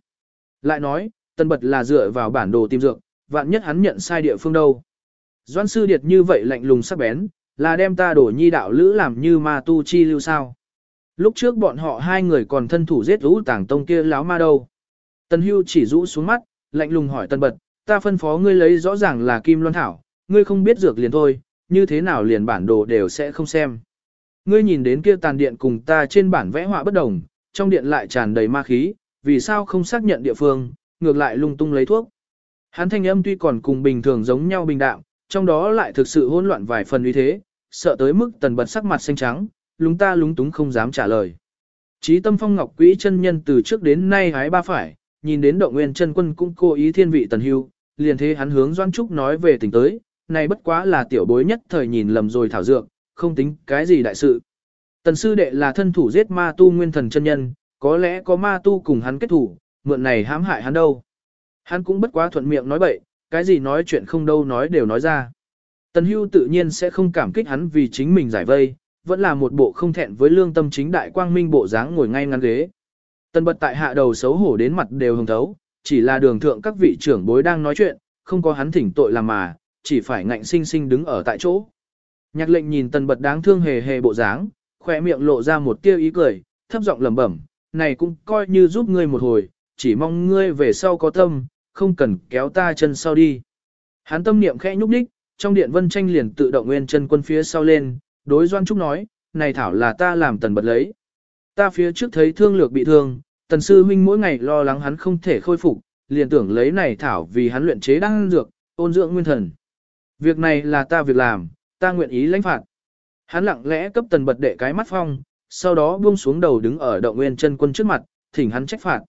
Lại nói, tần bật là dựa vào bản đồ tìm dược, vạn nhất hắn nhận sai địa phương đâu. Doan sư điệt như vậy lạnh lùng sắc bén, là đem ta đổ nhi đạo lữ làm như ma tu chi lưu sao. Lúc trước bọn họ hai người còn thân thủ giết lũ tảng tông kia láo ma đâu. Tần hưu chỉ rũ xuống mắt, lạnh lùng hỏi tần bật, ta phân phó ngươi lấy rõ ràng là kim loan thảo, ngươi không biết dược liền thôi, như thế nào liền bản đồ đều sẽ không xem. Ngươi nhìn đến kia tàn điện cùng ta trên bản vẽ họa bất đồng, trong điện lại tràn đầy ma khí, vì sao không xác nhận địa phương, ngược lại lung tung lấy thuốc. Hắn thanh âm tuy còn cùng bình thường giống nhau bình đạm, trong đó lại thực sự hỗn loạn vài phần uy thế, sợ tới mức tần bật sắc mặt xanh trắng, lúng ta lúng túng không dám trả lời. Chí tâm phong ngọc quỹ chân nhân từ trước đến nay hái ba phải, nhìn đến động nguyên chân quân cũng cố ý thiên vị tần hưu, liền thế hắn hướng Doan Trúc nói về tình tới, này bất quá là tiểu bối nhất thời nhìn lầm rồi thảo dược, không tính cái gì đại sự. Tần sư đệ là thân thủ giết ma tu nguyên thần chân nhân, có lẽ có ma tu cùng hắn kết thủ, mượn này hãm hại hắn đâu. Hắn cũng bất quá thuận miệng nói bậy, cái gì nói chuyện không đâu nói đều nói ra. Tần hưu tự nhiên sẽ không cảm kích hắn vì chính mình giải vây, vẫn là một bộ không thẹn với lương tâm chính đại quang minh bộ dáng ngồi ngay ngắn ghế. Tần bật tại hạ đầu xấu hổ đến mặt đều hồng thấu, chỉ là đường thượng các vị trưởng bối đang nói chuyện, không có hắn thỉnh tội làm mà, chỉ phải ngạnh sinh sinh đứng ở tại chỗ. Nhạc lệnh nhìn tần bật đáng thương hề hề bộ dáng, khỏe miệng lộ ra một tia ý cười, thấp giọng lẩm bẩm, này cũng coi như giúp ngươi một hồi, chỉ mong ngươi về sau có tâm, không cần kéo ta chân sau đi. Hắn tâm niệm khẽ nhúc đích, trong điện vân tranh liền tự động nguyên chân quân phía sau lên, đối doan trúc nói, này thảo là ta làm tần bật lấy. Ta phía trước thấy thương lược bị thương, tần sư huynh mỗi ngày lo lắng hắn không thể khôi phục, liền tưởng lấy này thảo vì hắn luyện chế đan dược, ôn dưỡng nguyên thần. Việc này là ta việc làm, ta nguyện ý lãnh phạt. Hắn lặng lẽ cấp tần bật đệ cái mắt phong, sau đó buông xuống đầu đứng ở động nguyên chân quân trước mặt, thỉnh hắn trách phạt.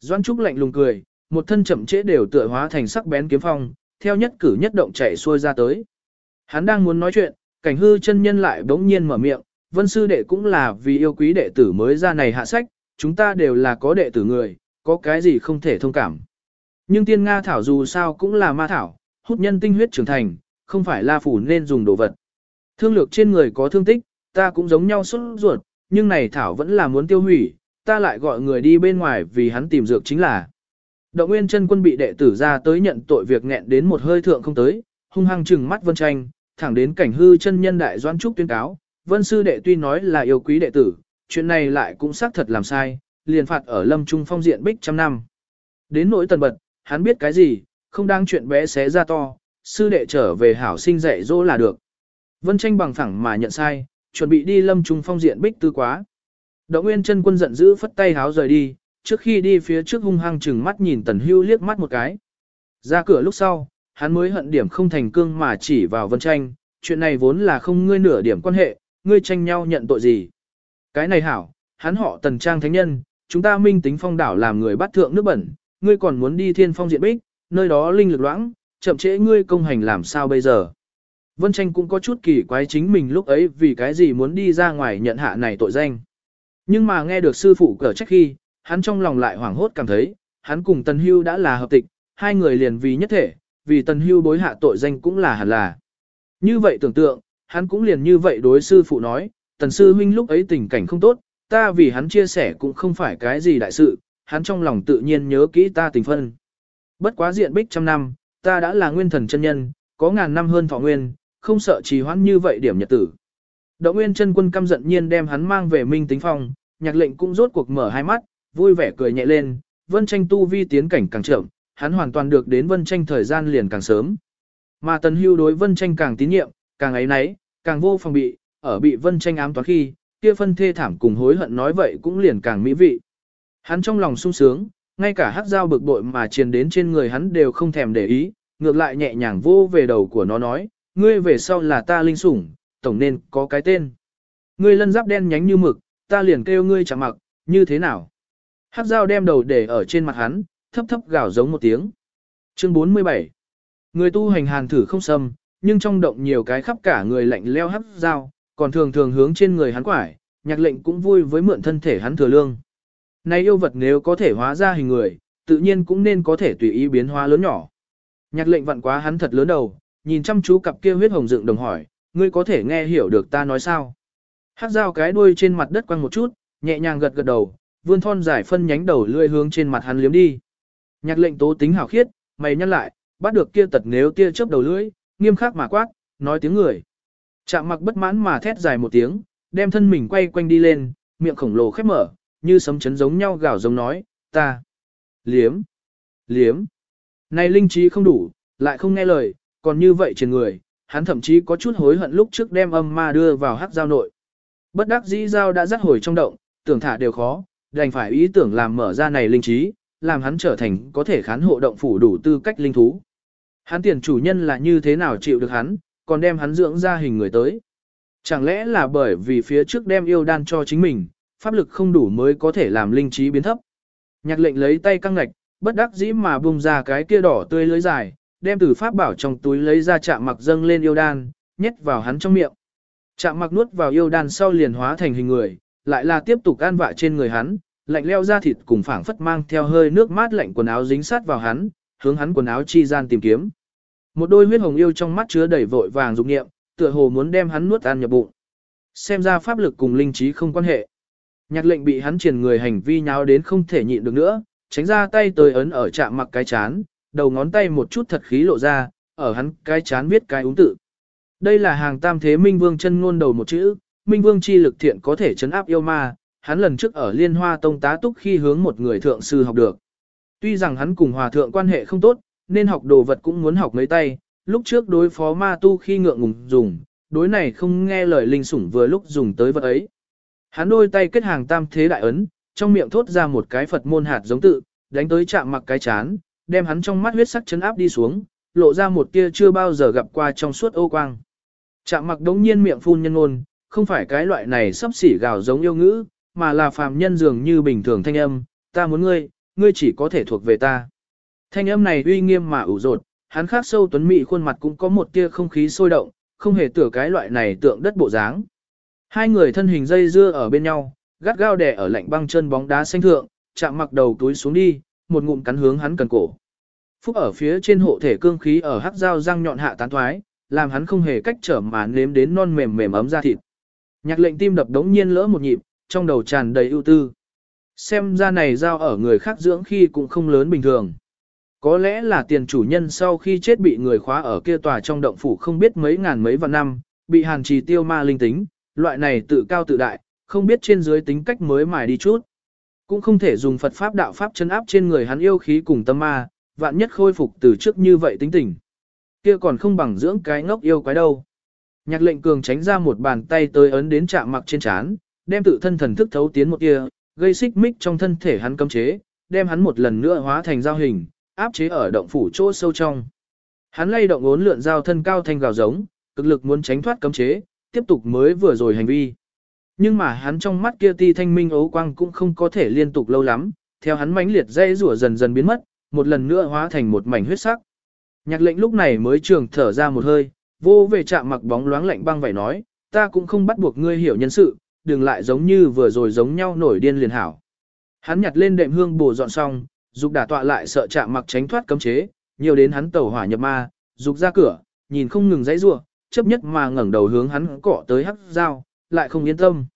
Doan Trúc lạnh lùng cười, một thân chậm chế đều tựa hóa thành sắc bén kiếm phong, theo nhất cử nhất động chạy xuôi ra tới. Hắn đang muốn nói chuyện, cảnh hư chân nhân lại bỗng nhiên mở miệng, vân sư đệ cũng là vì yêu quý đệ tử mới ra này hạ sách, chúng ta đều là có đệ tử người, có cái gì không thể thông cảm. Nhưng tiên Nga thảo dù sao cũng là ma thảo, hút nhân tinh huyết trưởng thành, không phải la phủ nên dùng đồ vật. Thương lược trên người có thương tích, ta cũng giống nhau xuất ruột, nhưng này thảo vẫn là muốn tiêu hủy, ta lại gọi người đi bên ngoài vì hắn tìm dược chính là. Động Nguyên chân quân bị đệ tử ra tới nhận tội việc nghẹn đến một hơi thượng không tới, hung hăng trừng mắt Vân Tranh, thẳng đến cảnh hư chân nhân đại doãn trúc tuyên cáo, Vân sư đệ tuy nói là yêu quý đệ tử, chuyện này lại cũng xác thật làm sai, liền phạt ở Lâm Trung Phong diện bích trăm năm. Đến nỗi tần bật, hắn biết cái gì, không đang chuyện bé xé ra to, sư đệ trở về hảo sinh dạy dỗ là được. Vân tranh bằng phẳng mà nhận sai, chuẩn bị đi Lâm Trung Phong diện bích tư quá. Đỗ Nguyên chân quân giận dữ phất tay háo rời đi, trước khi đi phía trước hung hăng chừng mắt nhìn Tần Hưu liếc mắt một cái. Ra cửa lúc sau, hắn mới hận điểm không thành cương mà chỉ vào Vân Tranh, chuyện này vốn là không ngươi nửa điểm quan hệ, ngươi tranh nhau nhận tội gì. Cái này hảo, hắn họ Tần Trang Thánh Nhân, chúng ta minh tính phong đảo làm người bắt thượng nước bẩn, ngươi còn muốn đi thiên phong diện bích, nơi đó linh lực loãng, chậm trễ ngươi công hành làm sao bây giờ. Vân Tranh cũng có chút kỳ quái chính mình lúc ấy vì cái gì muốn đi ra ngoài nhận hạ này tội danh. Nhưng mà nghe được sư phụ cở trách khi, hắn trong lòng lại hoảng hốt cảm thấy, hắn cùng Tần Hưu đã là hợp tịch, hai người liền vì nhất thể, vì Tần Hưu bối hạ tội danh cũng là hẳn là. Như vậy tưởng tượng, hắn cũng liền như vậy đối sư phụ nói, Tần sư huynh lúc ấy tình cảnh không tốt, ta vì hắn chia sẻ cũng không phải cái gì đại sự, hắn trong lòng tự nhiên nhớ kỹ ta tình phân. Bất quá diện bích trăm năm, ta đã là nguyên thần chân nhân, có ngàn năm hơn thọ nguyên, không sợ trì hoãn như vậy điểm nhật tử. Đỗ Nguyên chân quân căm giận nhiên đem hắn mang về Minh Tính Phong, nhạc lệnh cũng rốt cuộc mở hai mắt, vui vẻ cười nhẹ lên, Vân Tranh tu vi tiến cảnh càng chậm, hắn hoàn toàn được đến Vân Tranh thời gian liền càng sớm. Mà Tần Hưu đối Vân Tranh càng tín nhiệm, càng ấy nấy, càng vô phòng bị, ở bị Vân Tranh ám toán khi, kia phân thê thảm cùng hối hận nói vậy cũng liền càng mỹ vị. Hắn trong lòng sung sướng, ngay cả hắc dao bực bội mà truyền đến trên người hắn đều không thèm để ý, ngược lại nhẹ nhàng vô về đầu của nó nói, ngươi về sau là ta linh sủng, tổng nên có cái tên. Ngươi lân giáp đen nhánh như mực, ta liền kêu ngươi chạm mặc, như thế nào? Hắc dao đem đầu để ở trên mặt hắn, thấp thấp gào giống một tiếng. Chương 47 Người tu hành hàn thử không xâm, nhưng trong động nhiều cái khắp cả người lạnh leo hắc dao, còn thường thường hướng trên người hắn quải, nhạc lệnh cũng vui với mượn thân thể hắn thừa lương. Này yêu vật nếu có thể hóa ra hình người, tự nhiên cũng nên có thể tùy ý biến hóa lớn nhỏ. Nhạc lệnh vặn quá hắn thật lớn đầu, nhìn chăm chú cặp kia huyết hồng dựng đồng hỏi, ngươi có thể nghe hiểu được ta nói sao? Hắc dao cái đuôi trên mặt đất quăng một chút, nhẹ nhàng gật gật đầu, vươn thon dài phân nhánh đầu lưỡi hướng trên mặt hắn liếm đi. Nhạc lệnh tố tính hảo khiết, mày nhăn lại, bắt được kia tật nếu tia chớp đầu lưỡi, nghiêm khắc mà quát, nói tiếng người. Chạm mặc bất mãn mà thét dài một tiếng, đem thân mình quay quanh đi lên, miệng khổng lồ khép mở, như sấm chấn giống nhau gào giống nói, ta, liếm, liếm. Này linh trí không đủ, lại không nghe lời, còn như vậy trên người, hắn thậm chí có chút hối hận lúc trước đem âm ma đưa vào hắc giao nội. Bất đắc dĩ giao đã dắt hồi trong động, tưởng thả đều khó, đành phải ý tưởng làm mở ra này linh trí, làm hắn trở thành có thể khán hộ động phủ đủ tư cách linh thú. Hắn tiền chủ nhân là như thế nào chịu được hắn, còn đem hắn dưỡng ra hình người tới. Chẳng lẽ là bởi vì phía trước đem yêu đan cho chính mình, pháp lực không đủ mới có thể làm linh trí biến thấp. Nhạc lệnh lấy tay căng ngạch, bất đắc dĩ mà bung ra cái kia đỏ tươi lưới dài, đem từ pháp bảo trong túi lấy ra chạm mặc dâng lên yêu đan, nhét vào hắn trong miệng. Chạm mặc nuốt vào yêu đan sau liền hóa thành hình người, lại là tiếp tục an vạ trên người hắn, lạnh leo ra thịt cùng phảng phất mang theo hơi nước mát lạnh quần áo dính sát vào hắn, hướng hắn quần áo chi gian tìm kiếm. Một đôi huyết hồng yêu trong mắt chứa đầy vội vàng dục nghiệm, tựa hồ muốn đem hắn nuốt ăn nhập bụng. Xem ra pháp lực cùng linh trí không quan hệ. Nhạc lệnh bị hắn triển người hành vi nháo đến không thể nhịn được nữa, tránh ra tay tới ấn ở chạm mặc cái chán, đầu ngón tay một chút thật khí lộ ra, ở hắn cái chán viết cái úng tự. Đây là hàng tam thế Minh Vương chân ngôn đầu một chữ, Minh Vương chi lực thiện có thể chấn áp yêu ma, hắn lần trước ở Liên Hoa Tông tá túc khi hướng một người thượng sư học được. Tuy rằng hắn cùng hòa thượng quan hệ không tốt, nên học đồ vật cũng muốn học mấy tay, lúc trước đối phó ma tu khi ngượng ngùng dùng, đối này không nghe lời linh sủng vừa lúc dùng tới vật ấy. Hắn đôi tay kết hàng tam thế đại ấn, trong miệng thốt ra một cái Phật môn hạt giống tự, đánh tới chạm mặc cái chán, đem hắn trong mắt huyết sắc chấn áp đi xuống, lộ ra một tia chưa bao giờ gặp qua trong suốt ô quang. Chạm mặc đống nhiên miệng phun nhân ngôn, không phải cái loại này sắp xỉ gào giống yêu ngữ, mà là phàm nhân dường như bình thường thanh âm, ta muốn ngươi, ngươi chỉ có thể thuộc về ta. Thanh âm này uy nghiêm mà ủ rột, hắn khác sâu tuấn mỹ khuôn mặt cũng có một tia không khí sôi động, không hề tưởng cái loại này tượng đất bộ dáng. Hai người thân hình dây dưa ở bên nhau, gắt gao đè ở lạnh băng chân bóng đá xanh thượng, chạm mặc đầu túi xuống đi, một ngụm cắn hướng hắn cần cổ. Phúc ở phía trên hộ thể cương khí ở hắc dao răng nhọn hạ tán thoái, làm hắn không hề cách trở mà nếm đến non mềm mềm ấm da thịt. Nhạc lệnh tim đập đống nhiên lỡ một nhịp, trong đầu tràn đầy ưu tư. Xem ra này giao ở người khác dưỡng khi cũng không lớn bình thường. Có lẽ là tiền chủ nhân sau khi chết bị người khóa ở kia tòa trong động phủ không biết mấy ngàn mấy vạn năm, bị hàn trì tiêu ma linh tính, loại này tự cao tự đại, không biết trên dưới tính cách mới mài đi chút. Cũng không thể dùng Phật Pháp đạo Pháp chân áp trên người hắn yêu khí cùng tâm ma, vạn nhất khôi phục từ trước như vậy tính tình. Kia còn không bằng dưỡng cái ngốc yêu quái đâu. Nhạc lệnh cường tránh ra một bàn tay tới ấn đến chạm mặc trên chán, đem tự thân thần thức thấu tiến một kia, gây xích mích trong thân thể hắn cấm chế, đem hắn một lần nữa hóa thành giao hình, áp chế ở động phủ chỗ sâu trong. Hắn lay động ốn lượn giao thân cao thanh gào giống, cực lực muốn tránh thoát cấm chế, tiếp tục mới vừa rồi hành vi. Nhưng mà hắn trong mắt kia ti thanh minh ấu quang cũng không có thể liên tục lâu lắm, theo hắn mãnh liệt dây rủa dần dần biến mất, một lần nữa hóa thành một mảnh huyết sắc. Nhạc lệnh lúc này mới trường thở ra một hơi, vô về chạm mặc bóng loáng lạnh băng vậy nói, ta cũng không bắt buộc ngươi hiểu nhân sự, đừng lại giống như vừa rồi giống nhau nổi điên liền hảo. Hắn nhặt lên đệm hương bổ dọn xong, dục đả tọa lại sợ chạm mặc tránh thoát cấm chế, nhiều đến hắn tẩu hỏa nhập ma, dục ra cửa, nhìn không ngừng dãy rủa, chấp nhất mà ngẩng đầu hướng hắn cọ tới hắc dao, lại không yên tâm.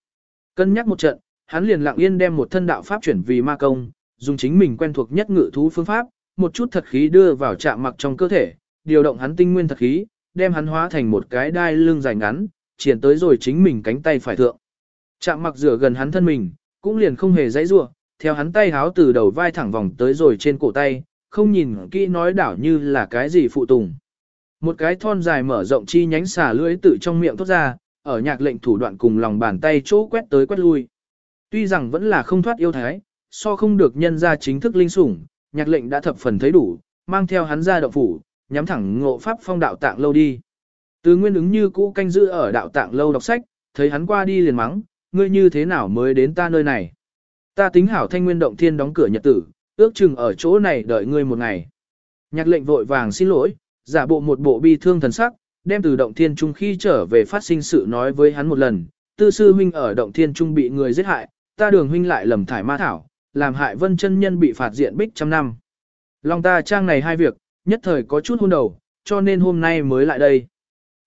Cân nhắc một trận, hắn liền lặng yên đem một thân đạo pháp chuyển vì ma công, dùng chính mình quen thuộc nhất ngự thú phương pháp, một chút thật khí đưa vào chạm mặc trong cơ thể, điều động hắn tinh nguyên thật khí, đem hắn hóa thành một cái đai lưng dài ngắn, triển tới rồi chính mình cánh tay phải thượng. Chạm mặc rửa gần hắn thân mình, cũng liền không hề dãy rua, theo hắn tay háo từ đầu vai thẳng vòng tới rồi trên cổ tay, không nhìn kỹ nói đảo như là cái gì phụ tùng. Một cái thon dài mở rộng chi nhánh xả lưỡi tự trong miệng thoát ra, ở nhạc lệnh thủ đoạn cùng lòng bàn tay chỗ quét tới quét lui. Tuy rằng vẫn là không thoát yêu thái, so không được nhân ra chính thức linh sủng, nhạc lệnh đã thập phần thấy đủ, mang theo hắn ra động phủ, nhắm thẳng ngộ pháp phong đạo tạng lâu đi. Từ nguyên ứng như cũ canh giữ ở đạo tạng lâu đọc sách, thấy hắn qua đi liền mắng, ngươi như thế nào mới đến ta nơi này. Ta tính hảo thanh nguyên động thiên đóng cửa nhật tử, ước chừng ở chỗ này đợi ngươi một ngày. Nhạc lệnh vội vàng xin lỗi, giả bộ một bộ bi thương thần sắc, đem từ động thiên trung khi trở về phát sinh sự nói với hắn một lần, tư sư huynh ở động thiên trung bị người giết hại, ta đường huynh lại lầm thải ma thảo, làm hại vân chân nhân bị phạt diện bích trăm năm. Long ta trang này hai việc, nhất thời có chút hôn đầu, cho nên hôm nay mới lại đây.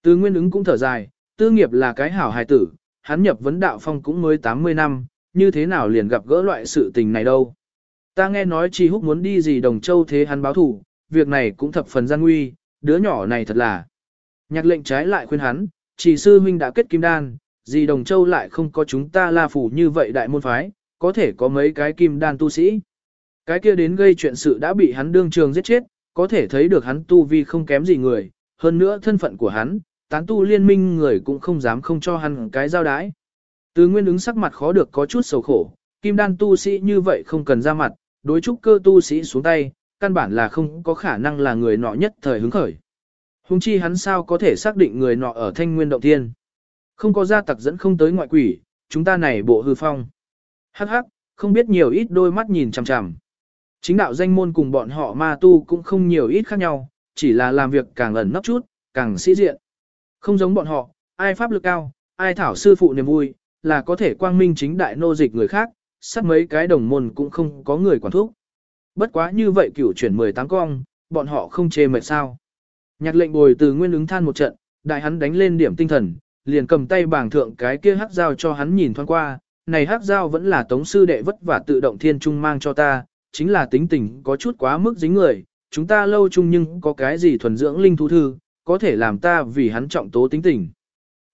Từ nguyên ứng cũng thở dài, tư nghiệp là cái hảo hài tử, hắn nhập vấn đạo phong cũng mới 80 năm, như thế nào liền gặp gỡ loại sự tình này đâu. Ta nghe nói Tri húc muốn đi gì đồng châu thế hắn báo thủ, việc này cũng thập phần gian nguy, đứa nhỏ này thật là. Nhạc lệnh trái lại khuyên hắn, chỉ sư huynh đã kết kim đan, gì đồng châu lại không có chúng ta la phủ như vậy đại môn phái, có thể có mấy cái kim đan tu sĩ. Cái kia đến gây chuyện sự đã bị hắn đương trường giết chết, có thể thấy được hắn tu vi không kém gì người, hơn nữa thân phận của hắn, tán tu liên minh người cũng không dám không cho hắn cái giao đái. Từ nguyên ứng sắc mặt khó được có chút sầu khổ, kim đan tu sĩ như vậy không cần ra mặt, đối trúc cơ tu sĩ xuống tay, căn bản là không có khả năng là người nọ nhất thời hứng khởi. Hùng chi hắn sao có thể xác định người nọ ở thanh nguyên động thiên. Không có gia tặc dẫn không tới ngoại quỷ, chúng ta này bộ hư phong. Hắc hắc, không biết nhiều ít đôi mắt nhìn chằm chằm. Chính đạo danh môn cùng bọn họ ma tu cũng không nhiều ít khác nhau, chỉ là làm việc càng ẩn nấp chút, càng sĩ diện. Không giống bọn họ, ai pháp lực cao, ai thảo sư phụ niềm vui, là có thể quang minh chính đại nô dịch người khác, sắp mấy cái đồng môn cũng không có người quản thúc. Bất quá như vậy cửu chuyển 18 cong, bọn họ không chê mệt sao. Nhạc lệnh bồi từ nguyên ứng than một trận, đại hắn đánh lên điểm tinh thần, liền cầm tay bảng thượng cái kia hắc dao cho hắn nhìn thoáng qua, này hắc dao vẫn là tống sư đệ vất vả tự động thiên trung mang cho ta, chính là tính tình có chút quá mức dính người, chúng ta lâu chung nhưng có cái gì thuần dưỡng linh thú thư, có thể làm ta vì hắn trọng tố tính tình.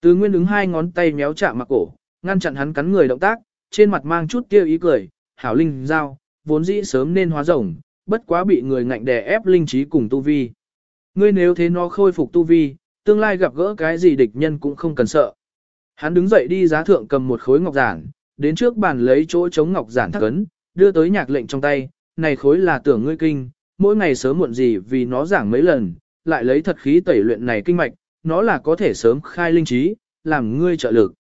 Từ nguyên ứng hai ngón tay méo chạm mặc cổ, ngăn chặn hắn cắn người động tác, trên mặt mang chút kia ý cười, hảo linh giao vốn dĩ sớm nên hóa rồng, bất quá bị người ngạnh đè ép linh trí cùng tu vi. Ngươi nếu thế nó khôi phục tu vi, tương lai gặp gỡ cái gì địch nhân cũng không cần sợ. Hắn đứng dậy đi giá thượng cầm một khối ngọc giản, đến trước bàn lấy chỗ chống ngọc giản thắc ấn, đưa tới nhạc lệnh trong tay, này khối là tưởng ngươi kinh, mỗi ngày sớm muộn gì vì nó giảng mấy lần, lại lấy thật khí tẩy luyện này kinh mạch, nó là có thể sớm khai linh trí, làm ngươi trợ lực.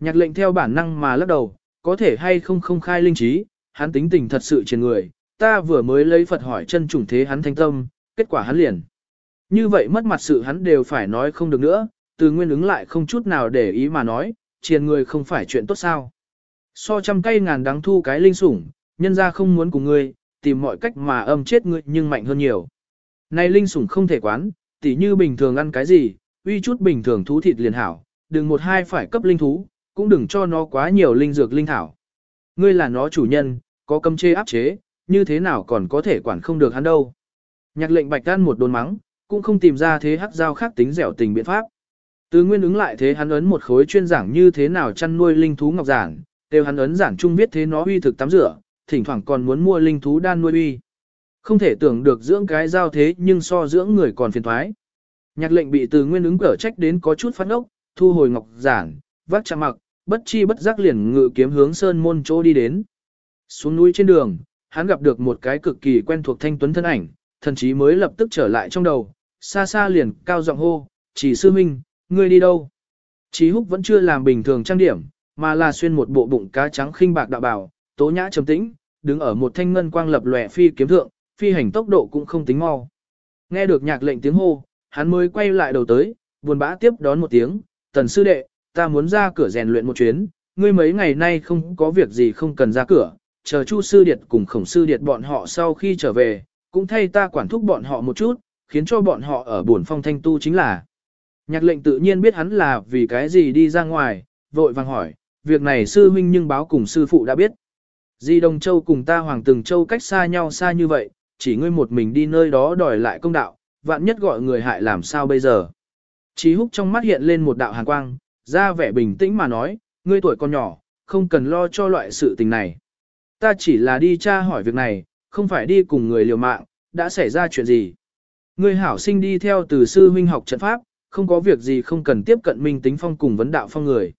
Nhạc lệnh theo bản năng mà lắc đầu, có thể hay không không khai linh trí, hắn tính tình thật sự trên người, ta vừa mới lấy Phật hỏi chân trùng thế hắn thanh tâm, kết quả hắn liền. Như vậy mất mặt sự hắn đều phải nói không được nữa, từ nguyên ứng lại không chút nào để ý mà nói, triền người không phải chuyện tốt sao. So trăm cây ngàn đáng thu cái linh sủng, nhân ra không muốn cùng ngươi, tìm mọi cách mà âm chết ngươi nhưng mạnh hơn nhiều. Này linh sủng không thể quán, tỉ như bình thường ăn cái gì, uy chút bình thường thú thịt liền hảo, đừng một hai phải cấp linh thú, cũng đừng cho nó quá nhiều linh dược linh thảo. Ngươi là nó chủ nhân, có cấm chế áp chế, như thế nào còn có thể quản không được hắn đâu. Nhạc lệnh bạch tan một đồn mắng, cũng không tìm ra thế hắc giao khác tính dẻo tình biện pháp. Từ nguyên ứng lại thế hắn ấn một khối chuyên giảng như thế nào chăn nuôi linh thú ngọc giản, đều hắn ấn giảng chung viết thế nó uy thực tắm rửa, thỉnh thoảng còn muốn mua linh thú đan nuôi uy. Không thể tưởng được dưỡng cái giao thế nhưng so dưỡng người còn phiền thoái. Nhạc lệnh bị từ nguyên ứng cở trách đến có chút phát ốc, thu hồi ngọc giản, vác chạm mặc, bất chi bất giác liền ngự kiếm hướng sơn môn chỗ đi đến. Xuống núi trên đường, hắn gặp được một cái cực kỳ quen thuộc thanh tuấn thân ảnh, thần chí mới lập tức trở lại trong đầu, xa xa liền cao giọng hô, chỉ sư minh, ngươi đi đâu? Chí húc vẫn chưa làm bình thường trang điểm, mà là xuyên một bộ bụng cá trắng khinh bạc đạo bảo, tố nhã trầm tĩnh, đứng ở một thanh ngân quang lập lòe phi kiếm thượng, phi hành tốc độ cũng không tính mau. Nghe được nhạc lệnh tiếng hô, hắn mới quay lại đầu tới, buồn bã tiếp đón một tiếng, tần sư đệ, ta muốn ra cửa rèn luyện một chuyến, ngươi mấy ngày nay không có việc gì không cần ra cửa, chờ Chu sư điệt cùng khổng sư điệt bọn họ sau khi trở về, cũng thay ta quản thúc bọn họ một chút, khiến cho bọn họ ở buồn phong thanh tu chính là. Nhạc lệnh tự nhiên biết hắn là vì cái gì đi ra ngoài, vội vàng hỏi, việc này sư huynh nhưng báo cùng sư phụ đã biết. Di đồng Châu cùng ta Hoàng Từng Châu cách xa nhau xa như vậy, chỉ ngươi một mình đi nơi đó đòi lại công đạo, vạn nhất gọi người hại làm sao bây giờ. Chí húc trong mắt hiện lên một đạo hàn quang, ra vẻ bình tĩnh mà nói, ngươi tuổi còn nhỏ, không cần lo cho loại sự tình này. Ta chỉ là đi tra hỏi việc này, không phải đi cùng người liều mạng, đã xảy ra chuyện gì. Ngươi hảo sinh đi theo từ sư huynh học trận pháp, không có việc gì không cần tiếp cận minh tính phong cùng vấn đạo phong người.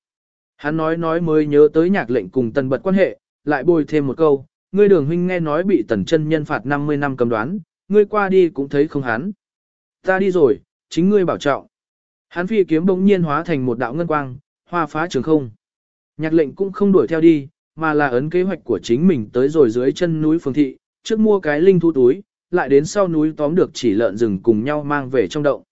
Hắn nói nói mới nhớ tới nhạc lệnh cùng tần bật quan hệ, lại bồi thêm một câu, ngươi đường huynh nghe nói bị tần chân nhân phạt 50 năm cầm đoán, ngươi qua đi cũng thấy không hắn. Ta đi rồi, chính ngươi bảo trọng. Hắn phi kiếm bỗng nhiên hóa thành một đạo ngân quang, hoa phá trường không. Nhạc lệnh cũng không đuổi theo đi, mà là ấn kế hoạch của chính mình tới rồi dưới chân núi phương thị, trước mua cái linh thu túi, lại đến sau núi tóm được chỉ lợn rừng cùng nhau mang về trong động.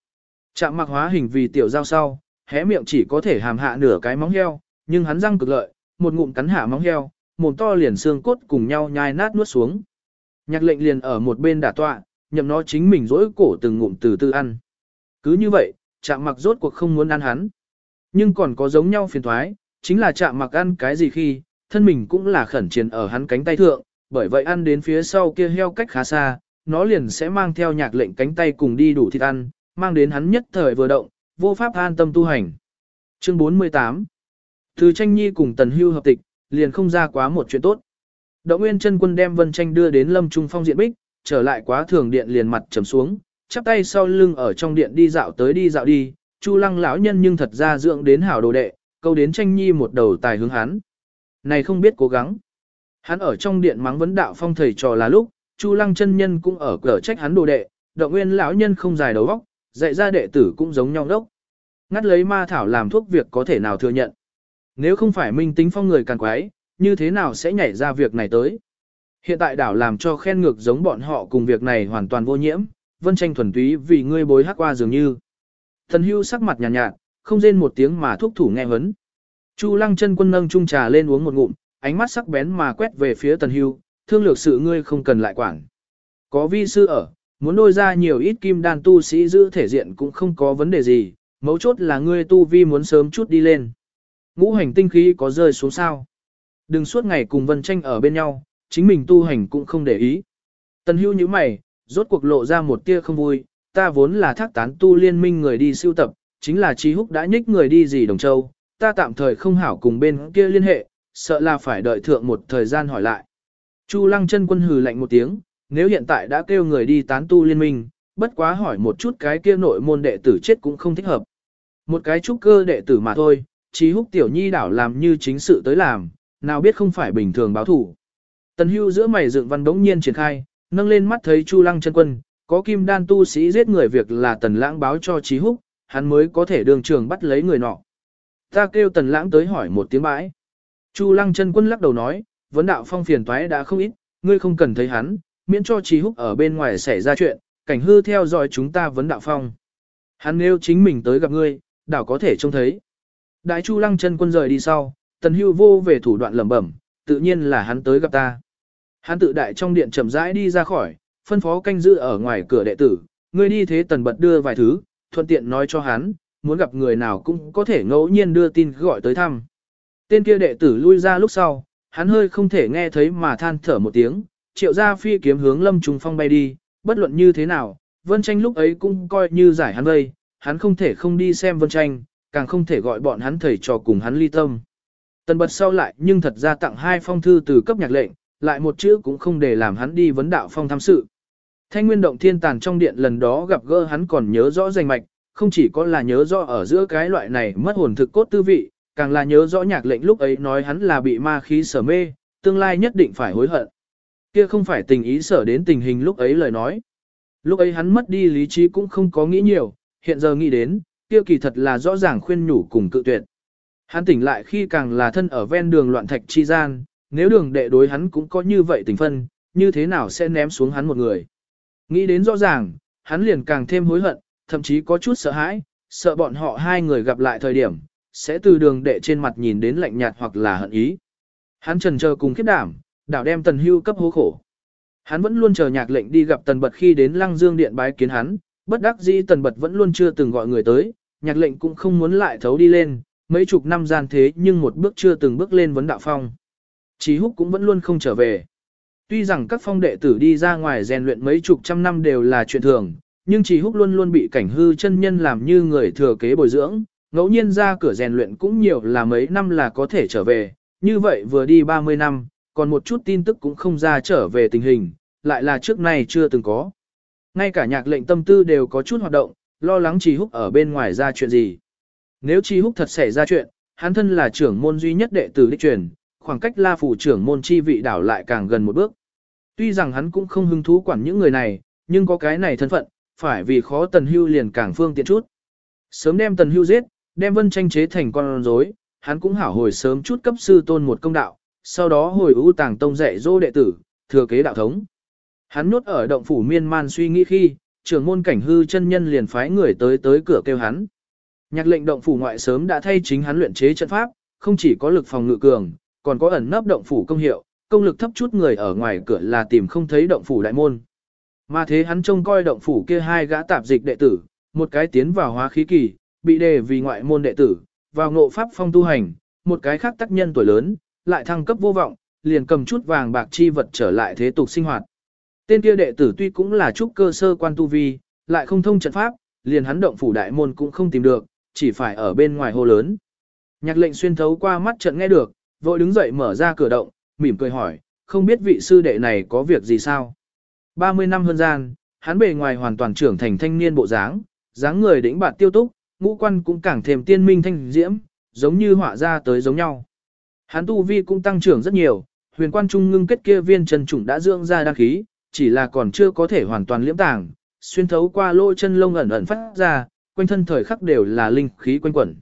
Chạm mặc hóa hình vì tiểu giao sau, hé miệng chỉ có thể hàm hạ nửa cái móng heo, nhưng hắn răng cực lợi, một ngụm cắn hạ móng heo, mồm to liền xương cốt cùng nhau nhai nát nuốt xuống. Nhạc lệnh liền ở một bên đả tọa, nhậm nó chính mình rỗi cổ từng ngụm từ từ ăn. Cứ như vậy, chạm mặc rốt cuộc không muốn ăn hắn. Nhưng còn có giống nhau phiền thoái, chính là chạm mặc ăn cái gì khi, thân mình cũng là khẩn chiến ở hắn cánh tay thượng, bởi vậy ăn đến phía sau kia heo cách khá xa, nó liền sẽ mang theo nhạc lệnh cánh tay cùng đi đủ thịt ăn, mang đến hắn nhất thời vừa động, vô pháp an tâm tu hành. Chương 48 Từ tranh nhi cùng tần hưu hợp tịch, liền không ra quá một chuyện tốt. Đỗ Nguyên chân quân đem Vân Tranh đưa đến Lâm Trung Phong diện bích, trở lại quá thường điện liền mặt trầm xuống, chắp tay sau lưng ở trong điện đi dạo tới đi dạo đi, Chu Lăng lão nhân nhưng thật ra dưỡng đến hảo đồ đệ, câu đến tranh nhi một đầu tài hướng hắn. Này không biết cố gắng. Hắn ở trong điện mắng vấn đạo phong thầy trò là lúc, Chu Lăng chân nhân cũng ở cửa trách hắn đồ đệ, Đỗ Nguyên lão nhân không dài đầu óc, dạy ra đệ tử cũng giống nhau đốc. Ngắt lấy ma thảo làm thuốc việc có thể nào thừa nhận. Nếu không phải minh tính phong người càng quái, như thế nào sẽ nhảy ra việc này tới. Hiện tại đảo làm cho khen ngược giống bọn họ cùng việc này hoàn toàn vô nhiễm, vân tranh thuần túy vì ngươi bối hắc qua dường như. Thần hưu sắc mặt nhàn nhạt, nhạt, không rên một tiếng mà thúc thủ nghe hấn. Chu lăng chân quân nâng chung trà lên uống một ngụm, ánh mắt sắc bén mà quét về phía tần hưu, thương lược sự ngươi không cần lại quản. Có vi sư ở, muốn đôi ra nhiều ít kim đan tu sĩ giữ thể diện cũng không có vấn đề gì, mấu chốt là ngươi tu vi muốn sớm chút đi lên. Ngũ hành tinh khí có rơi xuống sao. Đừng suốt ngày cùng vân tranh ở bên nhau, chính mình tu hành cũng không để ý. Tần hưu như mày, rốt cuộc lộ ra một tia không vui, ta vốn là thác tán tu liên minh người đi siêu tập, chính là trí húc đã nhích người đi gì đồng châu, ta tạm thời không hảo cùng bên kia liên hệ, sợ là phải đợi thượng một thời gian hỏi lại. Chu lăng chân quân hừ lạnh một tiếng, nếu hiện tại đã kêu người đi tán tu liên minh, bất quá hỏi một chút cái kia nội môn đệ tử chết cũng không thích hợp. Một cái trúc cơ đệ tử mà thôi, Chí húc tiểu nhi đảo làm như chính sự tới làm, nào biết không phải bình thường báo thủ. Tần hưu giữa mày dựng văn đống nhiên triển khai, nâng lên mắt thấy Chu Lăng chân quân, có kim đan tu sĩ giết người việc là tần lãng báo cho Chí húc, hắn mới có thể đường trường bắt lấy người nọ. Ta kêu tần lãng tới hỏi một tiếng bãi. Chu Lăng chân quân lắc đầu nói, vấn đạo phong phiền toái đã không ít, ngươi không cần thấy hắn, miễn cho Chí húc ở bên ngoài xảy ra chuyện, cảnh hư theo dõi chúng ta vấn đạo phong. Hắn nêu chính mình tới gặp ngươi, đảo có thể trông thấy. Đại Chu Lăng chân quân rời đi sau, Tần Hưu vô về thủ đoạn lẩm bẩm, tự nhiên là hắn tới gặp ta. Hắn tự đại trong điện chậm rãi đi ra khỏi, phân phó canh giữ ở ngoài cửa đệ tử, ngươi đi thế tần bật đưa vài thứ, thuận tiện nói cho hắn, muốn gặp người nào cũng có thể ngẫu nhiên đưa tin gọi tới thăm. Tên kia đệ tử lui ra lúc sau, hắn hơi không thể nghe thấy mà than thở một tiếng, triệu gia phi kiếm hướng lâm trùng phong bay đi, bất luận như thế nào, vân tranh lúc ấy cũng coi như giải hắn vây, hắn không thể không đi xem vân tranh, càng không thể gọi bọn hắn thầy trò cùng hắn ly tâm. Tần bật sau lại nhưng thật ra tặng hai phong thư từ cấp nhạc lệnh, lại một chữ cũng không để làm hắn đi vấn đạo phong tham sự. Thanh nguyên động thiên tàn trong điện lần đó gặp gỡ hắn còn nhớ rõ danh mạch, không chỉ có là nhớ rõ ở giữa cái loại này mất hồn thực cốt tư vị, càng là nhớ rõ nhạc lệnh lúc ấy nói hắn là bị ma khí sở mê, tương lai nhất định phải hối hận. Kia không phải tình ý sở đến tình hình lúc ấy lời nói. Lúc ấy hắn mất đi lý trí cũng không có nghĩ nhiều, hiện giờ nghĩ đến, kia kỳ thật là rõ ràng khuyên nhủ cùng cự tuyệt. Hắn tỉnh lại khi càng là thân ở ven đường loạn thạch chi gian, nếu đường đệ đối hắn cũng có như vậy tình phân, như thế nào sẽ ném xuống hắn một người. Nghĩ đến rõ ràng, hắn liền càng thêm hối hận, thậm chí có chút sợ hãi, sợ bọn họ hai người gặp lại thời điểm, sẽ từ đường đệ trên mặt nhìn đến lạnh nhạt hoặc là hận ý. Hắn trần chờ cùng khiếp đảm, đảo đem tần hưu cấp hố khổ. Hắn vẫn luôn chờ nhạc lệnh đi gặp tần bật khi đến lăng dương điện bái kiến hắn, bất đắc dĩ tần bật vẫn luôn chưa từng gọi người tới, nhạc lệnh cũng không muốn lại thấu đi lên, mấy chục năm gian thế nhưng một bước chưa từng bước lên vấn đạo phong. Chí húc cũng vẫn luôn không trở về. Tuy rằng các phong đệ tử đi ra ngoài rèn luyện mấy chục trăm năm đều là chuyện thường, nhưng Chí húc luôn luôn bị cảnh hư chân nhân làm như người thừa kế bồi dưỡng, ngẫu nhiên ra cửa rèn luyện cũng nhiều là mấy năm là có thể trở về, như vậy vừa đi 30 năm, còn một chút tin tức cũng không ra trở về tình hình, lại là trước nay chưa từng có. Ngay cả nhạc lệnh tâm tư đều có chút hoạt động, lo lắng Trì Húc ở bên ngoài ra chuyện gì. Nếu Trì Húc thật xảy ra chuyện, hắn thân là trưởng môn duy nhất đệ tử đích truyền, khoảng cách La phủ trưởng môn chi vị đảo lại càng gần một bước. Tuy rằng hắn cũng không hứng thú quản những người này, nhưng có cái này thân phận, phải vì khó Tần Hưu liền càng phương tiện chút. Sớm đem Tần Hưu giết, đem Vân tranh chế thành con rối, hắn cũng hảo hồi sớm chút cấp sư tôn một công đạo, sau đó hồi ưu tàng tông dạy dỗ đệ tử, thừa kế đạo thống. Hắn nốt ở động phủ miên man suy nghĩ khi, trưởng môn cảnh hư chân nhân liền phái người tới tới cửa kêu hắn. Nhạc lệnh động phủ ngoại sớm đã thay chính hắn luyện chế trận pháp, không chỉ có lực phòng ngự cường, còn có ẩn nấp động phủ công hiệu, công lực thấp chút người ở ngoài cửa là tìm không thấy động phủ đại môn. Mà thế hắn trông coi động phủ kia hai gã tạp dịch đệ tử, một cái tiến vào hóa khí kỳ, bị đề vì ngoại môn đệ tử, vào ngộ pháp phong tu hành, một cái khác tác nhân tuổi lớn, lại thăng cấp vô vọng, liền cầm chút vàng bạc chi vật trở lại thế tục sinh hoạt. Tên kia đệ tử tuy cũng là trúc cơ sơ quan tu vi, lại không thông trận pháp, liền hắn động phủ đại môn cũng không tìm được, chỉ phải ở bên ngoài hô lớn. Nhạc lệnh xuyên thấu qua mắt trận nghe được, vội đứng dậy mở ra cửa động, mỉm cười hỏi, không biết vị sư đệ này có việc gì sao? 30 năm hơn gian, hắn bề ngoài hoàn toàn trưởng thành thanh niên bộ dáng, dáng người đĩnh bạt tiêu túc, ngũ quan cũng càng thêm tiên minh thanh diễm, giống như họa ra tới giống nhau. Hắn tu vi cũng tăng trưởng rất nhiều, huyền quan trung ngưng kết kia viên chân trùng đã dưỡng ra đăng khí, chỉ là còn chưa có thể hoàn toàn liễm tàng, xuyên thấu qua lỗ chân lông ẩn ẩn phát ra, quanh thân thời khắc đều là linh khí quanh quẩn.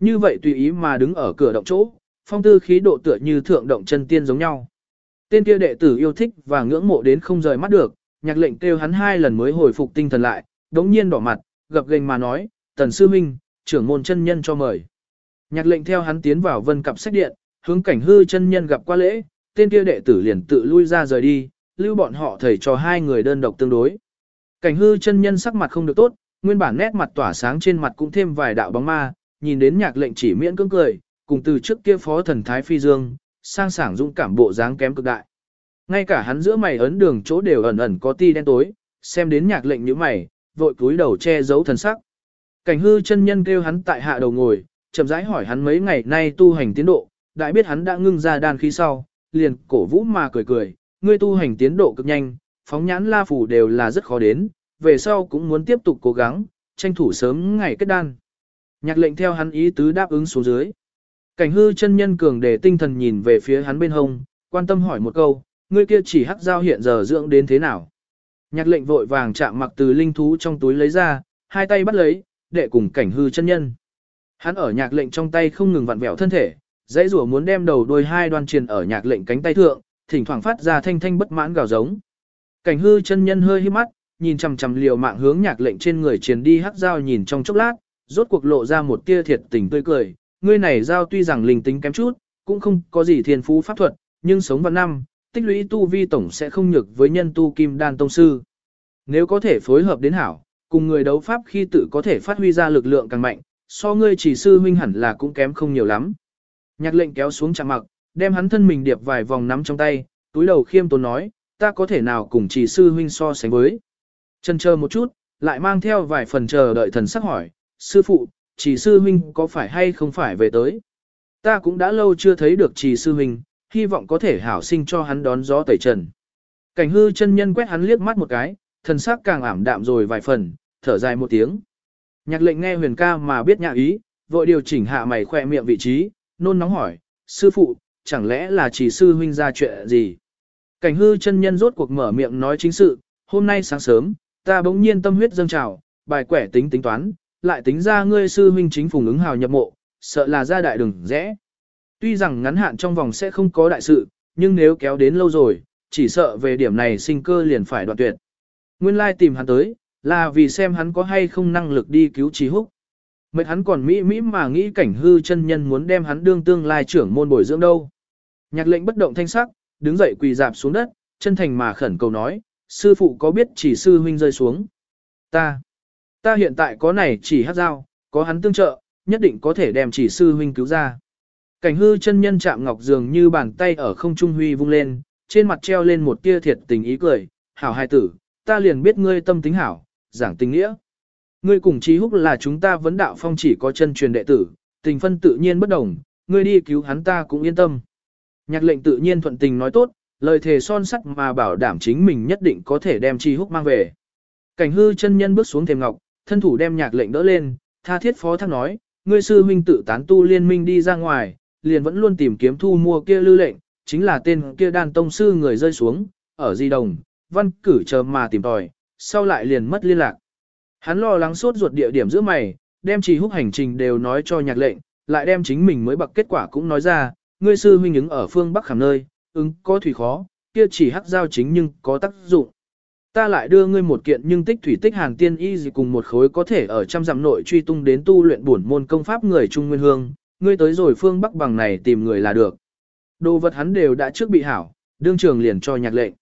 Như vậy tùy ý mà đứng ở cửa động chỗ, phong tư khí độ tựa như thượng động chân tiên giống nhau. Tên kia đệ tử yêu thích và ngưỡng mộ đến không rời mắt được, nhạc lệnh kêu hắn hai lần mới hồi phục tinh thần lại, đống nhiên đỏ mặt, gập gành mà nói, tần sư minh, trưởng môn chân nhân cho mời. Nhạc lệnh theo hắn tiến vào vân cặp sách điện, hướng cảnh hư chân nhân gặp qua lễ, tên kia đệ tử liền tự lui ra rời đi, lưu bọn họ thầy cho hai người đơn độc tương đối. Cảnh hư chân nhân sắc mặt không được tốt, nguyên bản nét mặt tỏa sáng trên mặt cũng thêm vài đạo bóng ma, nhìn đến nhạc lệnh chỉ miễn cưỡng cười, cùng từ trước kia phó thần thái phi dương, sang sảng dũng cảm bộ dáng kém cực đại. Ngay cả hắn giữa mày ấn đường chỗ đều ẩn ẩn có ti đen tối, xem đến nhạc lệnh như mày, vội cúi đầu che giấu thần sắc. Cảnh hư chân nhân kêu hắn tại hạ đầu ngồi, chậm rãi hỏi hắn mấy ngày nay tu hành tiến độ, đại biết hắn đã ngưng ra đan khí sau, liền cổ vũ mà cười cười, ngươi tu hành tiến độ cực nhanh, phóng nhãn la phủ đều là rất khó đến, về sau cũng muốn tiếp tục cố gắng, tranh thủ sớm ngày kết đan. Nhạc lệnh theo hắn ý tứ đáp ứng xuống dưới. Cảnh hư chân nhân cường để tinh thần nhìn về phía hắn bên hông, quan tâm hỏi một câu, ngươi kia chỉ hắc giao hiện giờ dưỡng đến thế nào. Nhạc lệnh vội vàng chạm mặc từ linh thú trong túi lấy ra, hai tay bắt lấy, đệ cùng cảnh hư chân nhân. Hắn ở nhạc lệnh trong tay không ngừng vặn vẹo thân thể, dãy rủa muốn đem đầu đôi hai đoan truyền ở nhạc lệnh cánh tay thượng, thỉnh thoảng phát ra thanh thanh bất mãn gào giống. Cảnh hư chân nhân hơi hít mắt, nhìn chằm chằm liều mạng hướng nhạc lệnh trên người truyền đi hắc dao nhìn trong chốc lát, rốt cuộc lộ ra một tia thiệt tình tươi cười, ngươi này dao tuy rằng linh tính kém chút, cũng không có gì thiên phú pháp thuật, nhưng sống vào năm, tích lũy tu vi tổng sẽ không nhược với nhân tu kim đan tông sư. Nếu có thể phối hợp đến hảo, cùng người đấu pháp khi tự có thể phát huy ra lực lượng càng mạnh, so ngươi chỉ sư huynh hẳn là cũng kém không nhiều lắm. Nhạc lệnh kéo xuống chạm mặc, đem hắn thân mình điệp vài vòng nắm trong tay, túi đầu khiêm tốn nói, ta có thể nào cùng chỉ sư huynh so sánh với. Chân chờ một chút, lại mang theo vài phần chờ đợi thần sắc hỏi, sư phụ, chỉ sư huynh có phải hay không phải về tới. Ta cũng đã lâu chưa thấy được chỉ sư huynh, hy vọng có thể hảo sinh cho hắn đón gió tẩy trần. Cảnh hư chân nhân quét hắn liếc mắt một cái, thần sắc càng ảm đạm rồi vài phần, thở dài một tiếng. Nhạc lệnh nghe huyền ca mà biết nhạc ý, vội điều chỉnh hạ mày khoe miệng vị trí, nôn nóng hỏi, sư phụ, chẳng lẽ là chỉ sư huynh ra chuyện gì? Cảnh hư chân nhân rốt cuộc mở miệng nói chính sự, hôm nay sáng sớm, ta bỗng nhiên tâm huyết dâng trào, bài quẻ tính tính toán, lại tính ra ngươi sư huynh chính phùng ứng hào nhập mộ, sợ là ra đại đường rẽ. Tuy rằng ngắn hạn trong vòng sẽ không có đại sự, nhưng nếu kéo đến lâu rồi, chỉ sợ về điểm này sinh cơ liền phải đoạn tuyệt. Nguyên lai tìm hắn tới, là vì xem hắn có hay không năng lực đi cứu trí húc. Mệt hắn còn mỹ mỹ mà nghĩ cảnh hư chân nhân muốn đem hắn đương tương lai trưởng môn bồi dưỡng đâu. Nhạc lệnh bất động thanh sắc, đứng dậy quỳ dạp xuống đất, chân thành mà khẩn cầu nói, sư phụ có biết chỉ sư huynh rơi xuống. Ta, ta hiện tại có này chỉ hát dao, có hắn tương trợ, nhất định có thể đem chỉ sư huynh cứu ra. Cảnh hư chân nhân chạm ngọc dường như bàn tay ở không trung huy vung lên, trên mặt treo lên một tia thiệt tình ý cười, hảo hai tử, ta liền biết ngươi tâm tính hảo, giảng tình nghĩa. Ngươi cùng Trí Húc là chúng ta vấn đạo phong chỉ có chân truyền đệ tử, tình phân tự nhiên bất đồng, ngươi đi cứu hắn ta cũng yên tâm. Nhạc lệnh tự nhiên thuận tình nói tốt, lời thề son sắt mà bảo đảm chính mình nhất định có thể đem Trí Húc mang về. Cảnh hư chân nhân bước xuống thềm ngọc, thân thủ đem nhạc lệnh đỡ lên, tha thiết phó thác nói, ngươi sư huynh tự tán tu liên minh đi ra ngoài, liền vẫn luôn tìm kiếm thu mua kia lưu lệnh, chính là tên kia đàn tông sư người rơi xuống, ở di đồng, văn cử chờ mà tìm tòi, sau lại liền mất liên lạc. Hắn lo lắng suốt ruột địa điểm giữa mày, đem chỉ húc hành trình đều nói cho nhạc lệnh, lại đem chính mình mới bậc kết quả cũng nói ra, ngươi sư huynh ứng ở phương Bắc khảm nơi, ứng có thủy khó, kia chỉ hắc giao chính nhưng có tác dụng. Ta lại đưa ngươi một kiện nhưng tích thủy tích hàng tiên y gì cùng một khối có thể ở trăm dặm nội truy tung đến tu luyện bổn môn công pháp người Trung Nguyên Hương, ngươi tới rồi phương Bắc bằng này tìm người là được. Đồ vật hắn đều đã trước bị hảo, đương trường liền cho nhạc lệnh.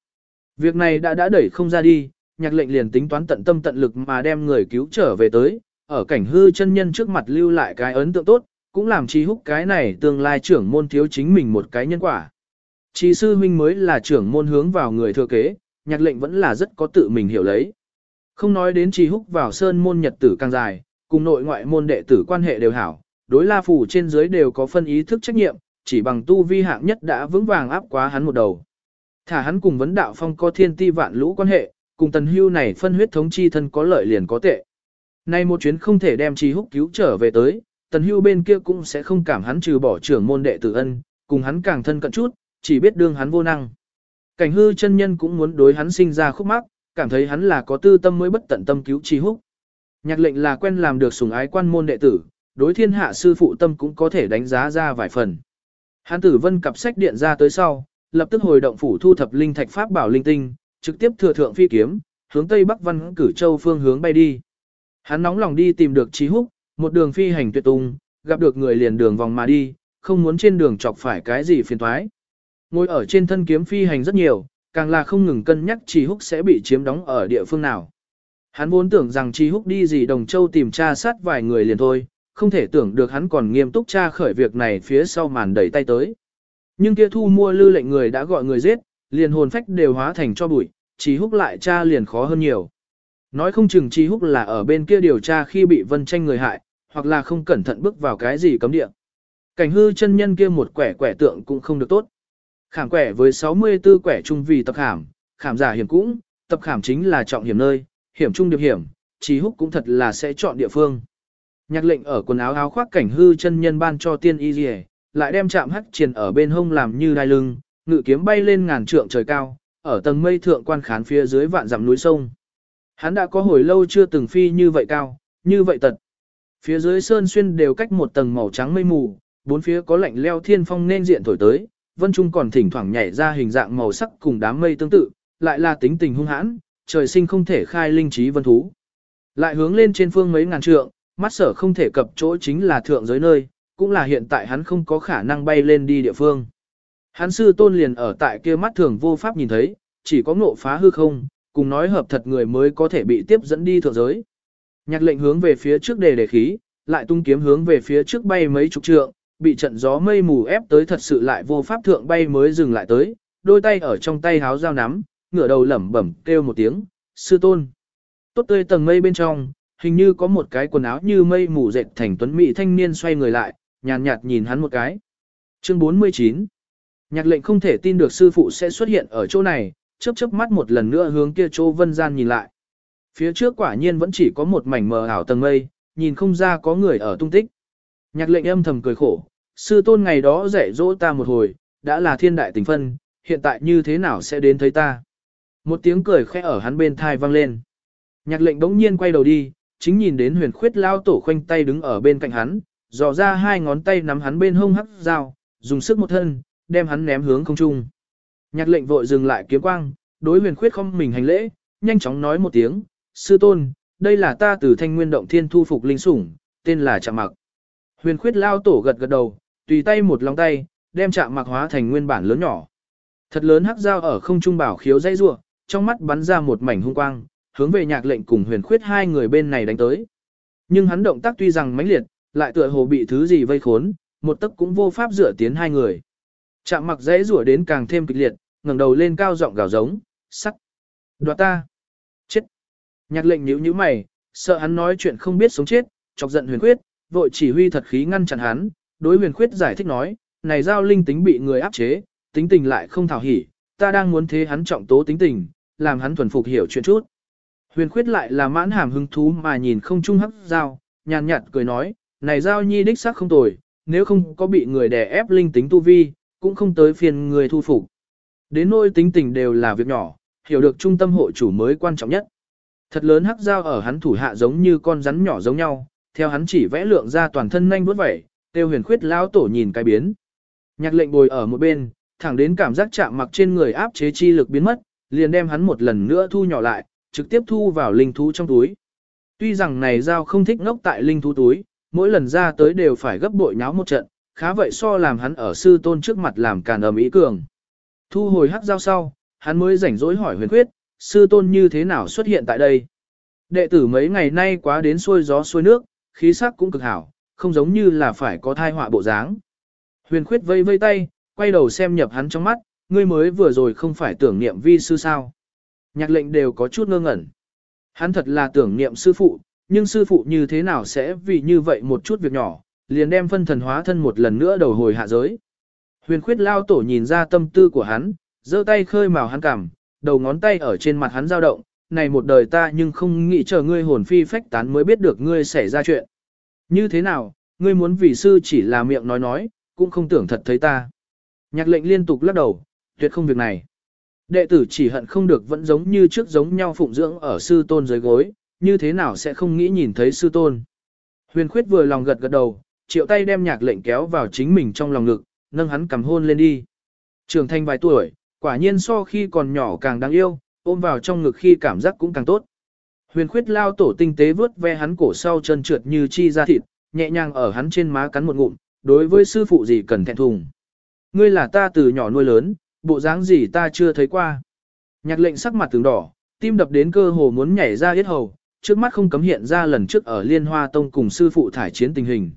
Việc này đã đã đẩy không ra đi, nhạc lệnh liền tính toán tận tâm tận lực mà đem người cứu trở về tới, ở cảnh hư chân nhân trước mặt lưu lại cái ấn tượng tốt, cũng làm chi húc cái này tương lai trưởng môn thiếu chính mình một cái nhân quả. Chi sư huynh mới là trưởng môn hướng vào người thừa kế, nhạc lệnh vẫn là rất có tự mình hiểu lấy. Không nói đến chi húc vào sơn môn nhật tử càng dài, cùng nội ngoại môn đệ tử quan hệ đều hảo, đối la phủ trên dưới đều có phân ý thức trách nhiệm, chỉ bằng tu vi hạng nhất đã vững vàng áp quá hắn một đầu. Thả hắn cùng vấn đạo phong có thiên ti vạn lũ quan hệ, cùng tần hưu này phân huyết thống chi thân có lợi liền có tệ. Nay một chuyến không thể đem chi húc cứu trở về tới, tần hưu bên kia cũng sẽ không cảm hắn trừ bỏ trưởng môn đệ tử ân, cùng hắn càng thân cận chút, chỉ biết đương hắn vô năng. Cảnh hư chân nhân cũng muốn đối hắn sinh ra khúc mắc, cảm thấy hắn là có tư tâm mới bất tận tâm cứu chi húc. Nhạc lệnh là quen làm được sủng ái quan môn đệ tử, đối thiên hạ sư phụ tâm cũng có thể đánh giá ra vài phần. Hắn tử vân cặp sách điện ra tới sau, lập tức hồi động phủ thu thập linh thạch pháp bảo linh tinh, trực tiếp thừa thượng phi kiếm, hướng tây bắc văn cử châu phương hướng bay đi. Hắn nóng lòng đi tìm được Trí Húc, một đường phi hành tuyệt tung, gặp được người liền đường vòng mà đi, không muốn trên đường chọc phải cái gì phiền toái. Ngồi ở trên thân kiếm phi hành rất nhiều, càng là không ngừng cân nhắc Trí Húc sẽ bị chiếm đóng ở địa phương nào. Hắn vốn tưởng rằng Trí Húc đi gì Đồng Châu tìm tra sát vài người liền thôi, không thể tưởng được hắn còn nghiêm túc tra khởi việc này phía sau màn đẩy tay tới. Nhưng kia thu mua lư lệnh người đã gọi người giết, liền hồn phách đều hóa thành cho bụi, Trí húc lại tra liền khó hơn nhiều. Nói không chừng Trí húc là ở bên kia điều tra khi bị vân tranh người hại, hoặc là không cẩn thận bước vào cái gì cấm địa. Cảnh hư chân nhân kia một quẻ quẻ tượng cũng không được tốt. Khảm quẻ với 64 quẻ trung vì tập khảm, khảm giả hiểm cũng, tập khảm chính là trọng hiểm nơi, hiểm trung điệp hiểm, Trí húc cũng thật là sẽ chọn địa phương. Nhạc lệnh ở quần áo áo khoác cảnh hư chân nhân ban cho tiên y dì lại đem chạm hắc triền ở bên hông làm như đai lưng, ngự kiếm bay lên ngàn trượng trời cao, ở tầng mây thượng quan khán phía dưới vạn dặm núi sông. Hắn đã có hồi lâu chưa từng phi như vậy cao, như vậy tật. Phía dưới sơn xuyên đều cách một tầng màu trắng mây mù, bốn phía có lạnh leo thiên phong nên diện thổi tới, vân trung còn thỉnh thoảng nhảy ra hình dạng màu sắc cùng đám mây tương tự, lại là tính tình hung hãn, trời sinh không thể khai linh trí vân thú. Lại hướng lên trên phương mấy ngàn trượng, mắt sở không thể cập chỗ chính là thượng giới nơi, cũng là hiện tại hắn không có khả năng bay lên đi địa phương. Hắn sư tôn liền ở tại kia mắt thường vô pháp nhìn thấy, chỉ có ngộ phá hư không, cùng nói hợp thật người mới có thể bị tiếp dẫn đi thượng giới. Nhạc lệnh hướng về phía trước đề đề khí, lại tung kiếm hướng về phía trước bay mấy chục trượng, bị trận gió mây mù ép tới thật sự lại vô pháp thượng bay mới dừng lại tới, đôi tay ở trong tay háo dao nắm, ngửa đầu lẩm bẩm kêu một tiếng, sư tôn. Tốt tươi tầng mây bên trong, hình như có một cái quần áo như mây mù dệt thành tuấn mỹ thanh niên xoay người lại, nhàn nhạt, nhìn hắn một cái. Chương 49 Nhạc lệnh không thể tin được sư phụ sẽ xuất hiện ở chỗ này, chớp chớp mắt một lần nữa hướng kia chỗ vân gian nhìn lại. Phía trước quả nhiên vẫn chỉ có một mảnh mờ ảo tầng mây, nhìn không ra có người ở tung tích. Nhạc lệnh âm thầm cười khổ, sư tôn ngày đó dạy dỗ ta một hồi, đã là thiên đại tình phân, hiện tại như thế nào sẽ đến thấy ta. Một tiếng cười khẽ ở hắn bên thai vang lên. Nhạc lệnh đống nhiên quay đầu đi, chính nhìn đến huyền khuyết lao tổ khoanh tay đứng ở bên cạnh hắn, dò ra hai ngón tay nắm hắn bên hông hắc dao, dùng sức một thân, đem hắn ném hướng không trung. Nhạc lệnh vội dừng lại kiếm quang, đối huyền khuyết không mình hành lễ, nhanh chóng nói một tiếng, sư tôn, đây là ta từ thanh nguyên động thiên thu phục linh sủng, tên là Trạm Mặc. Huyền khuyết lao tổ gật gật đầu, tùy tay một lòng tay, đem Trạm Mặc hóa thành nguyên bản lớn nhỏ. Thật lớn hắc dao ở không trung bảo khiếu dây rua, trong mắt bắn ra một mảnh hung quang, hướng về nhạc lệnh cùng huyền khuyết hai người bên này đánh tới. Nhưng hắn động tác tuy rằng mãnh liệt, lại tựa hồ bị thứ gì vây khốn, một tấc cũng vô pháp dựa tiến hai người. Chạm mặc dễ rủa đến càng thêm kịch liệt, ngẩng đầu lên cao giọng gào giống, sắc. Đoạt ta. Chết. Nhạc lệnh nhíu nhíu mày, sợ hắn nói chuyện không biết sống chết, chọc giận huyền khuyết, vội chỉ huy thật khí ngăn chặn hắn, đối huyền khuyết giải thích nói, này giao linh tính bị người áp chế, tính tình lại không thảo hỉ, ta đang muốn thế hắn trọng tố tính tình, làm hắn thuần phục hiểu chuyện chút. Huyền khuyết lại là mãn hàm hứng thú mà nhìn không trung hấp giao, nhàn nhạt cười nói, này giao nhi đích xác không tồi, nếu không có bị người đè ép linh tính tu vi, cũng không tới phiền người thu phục. Đến nỗi tính tình đều là việc nhỏ, hiểu được trung tâm hộ chủ mới quan trọng nhất. Thật lớn hắc dao ở hắn thủ hạ giống như con rắn nhỏ giống nhau, theo hắn chỉ vẽ lượng ra toàn thân nhanh vút vẩy, tiêu huyền khuyết lão tổ nhìn cái biến. Nhạc lệnh bồi ở một bên, thẳng đến cảm giác chạm mặc trên người áp chế chi lực biến mất, liền đem hắn một lần nữa thu nhỏ lại, trực tiếp thu vào linh thú trong túi. Tuy rằng này dao không thích ngốc tại linh thú túi, mỗi lần ra tới đều phải gấp bội nháo một trận, khá vậy so làm hắn ở sư tôn trước mặt làm càn ầm ý cường. Thu hồi hắc giao sau, hắn mới rảnh rỗi hỏi huyền khuyết, sư tôn như thế nào xuất hiện tại đây. Đệ tử mấy ngày nay quá đến xuôi gió xuôi nước, khí sắc cũng cực hảo, không giống như là phải có thai họa bộ dáng. Huyền khuyết vây vây tay, quay đầu xem nhập hắn trong mắt, ngươi mới vừa rồi không phải tưởng niệm vi sư sao. Nhạc lệnh đều có chút ngơ ngẩn. Hắn thật là tưởng niệm sư phụ, nhưng sư phụ như thế nào sẽ vì như vậy một chút việc nhỏ, liền đem phân thần hóa thân một lần nữa đầu hồi hạ giới. Huyền khuyết lao tổ nhìn ra tâm tư của hắn, giơ tay khơi màu hắn cảm đầu ngón tay ở trên mặt hắn dao động, này một đời ta nhưng không nghĩ chờ ngươi hồn phi phách tán mới biết được ngươi xảy ra chuyện. Như thế nào, ngươi muốn vì sư chỉ là miệng nói nói, cũng không tưởng thật thấy ta. Nhạc lệnh liên tục lắc đầu, tuyệt không việc này. Đệ tử chỉ hận không được vẫn giống như trước giống nhau phụng dưỡng ở sư tôn dưới gối, như thế nào sẽ không nghĩ nhìn thấy sư tôn. Huyền khuyết vừa lòng gật gật đầu, triệu tay đem nhạc lệnh kéo vào chính mình trong lòng ngực, nâng hắn cầm hôn lên đi. Trường thanh vài tuổi, quả nhiên so khi còn nhỏ càng đáng yêu, ôm vào trong ngực khi cảm giác cũng càng tốt. Huyền khuyết lao tổ tinh tế vớt ve hắn cổ sau chân trượt như chi ra thịt, nhẹ nhàng ở hắn trên má cắn một ngụm, đối với sư phụ gì cần thẹn thùng. Ngươi là ta từ nhỏ nuôi lớn, bộ dáng gì ta chưa thấy qua. Nhạc lệnh sắc mặt tướng đỏ, tim đập đến cơ hồ muốn nhảy ra yết hầu, trước mắt không cấm hiện ra lần trước ở Liên Hoa Tông cùng sư phụ thải chiến tình hình.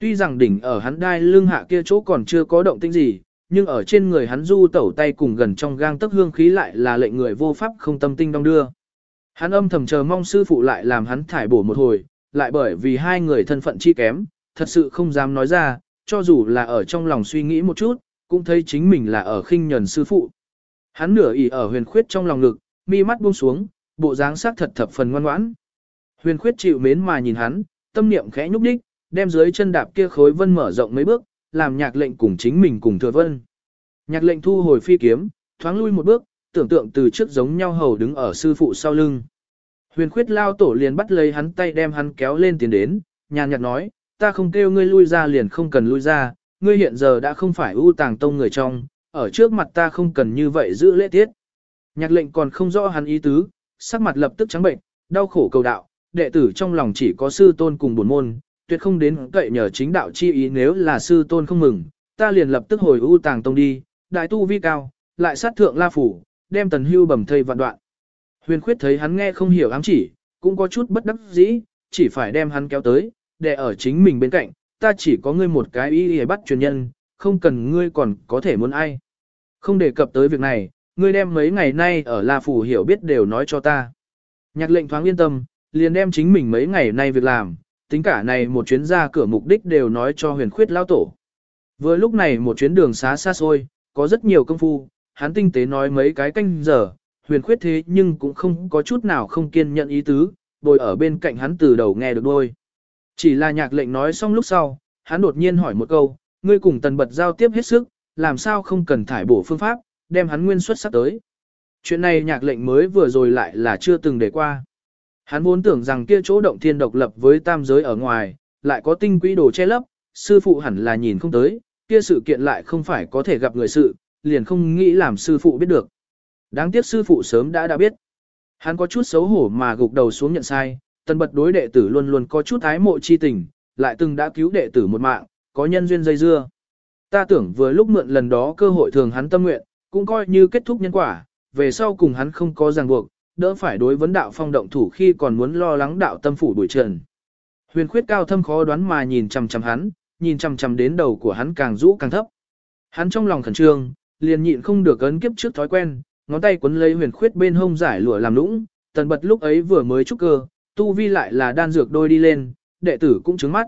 Tuy rằng đỉnh ở hắn đai lưng hạ kia chỗ còn chưa có động tĩnh gì, nhưng ở trên người hắn du tẩu tay cùng gần trong gang tấc hương khí lại là lệnh người vô pháp không tâm tinh đong đưa. Hắn âm thầm chờ mong sư phụ lại làm hắn thải bổ một hồi, lại bởi vì hai người thân phận chi kém, thật sự không dám nói ra, cho dù là ở trong lòng suy nghĩ một chút, cũng thấy chính mình là ở khinh nhẫn sư phụ. Hắn nửa ỉ ở huyền khuyết trong lòng ngực, mi mắt buông xuống, bộ dáng sắc thật thập phần ngoan ngoãn. Huyền khuyết chịu mến mà nhìn hắn, tâm niệm khẽ nhúc nhích, đem dưới chân đạp kia khối vân mở rộng mấy bước, làm nhạc lệnh cùng chính mình cùng thừa vân. Nhạc lệnh thu hồi phi kiếm, thoáng lui một bước, tưởng tượng từ trước giống nhau hầu đứng ở sư phụ sau lưng. Huyền khuyết lao tổ liền bắt lấy hắn tay đem hắn kéo lên tiến đến, nhàn nhạt nói, ta không kêu ngươi lui ra liền không cần lui ra, ngươi hiện giờ đã không phải ưu tàng tông người trong, ở trước mặt ta không cần như vậy giữ lễ tiết. Nhạc lệnh còn không rõ hắn ý tứ, sắc mặt lập tức trắng bệnh, đau khổ cầu đạo, đệ tử trong lòng chỉ có sư tôn cùng buồn môn, tuyệt không đến cậy nhờ chính đạo chi ý nếu là sư tôn không mừng, ta liền lập tức hồi ưu tàng tông đi, đại tu vi cao, lại sát thượng la phủ, đem tần hưu bầm thây vạn đoạn. Huyền khuyết thấy hắn nghe không hiểu ám chỉ, cũng có chút bất đắc dĩ, chỉ phải đem hắn kéo tới, để ở chính mình bên cạnh, ta chỉ có ngươi một cái ý để bắt truyền nhân, không cần ngươi còn có thể muốn ai. Không đề cập tới việc này, ngươi đem mấy ngày nay ở La Phủ hiểu biết đều nói cho ta. Nhạc lệnh thoáng yên tâm, liền đem chính mình mấy ngày nay việc làm, tính cả này một chuyến ra cửa mục đích đều nói cho huyền khuyết lao tổ. Vừa lúc này một chuyến đường xá xa xôi, có rất nhiều công phu, hắn tinh tế nói mấy cái canh giờ, huyền khuyết thế nhưng cũng không có chút nào không kiên nhận ý tứ, bồi ở bên cạnh hắn từ đầu nghe được đôi. Chỉ là nhạc lệnh nói xong lúc sau, hắn đột nhiên hỏi một câu, ngươi cùng tần bật giao tiếp hết sức, làm sao không cần thải bổ phương pháp, đem hắn nguyên xuất sắc tới. Chuyện này nhạc lệnh mới vừa rồi lại là chưa từng để qua. Hắn vốn tưởng rằng kia chỗ động thiên độc lập với tam giới ở ngoài, lại có tinh quỹ đồ che lấp, sư phụ hẳn là nhìn không tới, kia sự kiện lại không phải có thể gặp người sự, liền không nghĩ làm sư phụ biết được. Đáng tiếc sư phụ sớm đã đã biết. Hắn có chút xấu hổ mà gục đầu xuống nhận sai, tần bật đối đệ tử luôn luôn có chút ái mộ chi tình, lại từng đã cứu đệ tử một mạng, có nhân duyên dây dưa. Ta tưởng vừa lúc mượn lần đó cơ hội thường hắn tâm nguyện, cũng coi như kết thúc nhân quả, về sau cùng hắn không có ràng buộc, đỡ phải đối vấn đạo phong động thủ khi còn muốn lo lắng đạo tâm phủ đuổi trần. Huyền khuyết cao thâm khó đoán mà nhìn chằm chằm hắn, nhìn chằm chằm đến đầu của hắn càng rũ càng thấp. Hắn trong lòng khẩn trương, liền nhịn không được ấn kiếp trước thói quen, ngón tay quấn lấy huyền khuyết bên hông giải lụa làm lũng. tần bật lúc ấy vừa mới trúc cơ, tu vi lại là đan dược đôi đi lên, đệ tử cũng trứng mắt.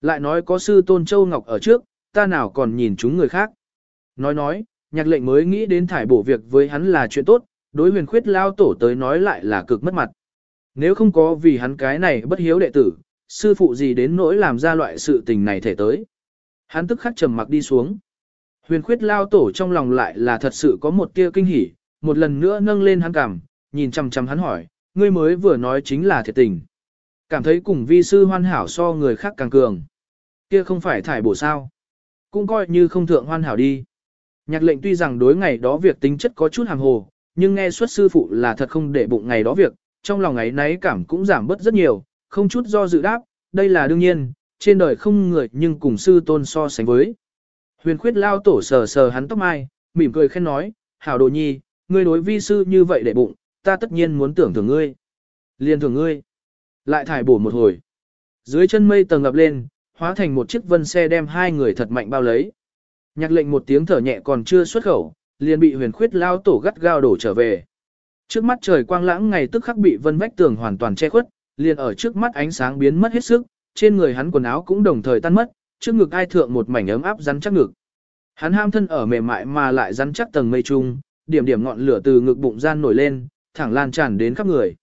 Lại nói có sư tôn châu ngọc ở trước, ta nào còn nhìn chúng người khác. Nói nói, nhạc lệnh mới nghĩ đến thải bổ việc với hắn là chuyện tốt, đối huyền khuyết lao tổ tới nói lại là cực mất mặt. Nếu không có vì hắn cái này bất hiếu đệ tử, sư phụ gì đến nỗi làm ra loại sự tình này thể tới. Hắn tức khắc trầm mặc đi xuống. Huyền khuyết lao tổ trong lòng lại là thật sự có một tia kinh hỉ, một lần nữa nâng lên hắn cảm, nhìn chăm chăm hắn hỏi, ngươi mới vừa nói chính là thiệt tình. Cảm thấy cùng vi sư hoàn hảo so người khác càng cường. Kia không phải thải bổ sao. Cũng coi như không thượng hoàn hảo đi. Nhạc lệnh tuy rằng đối ngày đó việc tính chất có chút hàng hồ, nhưng nghe xuất sư phụ là thật không để bụng ngày đó việc, trong lòng ấy náy cảm cũng giảm bớt rất nhiều, không chút do dự đáp, đây là đương nhiên, trên đời không người nhưng cùng sư tôn so sánh với. Huyền khuyết lao tổ sờ sờ hắn tóc mai, mỉm cười khen nói, hảo đồ nhi, ngươi đối vi sư như vậy để bụng, ta tất nhiên muốn tưởng thưởng ngươi. Liên thưởng ngươi. Lại thải bổ một hồi. Dưới chân mây tầng ngập lên, hóa thành một chiếc vân xe đem hai người thật mạnh bao lấy. Nhạc lệnh một tiếng thở nhẹ còn chưa xuất khẩu, liền bị huyền khuyết lao tổ gắt gao đổ trở về. Trước mắt trời quang lãng ngày tức khắc bị vân vách tường hoàn toàn che khuất, liền ở trước mắt ánh sáng biến mất hết sức, trên người hắn quần áo cũng đồng thời tan mất, trước ngực ai thượng một mảnh ấm áp rắn chắc ngực. Hắn ham thân ở mềm mại mà lại rắn chắc tầng mây trung, điểm điểm ngọn lửa từ ngực bụng gian nổi lên, thẳng lan tràn đến khắp người.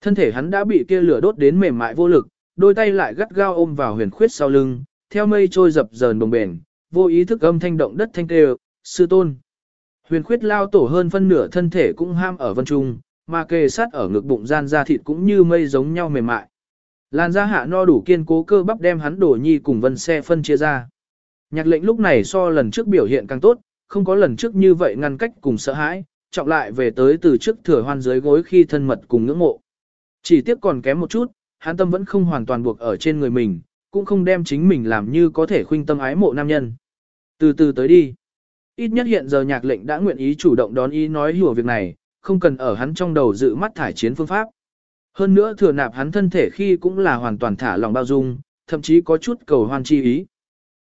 Thân thể hắn đã bị kia lửa đốt đến mềm mại vô lực, đôi tay lại gắt gao ôm vào huyền khuyết sau lưng, theo mây trôi dập dờn đồng bền, vô ý thức âm thanh động đất thanh kêu, sư tôn. Huyền khuyết lao tổ hơn phân nửa thân thể cũng ham ở vân trung, mà kề sát ở ngực bụng gian da thịt cũng như mây giống nhau mềm mại. Làn da hạ no đủ kiên cố cơ bắp đem hắn đổ nhi cùng vân xe phân chia ra. Nhạc lệnh lúc này so lần trước biểu hiện càng tốt, không có lần trước như vậy ngăn cách cùng sợ hãi, trọng lại về tới từ trước thừa hoan dưới gối khi thân mật cùng ngưỡng mộ. Chỉ tiếc còn kém một chút, hắn tâm vẫn không hoàn toàn buộc ở trên người mình, cũng không đem chính mình làm như có thể khuynh tâm ái mộ nam nhân. Từ từ tới đi. Ít nhất hiện giờ nhạc lệnh đã nguyện ý chủ động đón ý nói hiểu việc này, không cần ở hắn trong đầu dự mắt thải chiến phương pháp. Hơn nữa thừa nạp hắn thân thể khi cũng là hoàn toàn thả lòng bao dung, thậm chí có chút cầu hoan chi ý.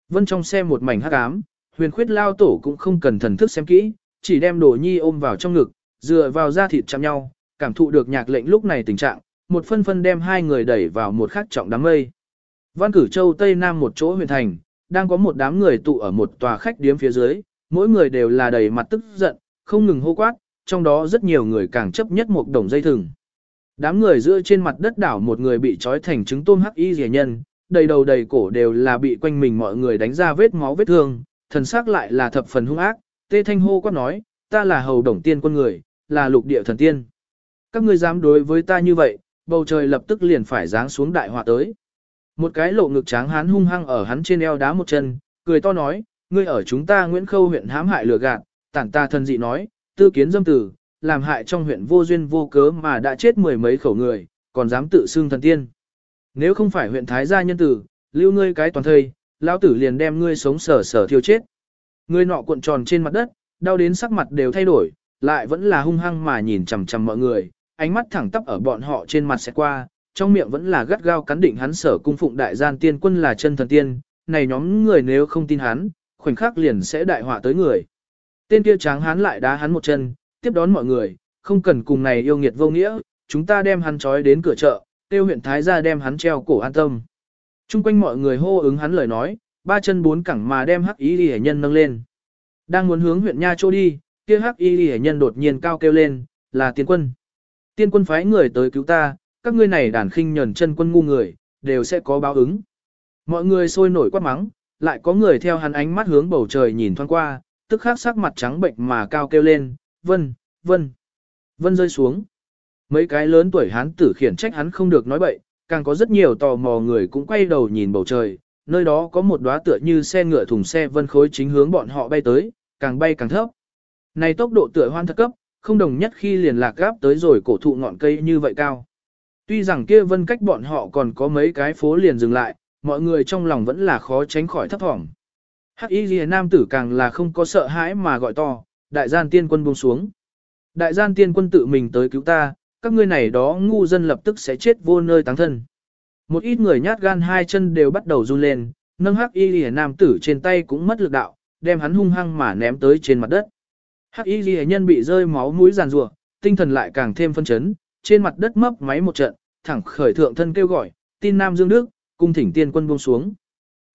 Vân trong xe một mảnh hắc ám, huyền khuyết lao tổ cũng không cần thần thức xem kỹ, chỉ đem đồ nhi ôm vào trong ngực, dựa vào da thịt chạm nhau, cảm thụ được nhạc lệnh lúc này tình trạng, một phân phân đem hai người đẩy vào một khắc trọng đám mây. Văn cử châu Tây Nam một chỗ huyền thành, đang có một đám người tụ ở một tòa khách điếm phía dưới, mỗi người đều là đầy mặt tức giận, không ngừng hô quát, trong đó rất nhiều người càng chấp nhất một đồng dây thừng. Đám người giữa trên mặt đất đảo một người bị trói thành trứng tôm hắc y rẻ nhân, đầy đầu đầy cổ đều là bị quanh mình mọi người đánh ra vết máu vết thương, thần sắc lại là thập phần hung ác, tê thanh hô quát nói, ta là hầu đồng tiên quân người, là lục địa thần tiên. Các ngươi dám đối với ta như vậy, bầu trời lập tức liền phải giáng xuống đại họa tới. Một cái lộ ngực tráng hán hung hăng ở hắn trên eo đá một chân, cười to nói, ngươi ở chúng ta Nguyễn Khâu huyện hãm hại lừa gạt, tản ta thần dị nói, tư kiến dâm tử, làm hại trong huyện vô duyên vô cớ mà đã chết mười mấy khẩu người, còn dám tự xưng thần tiên. Nếu không phải huyện Thái gia nhân tử, lưu ngươi cái toàn thây, lão tử liền đem ngươi sống sở sở thiêu chết. Ngươi nọ cuộn tròn trên mặt đất, đau đến sắc mặt đều thay đổi, lại vẫn là hung hăng mà nhìn chằm chằm mọi người, ánh mắt thẳng tắp ở bọn họ trên mặt sẽ qua, trong miệng vẫn là gắt gao cắn định hắn sở cung phụng đại gian tiên quân là chân thần tiên, này nhóm người nếu không tin hắn, khoảnh khắc liền sẽ đại họa tới người. Tên kia tráng hắn lại đá hắn một chân, tiếp đón mọi người, không cần cùng này yêu nghiệt vô nghĩa, chúng ta đem hắn trói đến cửa chợ, tiêu huyện Thái gia đem hắn treo cổ an tâm. Trung quanh mọi người hô ứng hắn lời nói, ba chân bốn cẳng mà đem hắc y ghi nhân nâng lên. Đang muốn hướng huyện Nha Châu đi, kia hắc y ghi nhân đột nhiên cao kêu lên, là tiên quân. Tiên quân phái người tới cứu ta, các ngươi này đàn khinh nhẫn chân quân ngu người, đều sẽ có báo ứng. Mọi người sôi nổi quát mắng, lại có người theo hắn ánh mắt hướng bầu trời nhìn thoáng qua, tức khắc sắc mặt trắng bệnh mà cao kêu lên, vân, vân, vân rơi xuống. Mấy cái lớn tuổi hắn tử khiển trách hắn không được nói bậy, càng có rất nhiều tò mò người cũng quay đầu nhìn bầu trời, nơi đó có một đóa tựa như xe ngựa thùng xe vân khối chính hướng bọn họ bay tới, càng bay càng thấp. Này tốc độ tựa hoan thật cấp, không đồng nhất khi liền lạc gáp tới rồi cổ thụ ngọn cây như vậy cao. Tuy rằng kia vân cách bọn họ còn có mấy cái phố liền dừng lại, mọi người trong lòng vẫn là khó tránh khỏi thấp thỏm. Hắc y ghi nam tử càng là không có sợ hãi mà gọi to, đại gian tiên quân buông xuống. Đại gian tiên quân tự mình tới cứu ta, các ngươi này đó ngu dân lập tức sẽ chết vô nơi táng thân. Một ít người nhát gan hai chân đều bắt đầu run lên, nâng hắc y ghi nam tử trên tay cũng mất lực đạo, đem hắn hung hăng mà ném tới trên mặt đất. Hắc y ghi nhân bị rơi máu mũi giàn rủa, tinh thần lại càng thêm phân chấn, trên mặt đất mấp máy một trận, thẳng khởi thượng thân kêu gọi, tin Nam Dương Đức, cung thỉnh tiên quân buông xuống.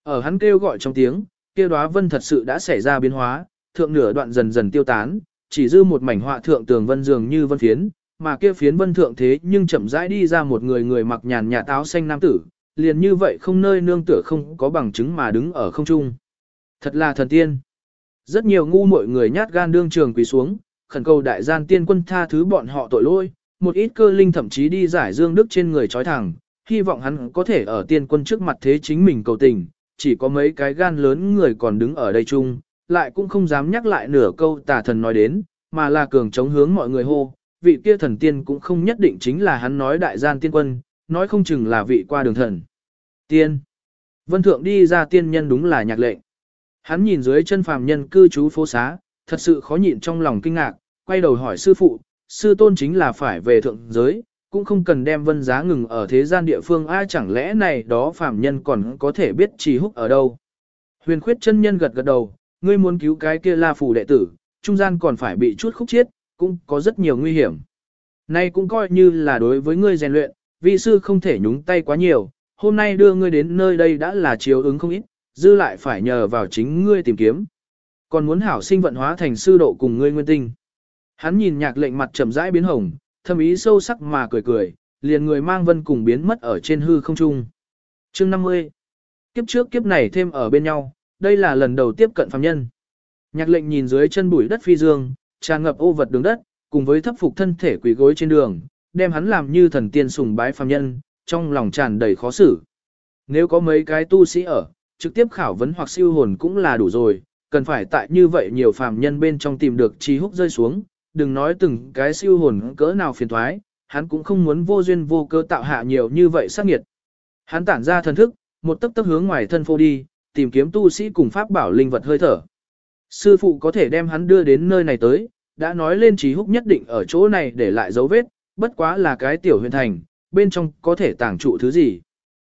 Ở hắn kêu gọi trong tiếng, kia đóa vân thật sự đã xảy ra biến hóa, thượng nửa đoạn dần dần tiêu tán, chỉ dư một mảnh họa thượng tường vân dường như vân phiến, mà kia phiến vân thượng thế nhưng chậm rãi đi ra một người người mặc nhàn nhạt áo xanh nam tử, liền như vậy không nơi nương tựa không có bằng chứng mà đứng ở không trung. Thật là thần tiên. Rất nhiều ngu muội người nhát gan đương trường quỳ xuống, khẩn cầu đại gian tiên quân tha thứ bọn họ tội lỗi, một ít cơ linh thậm chí đi giải dương đức trên người trói thẳng, hy vọng hắn có thể ở tiên quân trước mặt thế chính mình cầu tình, chỉ có mấy cái gan lớn người còn đứng ở đây chung, lại cũng không dám nhắc lại nửa câu tà thần nói đến, mà là cường chống hướng mọi người hô, vị kia thần tiên cũng không nhất định chính là hắn nói đại gian tiên quân, nói không chừng là vị qua đường thần. Tiên. Vân Thượng đi ra tiên nhân đúng là nhạc lệnh. Hắn nhìn dưới chân phàm nhân cư trú phố xá, thật sự khó nhịn trong lòng kinh ngạc, quay đầu hỏi sư phụ, sư tôn chính là phải về thượng giới, cũng không cần đem vân giá ngừng ở thế gian địa phương ai chẳng lẽ này đó phàm nhân còn có thể biết trì húc ở đâu. Huyền khuyết chân nhân gật gật đầu, ngươi muốn cứu cái kia la phù đệ tử, trung gian còn phải bị chút khúc chết, cũng có rất nhiều nguy hiểm. Nay cũng coi như là đối với ngươi rèn luyện, vị sư không thể nhúng tay quá nhiều, hôm nay đưa ngươi đến nơi đây đã là chiếu ứng không ít, dư lại phải nhờ vào chính ngươi tìm kiếm. Còn muốn hảo sinh vận hóa thành sư độ cùng ngươi nguyên tinh. Hắn nhìn nhạc lệnh mặt trầm rãi biến hồng, thâm ý sâu sắc mà cười cười, liền người mang vân cùng biến mất ở trên hư không trung. Chương 50 Kiếp trước kiếp này thêm ở bên nhau, đây là lần đầu tiếp cận phàm nhân. Nhạc lệnh nhìn dưới chân bụi đất phi dương, tràn ngập ô vật đường đất, cùng với thấp phục thân thể quỷ gối trên đường, đem hắn làm như thần tiên sùng bái phàm nhân, trong lòng tràn đầy khó xử. Nếu có mấy cái tu sĩ ở, trực tiếp khảo vấn hoặc siêu hồn cũng là đủ rồi, cần phải tại như vậy nhiều phàm nhân bên trong tìm được trí húc rơi xuống, đừng nói từng cái siêu hồn cỡ nào phiền thoái, hắn cũng không muốn vô duyên vô cơ tạo hạ nhiều như vậy sát nghiệt. Hắn tản ra thần thức, một tấc tấc hướng ngoài thân phô đi, tìm kiếm tu sĩ cùng pháp bảo linh vật hơi thở. Sư phụ có thể đem hắn đưa đến nơi này tới, đã nói lên trí húc nhất định ở chỗ này để lại dấu vết, bất quá là cái tiểu huyền thành, bên trong có thể tàng trụ thứ gì.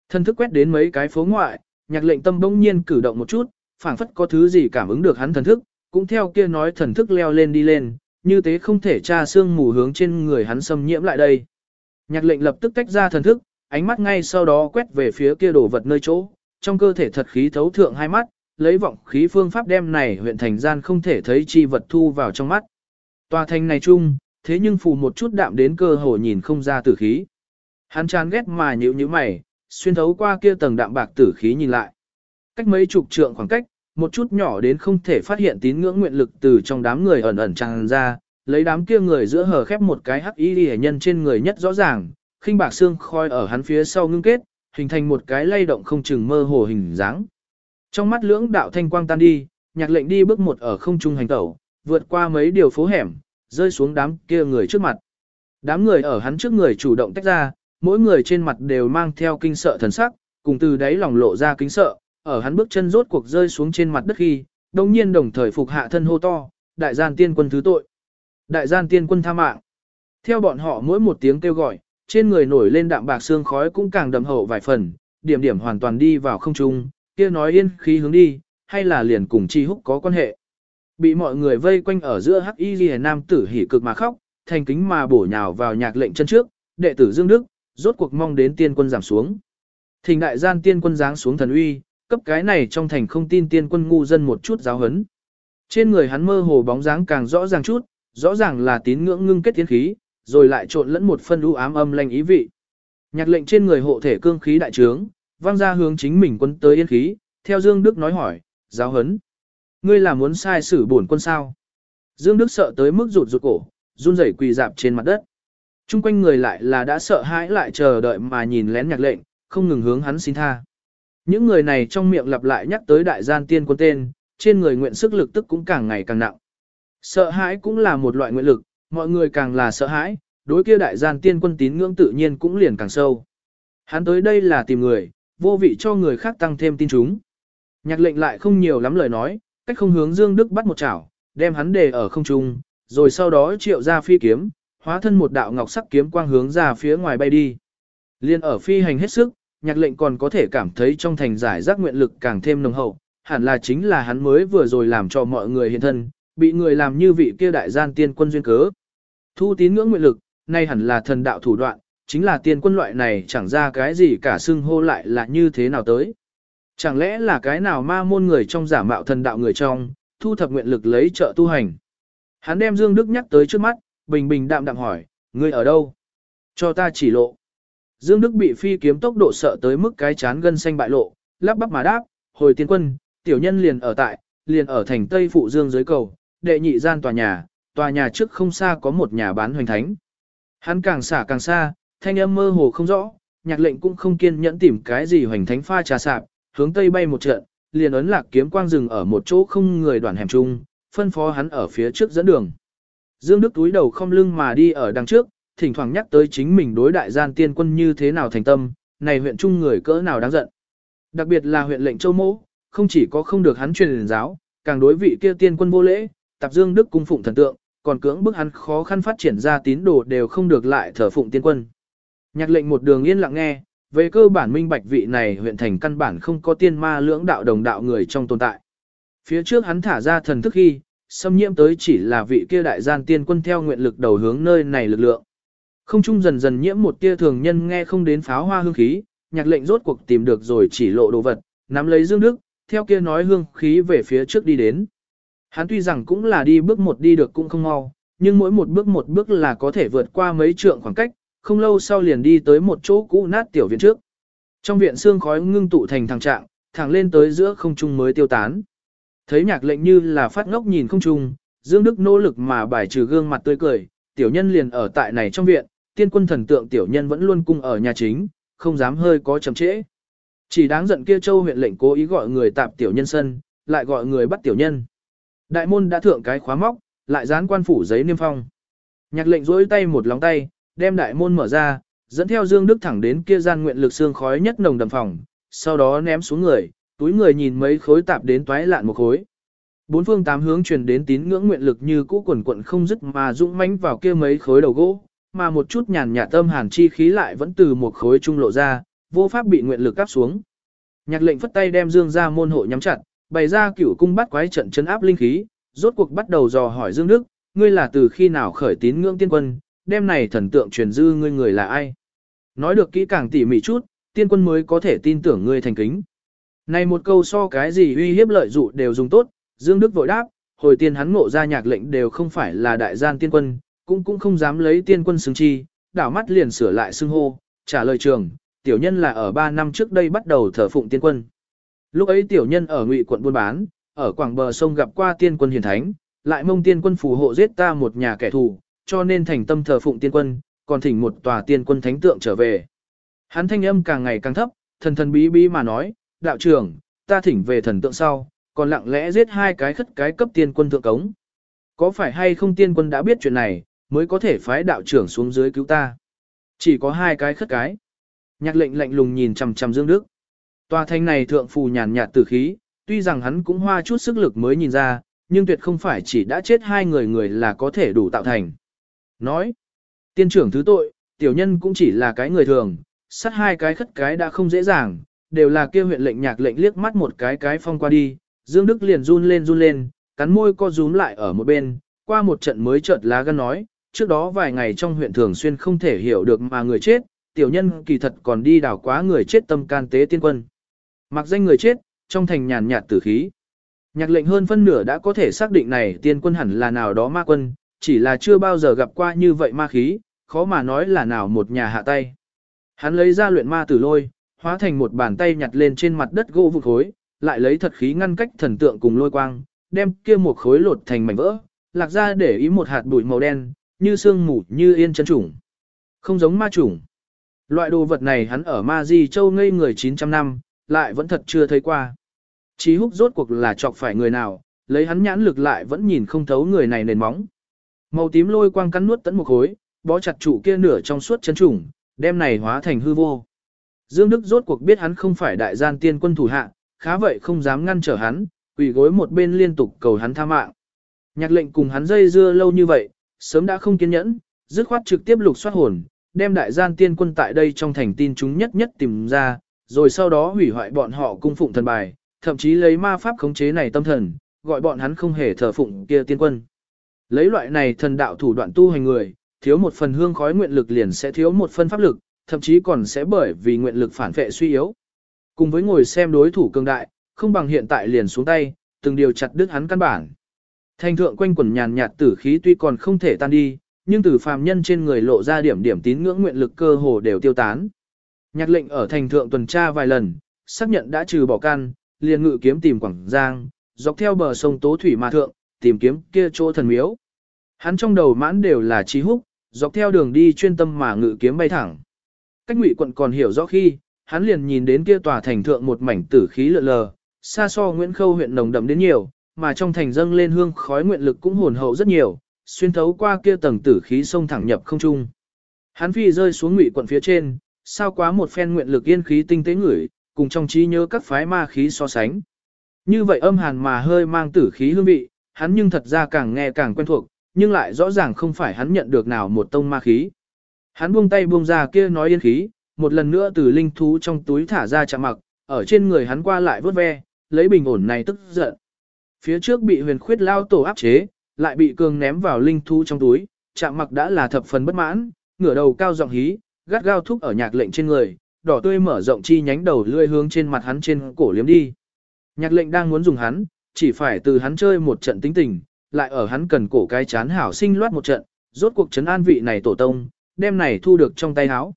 Thân thức quét đến mấy cái phố ngoại, nhạc lệnh tâm bỗng nhiên cử động một chút, phảng phất có thứ gì cảm ứng được hắn thần thức, cũng theo kia nói thần thức leo lên đi lên, như thế không thể tra xương mù hướng trên người hắn xâm nhiễm lại đây. Nhạc lệnh lập tức tách ra thần thức, ánh mắt ngay sau đó quét về phía kia đồ vật nơi chỗ, trong cơ thể thật khí thấu thượng hai mắt, lấy vọng khí phương pháp đem này huyện thành gian không thể thấy chi vật thu vào trong mắt. Tòa thành này chung, thế nhưng phù một chút đạm đến cơ hồ nhìn không ra tử khí. Hắn chán ghét mà nhíu nhíu mày, xuyên thấu qua kia tầng đạm bạc tử khí nhìn lại. Cách mấy chục trượng khoảng cách, một chút nhỏ đến không thể phát hiện tín ngưỡng nguyện lực từ trong đám người ẩn ẩn tràn ra, lấy đám kia người giữa hở khép một cái hắc y hệ nhân trên người nhất rõ ràng, khinh bạc xương khói ở hắn phía sau ngưng kết, hình thành một cái lay động không chừng mơ hồ hình dáng. Trong mắt lưỡng đạo thanh quang tan đi, nhạc lệnh đi bước một ở không trung hành tẩu, vượt qua mấy điều phố hẻm, rơi xuống đám kia người trước mặt. Đám người ở hắn trước người chủ động tách ra, mỗi người trên mặt đều mang theo kinh sợ thần sắc, cùng từ đáy lòng lộ ra kính sợ, ở hắn bước chân rốt cuộc rơi xuống trên mặt đất khi, đồng nhiên đồng thời phục hạ thân hô to, đại gian tiên quân thứ tội. Đại gian tiên quân tha mạng. Theo bọn họ mỗi một tiếng kêu gọi, trên người nổi lên đạm bạc xương khói cũng càng đậm hậu vài phần, điểm điểm hoàn toàn đi vào không trung, kia nói yên khí hướng đi, hay là liền cùng chi húc có quan hệ. Bị mọi người vây quanh ở giữa hắc y ghi nam tử hỉ cực mà khóc, thành kính mà bổ nhào vào nhạc lệnh chân trước, đệ tử Dương Đức, rốt cuộc mong đến tiên quân giảm xuống. Thình đại gian tiên quân giáng xuống thần uy, cấp cái này trong thành không tin tiên quân ngu dân một chút giáo hấn. Trên người hắn mơ hồ bóng dáng càng rõ ràng chút, rõ ràng là tín ngưỡng ngưng kết tiến khí, rồi lại trộn lẫn một phân u ám âm lanh ý vị. Nhạc lệnh trên người hộ thể cương khí đại trướng, vang ra hướng chính mình quân tới yên khí, theo Dương Đức nói hỏi, giáo hấn. Ngươi là muốn sai xử bổn quân sao? Dương Đức sợ tới mức rụt rụt cổ, run rẩy quỳ dạp trên mặt đất. Trung quanh người lại là đã sợ hãi lại chờ đợi mà nhìn lén nhạc lệnh, không ngừng hướng hắn xin tha. Những người này trong miệng lặp lại nhắc tới đại gian tiên quân tên, trên người nguyện sức lực tức cũng càng ngày càng nặng. Sợ hãi cũng là một loại nguyện lực, mọi người càng là sợ hãi, đối kia đại gian tiên quân tín ngưỡng tự nhiên cũng liền càng sâu. Hắn tới đây là tìm người, vô vị cho người khác tăng thêm tin chúng. Nhạc lệnh lại không nhiều lắm lời nói, cách không hướng Dương Đức bắt một chảo, đem hắn để ở không trung, rồi sau đó triệu ra phi kiếm, hóa thân một đạo ngọc sắc kiếm quang hướng ra phía ngoài bay đi. Liên ở phi hành hết sức, nhạc lệnh còn có thể cảm thấy trong thành giải rác nguyện lực càng thêm nồng hậu, hẳn là chính là hắn mới vừa rồi làm cho mọi người hiện thân, bị người làm như vị kia đại gian tiên quân duyên cớ. Thu tín ngưỡng nguyện lực, nay hẳn là thần đạo thủ đoạn, chính là tiên quân loại này chẳng ra cái gì cả xưng hô lại là như thế nào tới. Chẳng lẽ là cái nào ma môn người trong giả mạo thần đạo người trong, thu thập nguyện lực lấy trợ tu hành. Hắn đem Dương Đức nhắc tới trước mắt, bình bình đạm đạm hỏi, ngươi ở đâu? Cho ta chỉ lộ. Dương Đức bị phi kiếm tốc độ sợ tới mức cái chán gân xanh bại lộ, lắp bắp mà đáp, hồi tiên quân, tiểu nhân liền ở tại, liền ở thành Tây Phụ Dương dưới cầu, đệ nhị gian tòa nhà, tòa nhà trước không xa có một nhà bán hoành thánh. Hắn càng xả càng xa, thanh âm mơ hồ không rõ, nhạc lệnh cũng không kiên nhẫn tìm cái gì hoành thánh pha trà sạp, hướng Tây bay một trận, liền ấn lạc kiếm quang rừng ở một chỗ không người đoàn hẻm chung, phân phó hắn ở phía trước dẫn đường. Dương Đức túi đầu không lưng mà đi ở đằng trước, thỉnh thoảng nhắc tới chính mình đối đại gian tiên quân như thế nào thành tâm, này huyện trung người cỡ nào đáng giận. Đặc biệt là huyện lệnh châu mỗ, không chỉ có không được hắn truyền giáo, càng đối vị kia tiên quân vô lễ, tạp Dương Đức cung phụng thần tượng, còn cưỡng bức hắn khó khăn phát triển ra tín đồ đều không được lại thờ phụng tiên quân. Nhạc lệnh một đường yên lặng nghe, về cơ bản minh bạch vị này huyện thành căn bản không có tiên ma lưỡng đạo đồng đạo người trong tồn tại. Phía trước hắn thả ra thần thức khi, xâm nhiễm tới chỉ là vị kia đại gian tiên quân theo nguyện lực đầu hướng nơi này lực lượng. Không trung dần dần nhiễm một tia thường nhân nghe không đến pháo hoa hương khí, nhạc lệnh rốt cuộc tìm được rồi chỉ lộ đồ vật, nắm lấy Dương Đức, theo kia nói hương khí về phía trước đi đến. Hắn tuy rằng cũng là đi bước một đi được cũng không mau, nhưng mỗi một bước một bước là có thể vượt qua mấy trượng khoảng cách, không lâu sau liền đi tới một chỗ cũ nát tiểu viện trước. Trong viện xương khói ngưng tụ thành thằng trạng, thẳng lên tới giữa không trung mới tiêu tán. Thấy nhạc lệnh như là phát ngốc nhìn không trung, Dương Đức nỗ lực mà bài trừ gương mặt tươi cười, tiểu nhân liền ở tại này trong viện, tiên quân thần tượng tiểu nhân vẫn luôn cung ở nhà chính, không dám hơi có chậm trễ. Chỉ đáng giận kia châu huyện lệnh cố ý gọi người tạp tiểu nhân sân, lại gọi người bắt tiểu nhân. Đại môn đã thượng cái khóa móc, lại dán quan phủ giấy niêm phong. Nhạc lệnh rỗi tay một lòng tay, đem đại môn mở ra, dẫn theo Dương Đức thẳng đến kia gian nguyện lực xương khói nhất nồng đầm phòng, sau đó ném xuống người, túi người nhìn mấy khối tạp đến toái lạn một khối. Bốn phương tám hướng truyền đến tín ngưỡng nguyện lực như cũ quần quận không dứt mà dũng mãnh vào kia mấy khối đầu gỗ, mà một chút nhàn nhạt tâm hàn chi khí lại vẫn từ một khối trung lộ ra, vô pháp bị nguyện lực áp xuống. Nhạc lệnh phất tay đem Dương ra môn hộ nhắm chặt, bày ra cửu cung bắt quái trận chấn áp linh khí, rốt cuộc bắt đầu dò hỏi Dương Đức, ngươi là từ khi nào khởi tín ngưỡng tiên quân, đêm này thần tượng truyền dư ngươi người là ai? Nói được kỹ càng tỉ mỉ chút, tiên quân mới có thể tin tưởng ngươi thành kính. Này một câu so cái gì uy hiếp lợi dụ đều dùng tốt, Dương Đức vội đáp, hồi tiên hắn ngộ ra nhạc lệnh đều không phải là đại gian tiên quân, cũng cũng không dám lấy tiên quân xứng chi, đảo mắt liền sửa lại xưng hô, trả lời trường, tiểu nhân là ở 3 năm trước đây bắt đầu thờ phụng tiên quân. Lúc ấy tiểu nhân ở ngụy quận buôn bán, ở quảng bờ sông gặp qua tiên quân hiền thánh, lại mong tiên quân phù hộ giết ta một nhà kẻ thù, cho nên thành tâm thờ phụng tiên quân, còn thỉnh một tòa tiên quân thánh tượng trở về. Hắn thanh âm càng ngày càng thấp, thần thần bí bí mà nói, đạo trưởng, ta thỉnh về thần tượng sau, còn lặng lẽ giết hai cái khất cái cấp tiên quân thượng cống. Có phải hay không tiên quân đã biết chuyện này, mới có thể phái đạo trưởng xuống dưới cứu ta? Chỉ có hai cái khất cái. Nhạc lệnh lạnh lùng nhìn chằm chằm Dương Đức. Tòa thanh này thượng phù nhàn nhạt tử khí, tuy rằng hắn cũng hoa chút sức lực mới nhìn ra, nhưng tuyệt không phải chỉ đã chết hai người người là có thể đủ tạo thành. Nói, tiên trưởng thứ tội, tiểu nhân cũng chỉ là cái người thường, sát hai cái khất cái đã không dễ dàng, đều là kia huyện lệnh nhạc lệnh liếc mắt một cái cái phong qua đi, Dương Đức liền run lên run lên, cắn môi co rúm lại ở một bên, qua một trận mới chợt lá gan nói, trước đó vài ngày trong huyện thường xuyên không thể hiểu được mà người chết, tiểu nhân kỳ thật còn đi đảo quá người chết tâm can tế tiên quân. Mặc danh người chết, trong thành nhàn nhạt tử khí. Nhạc lệnh hơn phân nửa đã có thể xác định này tiên quân hẳn là nào đó ma quân, chỉ là chưa bao giờ gặp qua như vậy ma khí, khó mà nói là nào một nhà hạ tay. Hắn lấy ra luyện ma tử lôi, hóa thành một bàn tay nhặt lên trên mặt đất gỗ vụn khối, lại lấy thật khí ngăn cách thần tượng cùng lôi quang, đem kia một khối lột thành mảnh vỡ, lạc ra để ý một hạt bụi màu đen, như sương mù như yên chân trùng. Không giống ma trùng. Loại đồ vật này hắn ở ma di châu ngây người 900 năm, lại vẫn thật chưa thấy qua. Chí húc rốt cuộc là chọc phải người nào, lấy hắn nhãn lực lại vẫn nhìn không thấu người này nền móng. Màu tím lôi quang cắn nuốt tận một khối, bó chặt trụ kia nửa trong suốt chân trùng, đem này hóa thành hư vô. Dương Đức rốt cuộc biết hắn không phải đại gian tiên quân thủ hạ, khá vậy không dám ngăn trở hắn, quỳ gối một bên liên tục cầu hắn tha mạng. Nhạc lệnh cùng hắn dây dưa lâu như vậy, sớm đã không kiên nhẫn, dứt khoát trực tiếp lục soát hồn, đem đại gian tiên quân tại đây trong thành tin chúng nhất nhất tìm ra, rồi sau đó hủy hoại bọn họ cung phụng thần bài, thậm chí lấy ma pháp khống chế này tâm thần, gọi bọn hắn không hề thờ phụng kia tiên quân. Lấy loại này thần đạo thủ đoạn tu hành người, thiếu một phần hương khói nguyện lực liền sẽ thiếu một phần pháp lực, thậm chí còn sẽ bởi vì nguyện lực phản vệ suy yếu. Cùng với ngồi xem đối thủ cường đại, không bằng hiện tại liền xuống tay, từng điều chặt đứt hắn căn bản. Thanh thượng quanh quần nhàn nhạt tử khí tuy còn không thể tan đi, nhưng từ phàm nhân trên người lộ ra điểm điểm tín ngưỡng nguyện lực cơ hồ đều tiêu tán. Nhạc lệnh ở thành thượng tuần tra vài lần, xác nhận đã trừ bỏ can, liền ngự kiếm tìm Quảng Giang, dọc theo bờ sông Tố Thủy mà thượng, tìm kiếm kia chỗ thần miếu. Hắn trong đầu mãn đều là trí húc, dọc theo đường đi chuyên tâm mà ngự kiếm bay thẳng. Cách ngụy quận còn hiểu rõ khi, hắn liền nhìn đến kia tòa thành thượng một mảnh tử khí lượn lờ, xa so Nguyễn Khâu huyện nồng đậm đến nhiều, mà trong thành dâng lên hương khói nguyện lực cũng hồn hậu rất nhiều, xuyên thấu qua kia tầng tử khí sông thẳng nhập không trung. Hắn phi rơi xuống ngụy quận phía trên, sao quá một phen nguyện lực yên khí tinh tế ngửi, cùng trong trí nhớ các phái ma khí so sánh. Như vậy âm hàn mà hơi mang tử khí hương vị, hắn nhưng thật ra càng nghe càng quen thuộc, nhưng lại rõ ràng không phải hắn nhận được nào một tông ma khí. Hắn buông tay buông ra kia nói yên khí, một lần nữa từ linh thú trong túi thả ra chạm mặc, ở trên người hắn qua lại vớt ve, lấy bình ổn này tức giận. Phía trước bị huyền khuyết lao tổ áp chế, lại bị cường ném vào linh thú trong túi, chạm mặc đã là thập phần bất mãn, ngửa đầu cao giọng hí, gắt gao thúc ở nhạc lệnh trên người, đỏ tươi mở rộng chi nhánh đầu lươi hướng trên mặt hắn trên cổ liếm đi. Nhạc lệnh đang muốn dùng hắn, chỉ phải từ hắn chơi một trận tính tình, lại ở hắn cần cổ cái chán hảo sinh loát một trận, rốt cuộc chấn an vị này tổ tông, đem này thu được trong tay áo.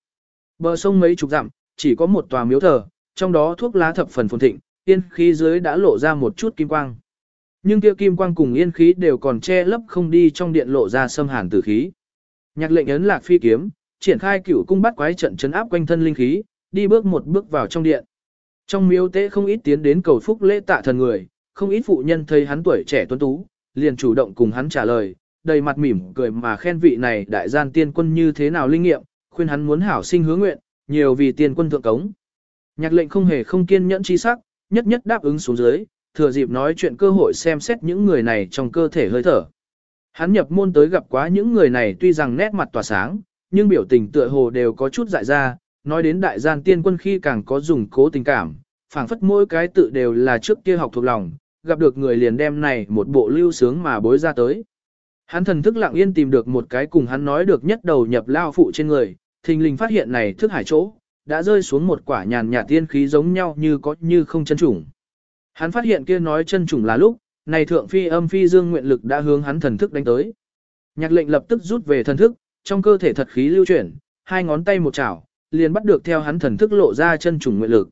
Bờ sông mấy chục dặm, chỉ có một tòa miếu thờ, trong đó thuốc lá thập phần phồn thịnh, yên khí dưới đã lộ ra một chút kim quang. Nhưng kia kim quang cùng yên khí đều còn che lấp không đi trong điện lộ ra xâm hàn tử khí. Nhạc lệnh ấn lạc phi kiếm, triển khai cửu cung bắt quái trận chấn áp quanh thân linh khí, đi bước một bước vào trong điện. Trong miếu tế không ít tiến đến cầu phúc lễ tạ thần người, không ít phụ nhân thấy hắn tuổi trẻ tuấn tú, liền chủ động cùng hắn trả lời, đầy mặt mỉm cười mà khen vị này đại gian tiên quân như thế nào linh nghiệm, khuyên hắn muốn hảo sinh hứa nguyện, nhiều vì tiên quân thượng cống. Nhạc lệnh không hề không kiên nhẫn chi sắc, nhất nhất đáp ứng xuống dưới, thừa dịp nói chuyện cơ hội xem xét những người này trong cơ thể hơi thở. Hắn nhập môn tới gặp quá những người này tuy rằng nét mặt tỏa sáng, nhưng biểu tình tựa hồ đều có chút dại ra, nói đến đại gian tiên quân khi càng có dùng cố tình cảm, phảng phất mỗi cái tự đều là trước kia học thuộc lòng, gặp được người liền đem này một bộ lưu sướng mà bối ra tới. Hắn thần thức lặng yên tìm được một cái cùng hắn nói được nhất đầu nhập lao phụ trên người, thình lình phát hiện này thức hải chỗ, đã rơi xuống một quả nhàn nhạt tiên khí giống nhau như có như không chân chủng. Hắn phát hiện kia nói chân trùng là lúc, này thượng phi âm phi dương nguyện lực đã hướng hắn thần thức đánh tới. Nhạc lệnh lập tức rút về thần thức, trong cơ thể thật khí lưu chuyển, hai ngón tay một chảo, liền bắt được theo hắn thần thức lộ ra chân trùng nguyện lực.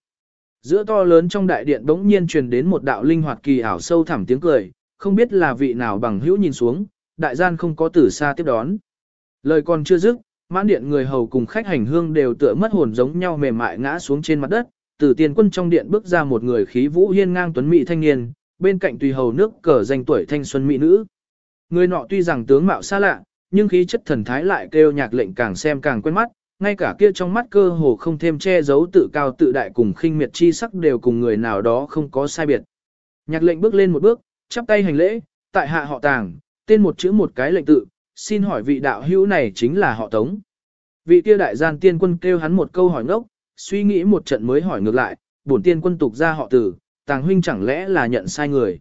Giữa to lớn trong đại điện bỗng nhiên truyền đến một đạo linh hoạt kỳ ảo sâu thẳm tiếng cười, không biết là vị nào bằng hữu nhìn xuống, đại gian không có từ xa tiếp đón. Lời còn chưa dứt, mãn điện người hầu cùng khách hành hương đều tựa mất hồn giống nhau mềm mại ngã xuống trên mặt đất, từ tiền quân trong điện bước ra một người khí vũ hiên ngang tuấn mỹ thanh niên, bên cạnh tùy hầu nước cờ danh tuổi thanh xuân mỹ nữ. Người nọ tuy rằng tướng mạo xa lạ, nhưng khí chất thần thái lại kêu nhạc lệnh càng xem càng quen mắt, ngay cả kia trong mắt cơ hồ không thêm che giấu tự cao tự đại cùng khinh miệt chi sắc đều cùng người nào đó không có sai biệt. Nhạc lệnh bước lên một bước, chắp tay hành lễ, tại hạ họ tàng, tên một chữ một cái lệnh tự, xin hỏi vị đạo hữu này chính là họ tống. Vị kia đại gian tiên quân kêu hắn một câu hỏi ngốc, suy nghĩ một trận mới hỏi ngược lại, bổn tiên quân tục ra họ tử, tàng huynh chẳng lẽ là nhận sai người.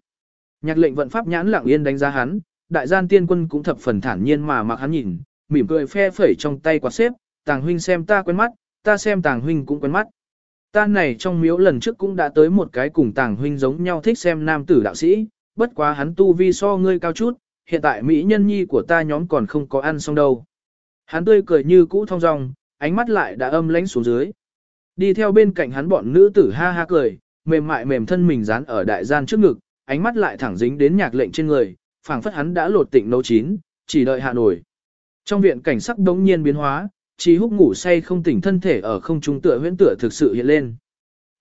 Nhạc lệnh vận pháp nhãn lặng yên đánh giá hắn, đại gian tiên quân cũng thập phần thản nhiên mà mặc hắn nhìn, mỉm cười phe phẩy trong tay quạt xếp, tàng huynh xem ta quen mắt, ta xem tàng huynh cũng quen mắt. Ta này trong miếu lần trước cũng đã tới một cái cùng tàng huynh giống nhau thích xem nam tử đạo sĩ, bất quá hắn tu vi so ngươi cao chút, hiện tại mỹ nhân nhi của ta nhóm còn không có ăn xong đâu. Hắn tươi cười như cũ thong dong, ánh mắt lại đã âm lãnh xuống dưới. Đi theo bên cạnh hắn bọn nữ tử ha ha cười, mềm mại mềm thân mình dán ở đại gian trước ngực, ánh mắt lại thẳng dính đến nhạc lệnh trên người, phảng phất hắn đã lột tịnh nấu chín, chỉ đợi hạ nổi. Trong viện cảnh sắc đống nhiên biến hóa, chỉ húc ngủ say không tỉnh thân thể ở không trung tựa huyễn tựa thực sự hiện lên.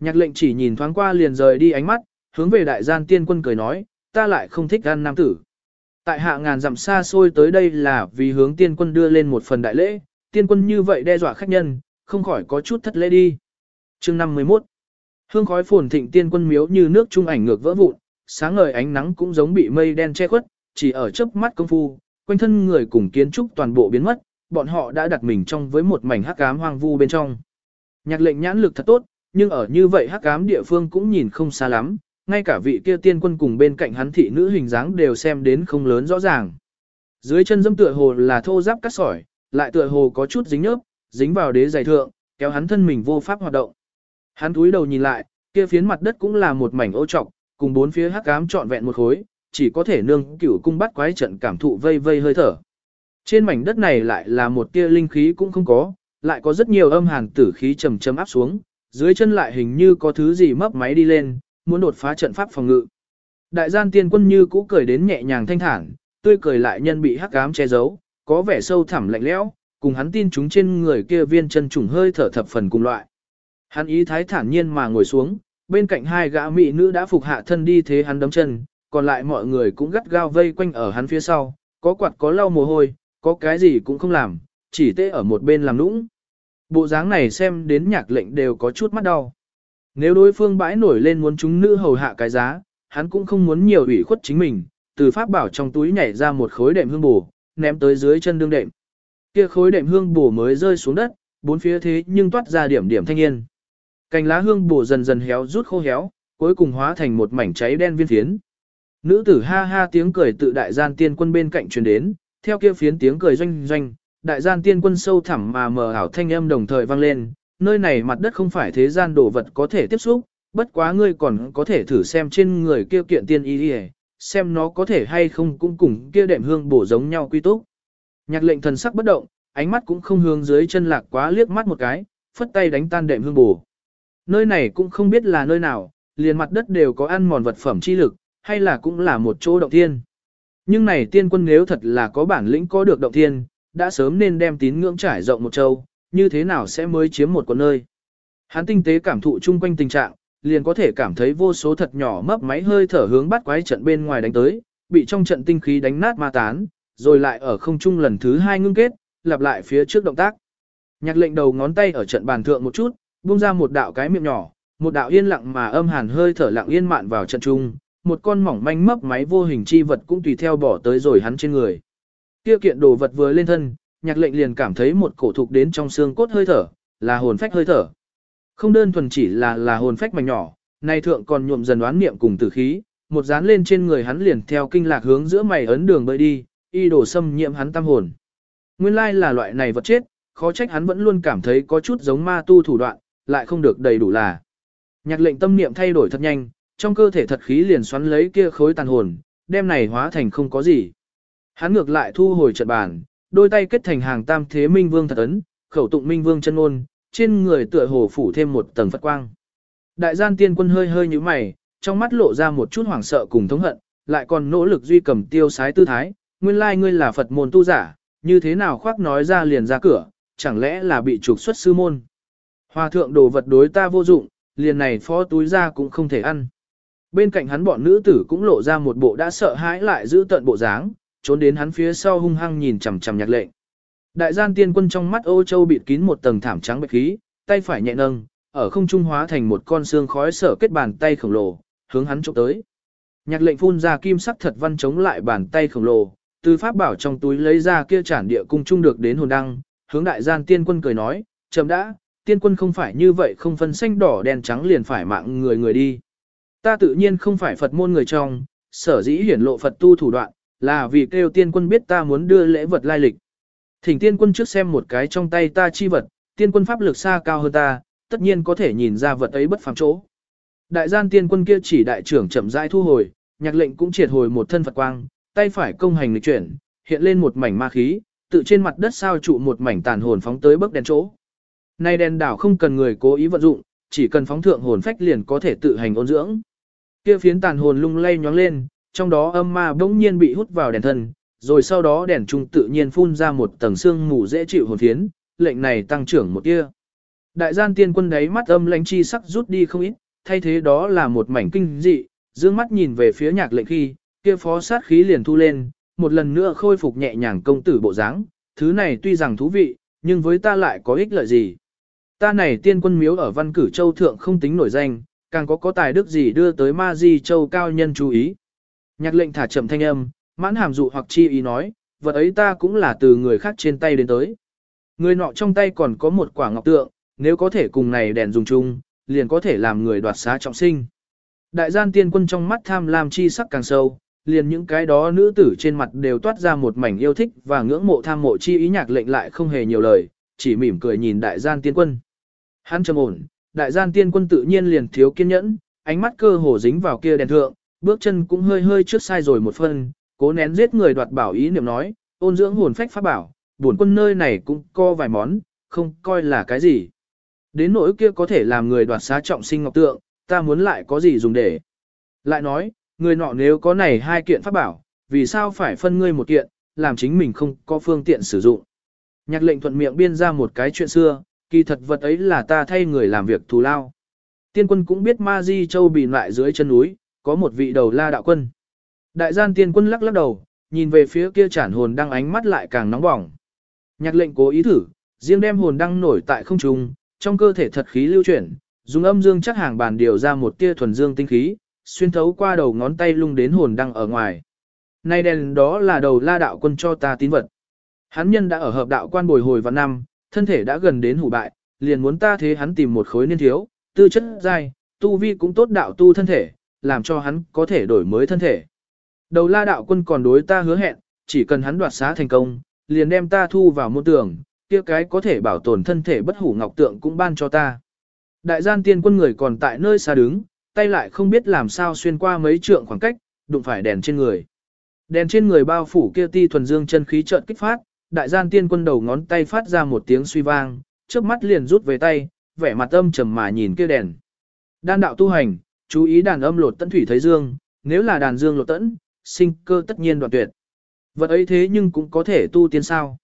Nhạc lệnh chỉ nhìn thoáng qua liền rời đi ánh mắt, hướng về đại gian tiên quân cười nói, ta lại không thích gan nam tử. Tại hạ ngàn dặm xa xôi tới đây là vì hướng tiên quân đưa lên một phần đại lễ, tiên quân như vậy đe dọa khách nhân, không khỏi có chút thất lễ đi. Chương 51 Hương khói phồn thịnh tiên quân miếu như nước trung ảnh ngược vỡ vụn, sáng ngời ánh nắng cũng giống bị mây đen che khuất, chỉ ở chớp mắt công phu, quanh thân người cùng kiến trúc toàn bộ biến mất, bọn họ đã đặt mình trong với một mảnh hắc ám hoang vu bên trong. Nhạc lệnh nhãn lực thật tốt, nhưng ở như vậy hắc ám địa phương cũng nhìn không xa lắm, ngay cả vị kia tiên quân cùng bên cạnh hắn thị nữ hình dáng đều xem đến không lớn rõ ràng. Dưới chân dâm tựa hồ là thô giáp cắt sỏi, lại tựa hồ có chút dính nhớp, dính vào đế giày thượng, kéo hắn thân mình vô pháp hoạt động. Hắn túi đầu nhìn lại, kia phiến mặt đất cũng là một mảnh ô trọc, cùng bốn phía hắc ám trọn vẹn một khối, chỉ có thể nương cửu cung bắt quái trận cảm thụ vây vây hơi thở. Trên mảnh đất này lại là một tia linh khí cũng không có, lại có rất nhiều âm hàn tử khí trầm trầm áp xuống, dưới chân lại hình như có thứ gì mấp máy đi lên, muốn đột phá trận pháp phòng ngự. Đại gian tiên quân như cũ cười đến nhẹ nhàng thanh thản, tươi cười lại nhân bị hắc ám che giấu, có vẻ sâu thẳm lạnh lẽo, cùng hắn tin chúng trên người kia viên chân trùng hơi thở thập phần cùng loại. Hắn ý thái thản nhiên mà ngồi xuống, bên cạnh hai gã mỹ nữ đã phục hạ thân đi thế hắn đấm chân, còn lại mọi người cũng gắt gao vây quanh ở hắn phía sau, có quạt có lau mồ hôi, có cái gì cũng không làm, chỉ tê ở một bên làm nũng. Bộ dáng này xem đến nhạc lệnh đều có chút mắt đau. Nếu đối phương bãi nổi lên muốn chúng nữ hầu hạ cái giá, hắn cũng không muốn nhiều ủy khuất chính mình, từ pháp bảo trong túi nhảy ra một khối đệm hương bổ, ném tới dưới chân đương đệm. Kia khối đệm hương bổ mới rơi xuống đất, bốn phía thế nhưng toát ra điểm điểm thanh yên. Cành lá hương bổ dần dần héo rút khô héo, cuối cùng hóa thành một mảnh cháy đen viên thiến. Nữ tử ha ha tiếng cười tự đại gian tiên quân bên cạnh truyền đến, theo kia phiến tiếng cười doanh doanh, đại gian tiên quân sâu thẳm mà mờ ảo thanh âm đồng thời vang lên, nơi này mặt đất không phải thế gian đồ vật có thể tiếp xúc, bất quá ngươi còn có thể thử xem trên người kia kiện tiên y đi xem nó có thể hay không cũng cùng kia đệm hương bổ giống nhau quy túc. Nhạc lệnh thần sắc bất động, ánh mắt cũng không hướng dưới chân lạc quá liếc mắt một cái, phất tay đánh tan đệm hương bổ. Nơi này cũng không biết là nơi nào, liền mặt đất đều có ăn mòn vật phẩm chi lực, hay là cũng là một chỗ động thiên. Nhưng này tiên quân nếu thật là có bản lĩnh có được động thiên, đã sớm nên đem tín ngưỡng trải rộng một châu, như thế nào sẽ mới chiếm một con nơi. Hắn tinh tế cảm thụ chung quanh tình trạng, liền có thể cảm thấy vô số thật nhỏ mấp máy hơi thở hướng bắt quái trận bên ngoài đánh tới, bị trong trận tinh khí đánh nát ma tán, rồi lại ở không trung lần thứ hai ngưng kết, lặp lại phía trước động tác. Nhạc lệnh đầu ngón tay ở trận bàn thượng một chút, buông ra một đạo cái miệng nhỏ, một đạo yên lặng mà âm hàn hơi thở lặng yên mạn vào trận trung, một con mỏng manh mấp máy vô hình chi vật cũng tùy theo bỏ tới rồi hắn trên người. Kia kiện đồ vật vừa lên thân, nhạc lệnh liền cảm thấy một cổ thục đến trong xương cốt hơi thở, là hồn phách hơi thở. Không đơn thuần chỉ là là hồn phách mảnh nhỏ, nay thượng còn nhuộm dần đoán niệm cùng tử khí, một dán lên trên người hắn liền theo kinh lạc hướng giữa mày ấn đường bơi đi, y đổ xâm nhiễm hắn tâm hồn. Nguyên lai là loại này vật chết, khó trách hắn vẫn luôn cảm thấy có chút giống ma tu thủ đoạn, lại không được đầy đủ là. Nhạc lệnh tâm niệm thay đổi thật nhanh, trong cơ thể thật khí liền xoắn lấy kia khối tàn hồn, đem này hóa thành không có gì. Hắn ngược lại thu hồi trận bàn, đôi tay kết thành hàng tam thế minh vương thật ấn, khẩu tụng minh vương chân ôn, trên người tựa hồ phủ thêm một tầng phật quang. Đại gian tiên quân hơi hơi như mày, trong mắt lộ ra một chút hoảng sợ cùng thống hận, lại còn nỗ lực duy cầm tiêu sái tư thái, nguyên lai ngươi là Phật môn tu giả, như thế nào khoác nói ra liền ra cửa, chẳng lẽ là bị trục xuất sư môn. Hòa thượng đồ vật đối ta vô dụng, liền này phó túi ra cũng không thể ăn. Bên cạnh hắn bọn nữ tử cũng lộ ra một bộ đã sợ hãi lại giữ tận bộ dáng, trốn đến hắn phía sau hung hăng nhìn chằm chằm nhạc lệnh. Đại gian tiên quân trong mắt ô châu bịt kín một tầng thảm trắng bạch khí, tay phải nhẹ nâng, ở không trung hóa thành một con xương khói sở kết bàn tay khổng lồ, hướng hắn chụp tới. Nhạc lệnh phun ra kim sắc thật văn chống lại bàn tay khổng lồ, từ pháp bảo trong túi lấy ra kia chản địa cung trung được đến hồn đăng, hướng đại gian tiên quân cười nói, chậm đã, tiên quân không phải như vậy không phân xanh đỏ đen trắng liền phải mạng người người đi. Ta tự nhiên không phải Phật môn người trong, sở dĩ hiển lộ Phật tu thủ đoạn, là vì kêu tiên quân biết ta muốn đưa lễ vật lai lịch. Thỉnh tiên quân trước xem một cái trong tay ta chi vật, tiên quân pháp lực xa cao hơn ta, tất nhiên có thể nhìn ra vật ấy bất phàm chỗ. Đại gian tiên quân kia chỉ đại trưởng chậm rãi thu hồi, nhạc lệnh cũng triệt hồi một thân Phật quang, tay phải công hành lịch chuyển, hiện lên một mảnh ma khí, tự trên mặt đất sao trụ một mảnh tàn hồn phóng tới bức đèn chỗ. Nay đèn đảo không cần người cố ý vận dụng, chỉ cần phóng thượng hồn phách liền có thể tự hành ôn dưỡng. Kia phiến tàn hồn lung lay nhoáng lên, trong đó âm ma bỗng nhiên bị hút vào đèn thân, rồi sau đó đèn trung tự nhiên phun ra một tầng xương mù dễ chịu hồn phiến, lệnh này tăng trưởng một tia. Đại gian tiên quân đấy mắt âm lãnh chi sắc rút đi không ít, thay thế đó là một mảnh kinh dị, dương mắt nhìn về phía nhạc lệnh khi, kia phó sát khí liền thu lên, một lần nữa khôi phục nhẹ nhàng công tử bộ dáng, thứ này tuy rằng thú vị, nhưng với ta lại có ích lợi gì. Ta này tiên quân miếu ở văn cử châu thượng không tính nổi danh, càng có có tài đức gì đưa tới ma di châu cao nhân chú ý. Nhạc lệnh thả chậm thanh âm, mãn hàm dụ hoặc chi ý nói, vật ấy ta cũng là từ người khác trên tay đến tới. Người nọ trong tay còn có một quả ngọc tượng, nếu có thể cùng này đèn dùng chung, liền có thể làm người đoạt xá trọng sinh. Đại gian tiên quân trong mắt tham lam chi sắc càng sâu, liền những cái đó nữ tử trên mặt đều toát ra một mảnh yêu thích và ngưỡng mộ tham mộ chi ý nhạc lệnh lại không hề nhiều lời, chỉ mỉm cười nhìn đại gian tiên quân. Hắn trầm ổn, đại gian tiên quân tự nhiên liền thiếu kiên nhẫn, ánh mắt cơ hồ dính vào kia đèn thượng, bước chân cũng hơi hơi trước sai rồi một phân, cố nén giết người đoạt bảo ý niệm nói, ôn dưỡng hồn phách pháp bảo, buồn quân nơi này cũng co vài món, không coi là cái gì. Đến nỗi kia có thể làm người đoạt xá trọng sinh ngọc tượng, ta muốn lại có gì dùng để. Lại nói, người nọ nếu có này hai kiện pháp bảo, vì sao phải phân ngươi một kiện, làm chính mình không có phương tiện sử dụng. Nhạc lệnh thuận miệng biên ra một cái chuyện xưa, kỳ thật vật ấy là ta thay người làm việc thù lao. Tiên quân cũng biết Ma Di Châu bị lại dưới chân núi, có một vị đầu la đạo quân. Đại gian tiên quân lắc lắc đầu, nhìn về phía kia chản hồn đang ánh mắt lại càng nóng bỏng. Nhạc lệnh cố ý thử, riêng đem hồn đang nổi tại không trung, trong cơ thể thật khí lưu chuyển, dùng âm dương chắc hàng bàn điều ra một tia thuần dương tinh khí, xuyên thấu qua đầu ngón tay lung đến hồn đang ở ngoài. Nay đèn đó là đầu la đạo quân cho ta tín vật. Hắn nhân đã ở hợp đạo quan bồi hồi vào năm, thân thể đã gần đến hủ bại, liền muốn ta thế hắn tìm một khối niên thiếu, tư chất dai, tu vi cũng tốt đạo tu thân thể, làm cho hắn có thể đổi mới thân thể. Đầu la đạo quân còn đối ta hứa hẹn, chỉ cần hắn đoạt xá thành công, liền đem ta thu vào môn tường, kia cái có thể bảo tồn thân thể bất hủ ngọc tượng cũng ban cho ta. Đại gian tiên quân người còn tại nơi xa đứng, tay lại không biết làm sao xuyên qua mấy trượng khoảng cách, đụng phải đèn trên người. Đèn trên người bao phủ kia ti thuần dương chân khí chợt kích phát, đại gian tiên quân đầu ngón tay phát ra một tiếng suy vang, trước mắt liền rút về tay, vẻ mặt âm trầm mà nhìn kia đèn. Đan đạo tu hành, chú ý đàn âm lột tận thủy thấy dương, nếu là đàn dương lột tận, sinh cơ tất nhiên đoạn tuyệt. Vật ấy thế nhưng cũng có thể tu tiên sao.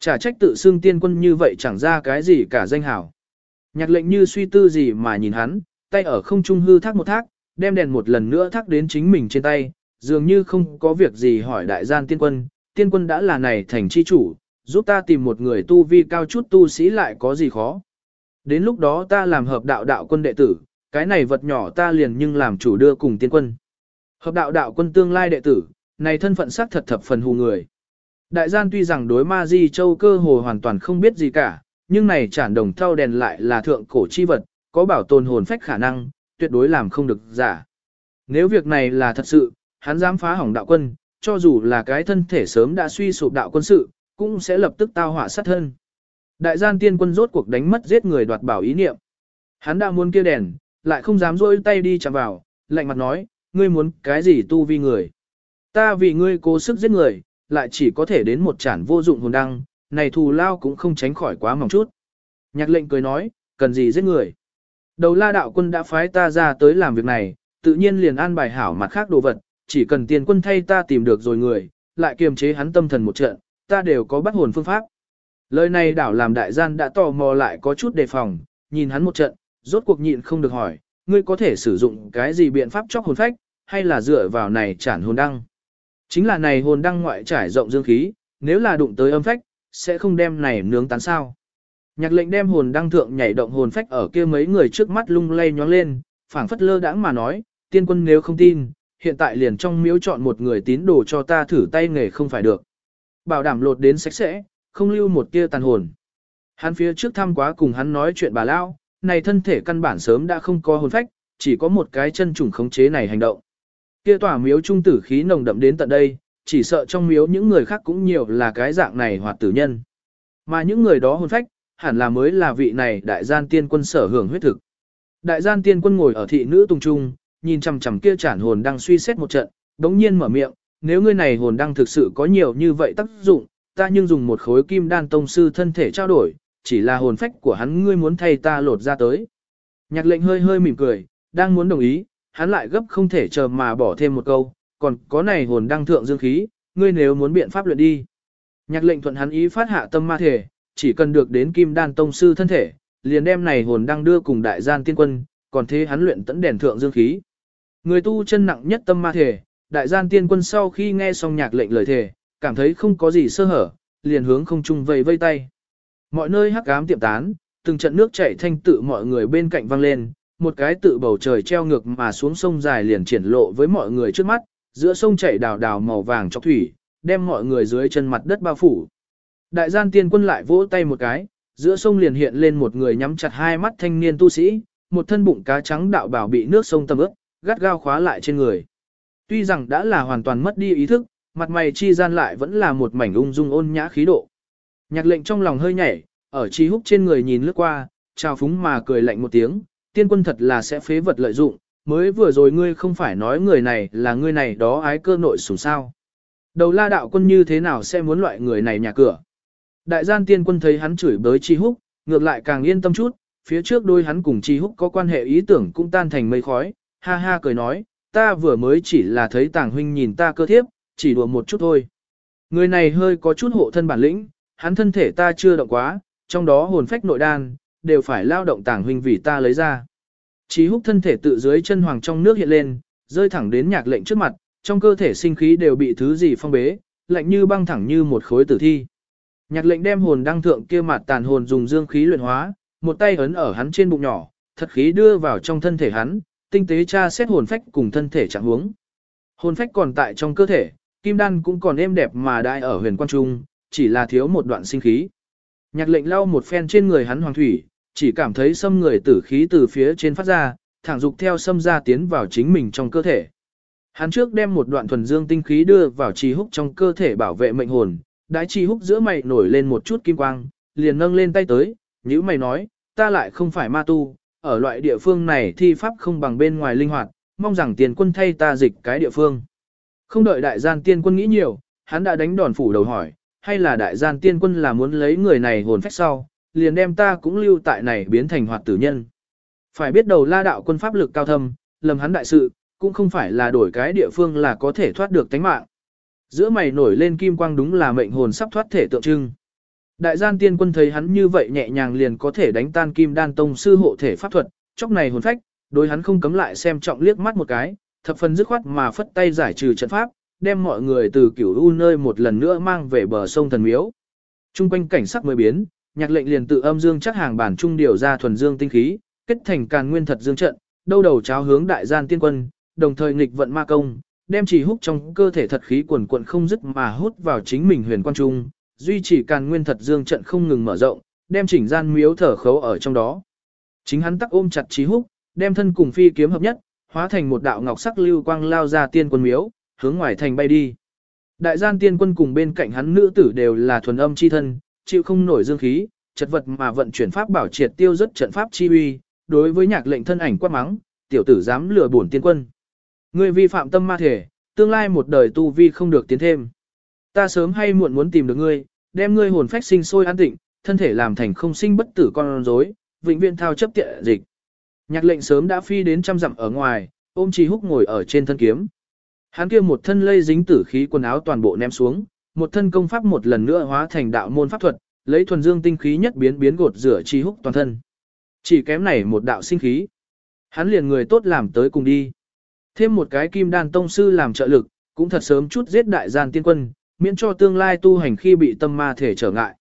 Chả trách tự xưng tiên quân như vậy chẳng ra cái gì cả danh hảo. Nhạc lệnh như suy tư gì mà nhìn hắn, tay ở không trung hư thác một thác, đem đèn một lần nữa thác đến chính mình trên tay, dường như không có việc gì hỏi đại gian tiên quân, tiên quân đã là này thành chi chủ, giúp ta tìm một người tu vi cao chút tu sĩ lại có gì khó. Đến lúc đó ta làm hợp đạo đạo quân đệ tử, cái này vật nhỏ ta liền nhưng làm chủ đưa cùng tiên quân. Hợp đạo đạo quân tương lai đệ tử, này thân phận sắc thật thập phần hù người. Đại gian tuy rằng đối ma di châu cơ hồ hoàn toàn không biết gì cả, nhưng này chản đồng thau đèn lại là thượng cổ chi vật, có bảo tồn hồn phách khả năng, tuyệt đối làm không được giả. Nếu việc này là thật sự, hắn dám phá hỏng đạo quân, cho dù là cái thân thể sớm đã suy sụp đạo quân sự, cũng sẽ lập tức tao hỏa sát thân. Đại gian tiên quân rốt cuộc đánh mất giết người đoạt bảo ý niệm. Hắn đã muốn kia đèn, lại không dám rỗi tay đi chạm vào, lạnh mặt nói, ngươi muốn cái gì tu vi người. Ta vì ngươi cố sức giết người, lại chỉ có thể đến một chản vô dụng hồn đăng, này thù lao cũng không tránh khỏi quá mỏng chút. Nhạc lệnh cười nói, cần gì giết người. Đầu la đạo quân đã phái ta ra tới làm việc này, tự nhiên liền an bài hảo mặt khác đồ vật, chỉ cần tiền quân thay ta tìm được rồi người, lại kiềm chế hắn tâm thần một trận, ta đều có bắt hồn phương pháp. Lời này đảo làm đại gian đã tò mò lại có chút đề phòng, nhìn hắn một trận, rốt cuộc nhịn không được hỏi, ngươi có thể sử dụng cái gì biện pháp chóc hồn phách, hay là dựa vào này chản hồn đăng. Chính là này hồn đăng ngoại trải rộng dương khí, nếu là đụng tới âm phách, sẽ không đem này nướng tán sao. Nhạc lệnh đem hồn đăng thượng nhảy động hồn phách ở kia mấy người trước mắt lung lay nhóng lên, phảng phất lơ đãng mà nói, tiên quân nếu không tin, hiện tại liền trong miếu chọn một người tín đồ cho ta thử tay nghề không phải được. Bảo đảm lột đến sạch sẽ, không lưu một tia tàn hồn. Hắn phía trước thăm quá cùng hắn nói chuyện bà Lao, này thân thể căn bản sớm đã không có hồn phách, chỉ có một cái chân trùng khống chế này hành động. Kia tỏa miếu trung tử khí nồng đậm đến tận đây, chỉ sợ trong miếu những người khác cũng nhiều là cái dạng này hoặc tử nhân. Mà những người đó hồn phách, hẳn là mới là vị này đại gian tiên quân sở hưởng huyết thực. Đại gian tiên quân ngồi ở thị nữ tung trung, nhìn chằm chằm kia chản hồn đang suy xét một trận, đống nhiên mở miệng, nếu ngươi này hồn đang thực sự có nhiều như vậy tác dụng, ta nhưng dùng một khối kim đan tông sư thân thể trao đổi, chỉ là hồn phách của hắn ngươi muốn thay ta lột ra tới. Nhạc lệnh hơi hơi mỉm cười, đang muốn đồng ý, hắn lại gấp không thể chờ mà bỏ thêm một câu, còn có này hồn đang thượng dương khí, ngươi nếu muốn biện pháp luyện đi. Nhạc lệnh thuận hắn ý phát hạ tâm ma thể, chỉ cần được đến kim đan tông sư thân thể, liền đem này hồn đang đưa cùng đại gian tiên quân, còn thế hắn luyện tẫn đèn thượng dương khí. Người tu chân nặng nhất tâm ma thể, đại gian tiên quân sau khi nghe xong nhạc lệnh lời thể, cảm thấy không có gì sơ hở, liền hướng không trung vây vây tay. Mọi nơi hắc ám tiệm tán, từng trận nước chảy thanh tự mọi người bên cạnh vang lên, một cái tự bầu trời treo ngược mà xuống sông dài liền triển lộ với mọi người trước mắt, giữa sông chảy đào đào màu vàng chọc thủy, đem mọi người dưới chân mặt đất bao phủ. Đại gian tiên quân lại vỗ tay một cái, giữa sông liền hiện lên một người nhắm chặt hai mắt thanh niên tu sĩ, một thân bụng cá trắng đạo bảo bị nước sông tầm ướt, gắt gao khóa lại trên người. Tuy rằng đã là hoàn toàn mất đi ý thức, mặt mày chi gian lại vẫn là một mảnh ung dung ôn nhã khí độ. Nhạc lệnh trong lòng hơi nhảy, ở chi húc trên người nhìn lướt qua, trao phúng mà cười lạnh một tiếng, tiên quân thật là sẽ phế vật lợi dụng, mới vừa rồi ngươi không phải nói người này là ngươi này đó ái cơ nội sủng sao. Đầu la đạo quân như thế nào sẽ muốn loại người này nhà cửa. Đại gian tiên quân thấy hắn chửi bới chi húc, ngược lại càng yên tâm chút, phía trước đôi hắn cùng chi húc có quan hệ ý tưởng cũng tan thành mây khói, ha ha cười nói, ta vừa mới chỉ là thấy tàng huynh nhìn ta cơ thiếp, chỉ đùa một chút thôi. Người này hơi có chút hộ thân bản lĩnh, hắn thân thể ta chưa động quá, trong đó hồn phách nội đan, đều phải lao động tàng huynh vì ta lấy ra. Chí húc thân thể tự dưới chân hoàng trong nước hiện lên, rơi thẳng đến nhạc lệnh trước mặt, trong cơ thể sinh khí đều bị thứ gì phong bế, lạnh như băng thẳng như một khối tử thi. Nhạc lệnh đem hồn đăng thượng kia mặt tàn hồn dùng dương khí luyện hóa, một tay ấn ở hắn trên bụng nhỏ, thật khí đưa vào trong thân thể hắn, tinh tế tra xét hồn phách cùng thân thể trạng huống. Hồn phách còn tại trong cơ thể, kim đan cũng còn êm đẹp mà đại ở huyền quan trung, chỉ là thiếu một đoạn sinh khí. Nhạc lệnh lau một phen trên người hắn hoàng thủy, chỉ cảm thấy xâm người tử khí từ phía trên phát ra, thẳng dục theo xâm ra tiến vào chính mình trong cơ thể. Hắn trước đem một đoạn thuần dương tinh khí đưa vào trì húc trong cơ thể bảo vệ mệnh hồn, đái trì húc giữa mày nổi lên một chút kim quang, liền nâng lên tay tới, như mày nói, ta lại không phải ma tu, ở loại địa phương này thi pháp không bằng bên ngoài linh hoạt, mong rằng tiền quân thay ta dịch cái địa phương. Không đợi đại gian tiên quân nghĩ nhiều, hắn đã đánh đòn phủ đầu hỏi, hay là đại gian tiên quân là muốn lấy người này hồn phách sau, liền đem ta cũng lưu tại này biến thành hoạt tử nhân. Phải biết đầu la đạo quân pháp lực cao thâm, lầm hắn đại sự, cũng không phải là đổi cái địa phương là có thể thoát được tánh mạng. Giữa mày nổi lên kim quang đúng là mệnh hồn sắp thoát thể tượng trưng. Đại gian tiên quân thấy hắn như vậy nhẹ nhàng liền có thể đánh tan kim đan tông sư hộ thể pháp thuật, chốc này hồn phách, đối hắn không cấm lại xem trọng liếc mắt một cái, thập phần dứt khoát mà phất tay giải trừ trận pháp, đem mọi người từ cửu u nơi một lần nữa mang về bờ sông thần miếu. Trung quanh cảnh sắc mới biến, nhạc lệnh liền tự âm dương chắc hàng bản trung điều ra thuần dương tinh khí, kết thành càn nguyên thật dương trận, đâu đầu cháo hướng đại gian tiên quân, đồng thời nghịch vận ma công, đem chỉ hút trong cơ thể thật khí quần quận không dứt mà hút vào chính mình huyền quan trung, duy trì càn nguyên thật dương trận không ngừng mở rộng, đem chỉnh gian miếu thở khấu ở trong đó. Chính hắn tắc ôm chặt trí húc, đem thân cùng phi kiếm hợp nhất, hóa thành một đạo ngọc sắc lưu quang lao ra tiên quân miếu, hướng ngoài thành bay đi. Đại gian tiên quân cùng bên cạnh hắn nữ tử đều là thuần âm chi thân, chịu không nổi dương khí, chật vật mà vận chuyển pháp bảo triệt tiêu rất trận pháp chi uy, đối với nhạc lệnh thân ảnh quát mắng, tiểu tử dám lừa bổn tiên quân. Ngươi vi phạm tâm ma thể, tương lai một đời tu vi không được tiến thêm. Ta sớm hay muộn muốn tìm được ngươi, đem ngươi hồn phách sinh sôi an tịnh, thân thể làm thành không sinh bất tử con rối, vĩnh viễn thao chấp tiện dịch. Nhạc lệnh sớm đã phi đến trăm dặm ở ngoài, ôm trì húc ngồi ở trên thân kiếm. Hắn kia một thân lây dính tử khí quần áo toàn bộ ném xuống, một thân công pháp một lần nữa hóa thành đạo môn pháp thuật, lấy thuần dương tinh khí nhất biến biến gột rửa trì húc toàn thân. Chỉ kém này một đạo sinh khí. Hắn liền người tốt làm tới cùng đi. Thêm một cái kim đan tông sư làm trợ lực, cũng thật sớm chút giết đại gian tiên quân, miễn cho tương lai tu hành khi bị tâm ma thể trở ngại.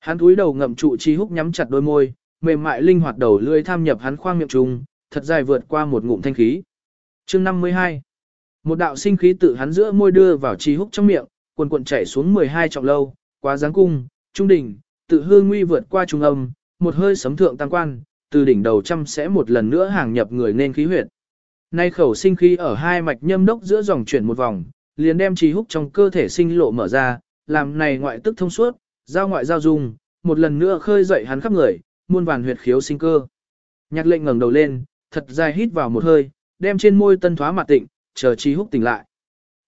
Hắn cúi đầu ngậm trụ chi húc nhắm chặt đôi môi, mềm mại linh hoạt đầu lưỡi tham nhập hắn khoang miệng trùng, thật dài vượt qua một ngụm thanh khí. Chương 52 Một đạo sinh khí tự hắn giữa môi đưa vào chi húc trong miệng, quần quần chảy xuống 12 trọng lâu, quá dáng cung, trung đỉnh, tự hư nguy vượt qua trung âm, một hơi sấm thượng tăng quan, từ đỉnh đầu trăm sẽ một lần nữa hàng nhập người nên khí huyệt. Nay khẩu sinh khí ở hai mạch nhâm đốc giữa dòng chuyển một vòng, liền đem trì húc trong cơ thể sinh lộ mở ra, làm này ngoại tức thông suốt, giao ngoại giao dung, một lần nữa khơi dậy hắn khắp người, muôn vàn huyệt khiếu sinh cơ. Nhạc lệnh ngẩng đầu lên, thật dài hít vào một hơi, đem trên môi tân thoá mặt tịnh, chờ trì húc tỉnh lại.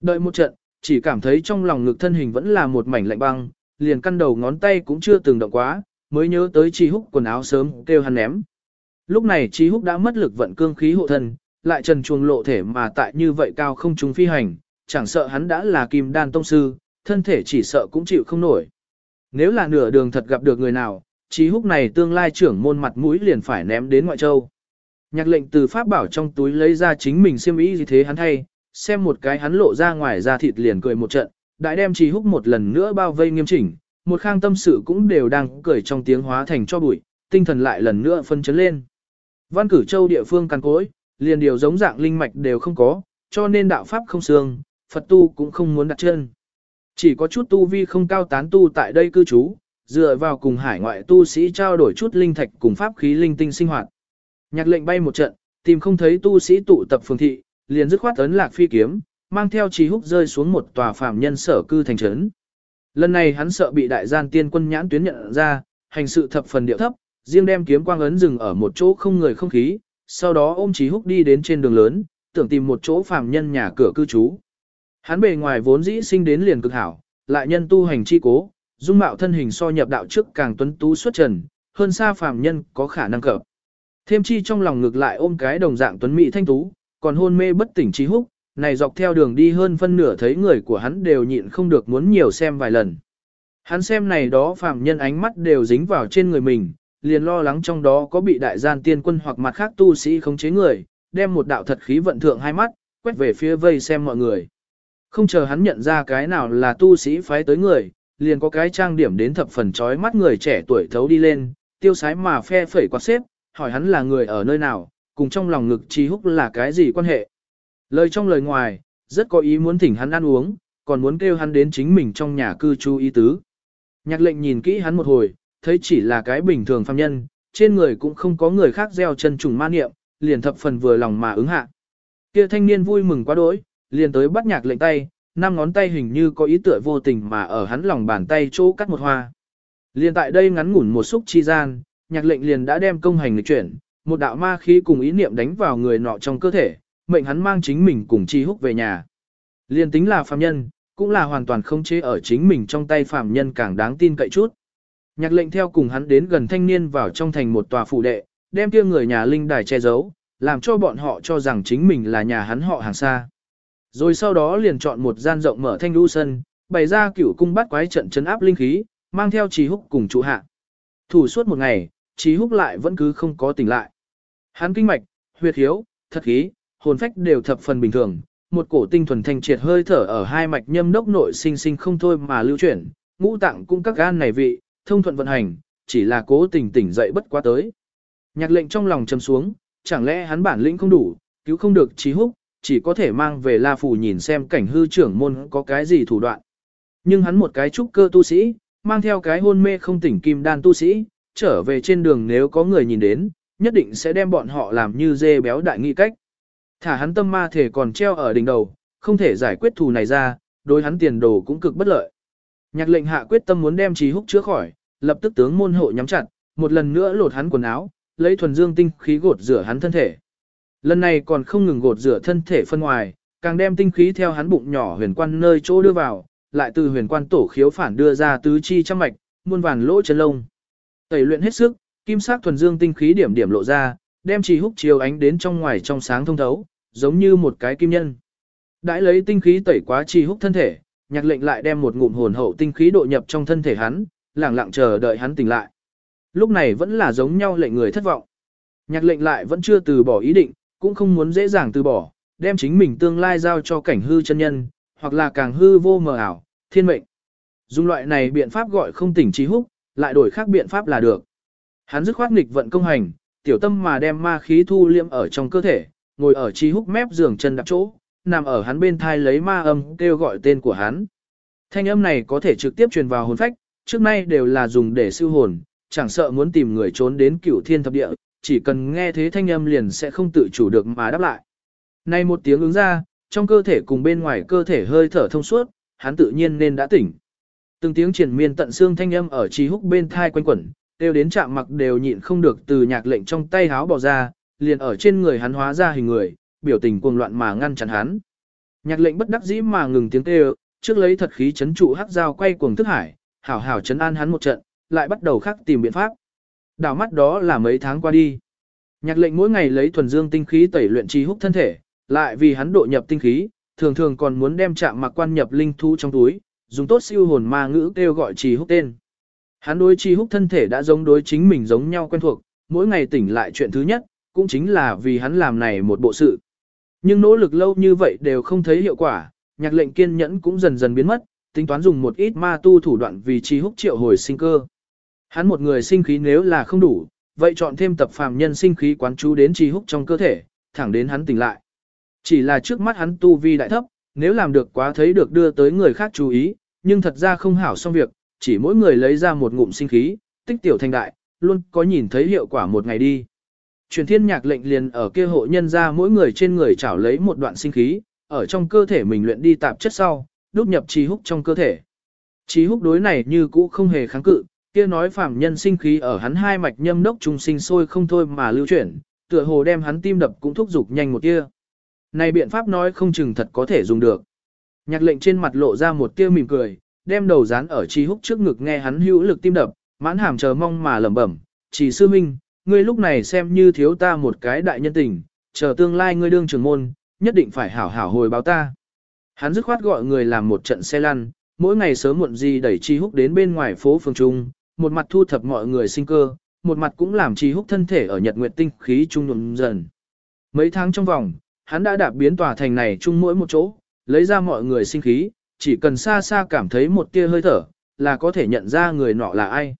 Đợi một trận, chỉ cảm thấy trong lòng ngực thân hình vẫn là một mảnh lạnh băng, liền căn đầu ngón tay cũng chưa từng động quá, mới nhớ tới chi húc quần áo sớm kêu hắn ném. Lúc này chi húc đã mất lực vận cương khí hộ thân, lại trần chuồng lộ thể mà tại như vậy cao không trung phi hành, chẳng sợ hắn đã là kim đan tông sư, thân thể chỉ sợ cũng chịu không nổi. Nếu là nửa đường thật gặp được người nào, trí húc này tương lai trưởng môn mặt mũi liền phải ném đến ngoại châu. Nhạc lệnh từ pháp bảo trong túi lấy ra chính mình xiêm y gì thế hắn thay, xem một cái hắn lộ ra ngoài ra thịt liền cười một trận, đại đem trí húc một lần nữa bao vây nghiêm chỉnh, một khang tâm sự cũng đều đang cười trong tiếng hóa thành cho bụi, tinh thần lại lần nữa phân chấn lên. Văn cử châu địa phương căn cối, liền điều giống dạng linh mạch đều không có, cho nên đạo pháp không xương, Phật tu cũng không muốn đặt chân. Chỉ có chút tu vi không cao tán tu tại đây cư trú, dựa vào cùng hải ngoại tu sĩ trao đổi chút linh thạch cùng pháp khí linh tinh sinh hoạt. Nhạc lệnh bay một trận, tìm không thấy tu sĩ tụ tập phường thị, liền dứt khoát ấn lạc phi kiếm, mang theo trí húc rơi xuống một tòa phạm nhân sở cư thành trấn. Lần này hắn sợ bị đại gian tiên quân nhãn tuyến nhận ra, hành sự thập phần điệu thấp, riêng đem kiếm quang ấn dừng ở một chỗ không người không khí, sau đó ôm trí húc đi đến trên đường lớn, tưởng tìm một chỗ phạm nhân nhà cửa cư trú. Hắn bề ngoài vốn dĩ sinh đến liền cực hảo, lại nhân tu hành chi cố, dung mạo thân hình so nhập đạo trước càng tuấn tú xuất trần, hơn xa phàm nhân có khả năng cập. Thêm chi trong lòng ngược lại ôm cái đồng dạng tuấn mỹ thanh tú, còn hôn mê bất tỉnh trí húc, này dọc theo đường đi hơn phân nửa thấy người của hắn đều nhịn không được muốn nhiều xem vài lần. Hắn xem này đó phàm nhân ánh mắt đều dính vào trên người mình, liền lo lắng trong đó có bị đại gian tiên quân hoặc mặt khác tu sĩ khống chế người, đem một đạo thật khí vận thượng hai mắt, quét về phía vây xem mọi người. Không chờ hắn nhận ra cái nào là tu sĩ phái tới người, liền có cái trang điểm đến thập phần chói mắt người trẻ tuổi thấu đi lên, tiêu sái mà phe phẩy quạt xếp, hỏi hắn là người ở nơi nào, cùng trong lòng ngực trí húc là cái gì quan hệ. Lời trong lời ngoài, rất có ý muốn thỉnh hắn ăn uống, còn muốn kêu hắn đến chính mình trong nhà cư trú ý tứ. Nhạc lệnh nhìn kỹ hắn một hồi, thấy chỉ là cái bình thường phàm nhân, trên người cũng không có người khác gieo chân trùng ma niệm, liền thập phần vừa lòng mà ứng hạ. Kia thanh niên vui mừng quá đỗi, liền tới bắt nhạc lệnh tay, năm ngón tay hình như có ý tựa vô tình mà ở hắn lòng bàn tay chỗ cắt một hoa. Liền tại đây ngắn ngủn một xúc chi gian, nhạc lệnh liền đã đem công hành lịch chuyển, một đạo ma khí cùng ý niệm đánh vào người nọ trong cơ thể, mệnh hắn mang chính mình cùng chi húc về nhà. Liền tính là phàm nhân, cũng là hoàn toàn không chế ở chính mình trong tay phàm nhân càng đáng tin cậy chút. Nhạc lệnh theo cùng hắn đến gần thanh niên vào trong thành một tòa phủ đệ, đem kia người nhà linh đài che giấu, làm cho bọn họ cho rằng chính mình là nhà hắn họ hàng xa. Rồi sau đó liền chọn một gian rộng mở thanh lưu sân, bày ra cửu cung bắt quái trận chấn áp linh khí, mang theo trí húc cùng trụ hạ. Thủ suốt một ngày, trí húc lại vẫn cứ không có tỉnh lại. Hắn kinh mạch, huyệt hiếu, thật khí, hồn phách đều thập phần bình thường, một cổ tinh thuần thanh triệt hơi thở ở hai mạch nhâm đốc nội sinh sinh không thôi mà lưu chuyển, ngũ tạng cung các gan này vị, thông thuận vận hành, chỉ là cố tình tỉnh dậy bất quá tới. Nhạc lệnh trong lòng trầm xuống, chẳng lẽ hắn bản lĩnh không đủ, cứu không được trí húc, chỉ có thể mang về La Phủ nhìn xem cảnh hư trưởng môn có cái gì thủ đoạn. Nhưng hắn một cái trúc cơ tu sĩ, mang theo cái hôn mê không tỉnh kim đan tu sĩ, trở về trên đường nếu có người nhìn đến, nhất định sẽ đem bọn họ làm như dê béo đại nghị cách. Thả hắn tâm ma thể còn treo ở đỉnh đầu, không thể giải quyết thù này ra, đối hắn tiền đồ cũng cực bất lợi. Nhạc lệnh hạ quyết tâm muốn đem trí húc chữa khỏi, lập tức tướng môn hộ nhắm chặt, một lần nữa lột hắn quần áo, lấy thuần dương tinh khí gột rửa hắn thân thể. Lần này còn không ngừng gột rửa thân thể phân ngoài, càng đem tinh khí theo hắn bụng nhỏ huyền quan nơi chỗ đưa vào, lại từ huyền quan tổ khiếu phản đưa ra tứ chi trăm mạch, muôn vàn lỗ chân lông. Tẩy luyện hết sức, kim sắc thuần dương tinh khí điểm điểm lộ ra, đem trì húc chiếu ánh đến trong ngoài trong sáng thông thấu, giống như một cái kim nhân. Đãi lấy tinh khí tẩy quá trì húc thân thể, nhạc lệnh lại đem một ngụm hồn hậu tinh khí độ nhập trong thân thể hắn, lẳng lặng chờ đợi hắn tỉnh lại. Lúc này vẫn là giống nhau lệnh người thất vọng. Nhạc lệnh lại vẫn chưa từ bỏ ý định, cũng không muốn dễ dàng từ bỏ, đem chính mình tương lai giao cho cảnh hư chân nhân, hoặc là càng hư vô mờ ảo, thiên mệnh. Dùng loại này biện pháp gọi không tỉnh trí húc, lại đổi khác biện pháp là được. Hắn dứt khoát nghịch vận công hành, tiểu tâm mà đem ma khí thu liêm ở trong cơ thể, ngồi ở trí húc mép giường chân đạp chỗ, nằm ở hắn bên thai lấy ma âm kêu gọi tên của hắn. Thanh âm này có thể trực tiếp truyền vào hồn phách, trước nay đều là dùng để siêu hồn, chẳng sợ muốn tìm người trốn đến cửu thiên thập địa, chỉ cần nghe thế thanh âm liền sẽ không tự chủ được mà đáp lại. nay một tiếng ứng ra, trong cơ thể cùng bên ngoài cơ thể hơi thở thông suốt, hắn tự nhiên nên đã tỉnh. Từng tiếng triển miên tận xương thanh âm ở trí húc bên thai quanh quẩn, đều đến chạm mặc đều nhịn không được từ nhạc lệnh trong tay háo bỏ ra, liền ở trên người hắn hóa ra hình người, biểu tình cuồng loạn mà ngăn chặn hắn. Nhạc lệnh bất đắc dĩ mà ngừng tiếng kêu, trước lấy thật khí chấn trụ hắc dao quay cuồng thức hải, hảo hảo chấn an hắn một trận, lại bắt đầu khắc tìm biện pháp. Đảo mắt đó là mấy tháng qua đi. Nhạc lệnh mỗi ngày lấy thuần dương tinh khí tẩy luyện trì húc thân thể, lại vì hắn độ nhập tinh khí, thường thường còn muốn đem chạm mặc quan nhập linh thú trong túi, dùng tốt siêu hồn ma ngữ kêu gọi trì húc tên. Hắn đối trì húc thân thể đã giống đối chính mình giống nhau quen thuộc, mỗi ngày tỉnh lại chuyện thứ nhất, cũng chính là vì hắn làm này một bộ sự. Nhưng nỗ lực lâu như vậy đều không thấy hiệu quả, nhạc lệnh kiên nhẫn cũng dần dần biến mất, tính toán dùng một ít ma tu thủ đoạn vì trì húc triệu hồi sinh cơ. Hắn một người sinh khí nếu là không đủ, vậy chọn thêm tập phàm nhân sinh khí quán chú đến trì húc trong cơ thể, thẳng đến hắn tỉnh lại. Chỉ là trước mắt hắn tu vi đại thấp, nếu làm được quá thấy được đưa tới người khác chú ý, nhưng thật ra không hảo xong việc, chỉ mỗi người lấy ra một ngụm sinh khí, tích tiểu thành đại, luôn có nhìn thấy hiệu quả một ngày đi. Truyền thiên nhạc lệnh liền ở kia hộ nhân ra mỗi người trên người chảo lấy một đoạn sinh khí, ở trong cơ thể mình luyện đi tạp chất sau, đúc nhập trì húc trong cơ thể. Trì húc đối này như cũ không hề kháng cự, kia nói phàm nhân sinh khí ở hắn hai mạch nhâm đốc trung sinh sôi không thôi mà lưu chuyển, tựa hồ đem hắn tim đập cũng thúc giục nhanh một tia. Này biện pháp nói không chừng thật có thể dùng được. Nhạc lệnh trên mặt lộ ra một tia mỉm cười, đem đầu dán ở Chi Húc trước ngực nghe hắn hữu lực tim đập, mãn hàm chờ mong mà lẩm bẩm, "Chỉ sư minh, ngươi lúc này xem như thiếu ta một cái đại nhân tình, chờ tương lai ngươi đương trưởng môn, nhất định phải hảo hảo hồi báo ta." Hắn dứt khoát gọi người làm một trận xe lăn, mỗi ngày sớm muộn gì đẩy Chi Húc đến bên ngoài phố phường trung, một mặt thu thập mọi người sinh cơ, một mặt cũng làm Trì Húc thân thể ở Nhật Nguyệt tinh khí trung nhuộm dần. Mấy tháng trong vòng, hắn đã đạp biến tòa thành này chung mỗi một chỗ, lấy ra mọi người sinh khí, chỉ cần xa xa cảm thấy một tia hơi thở, là có thể nhận ra người nọ là ai.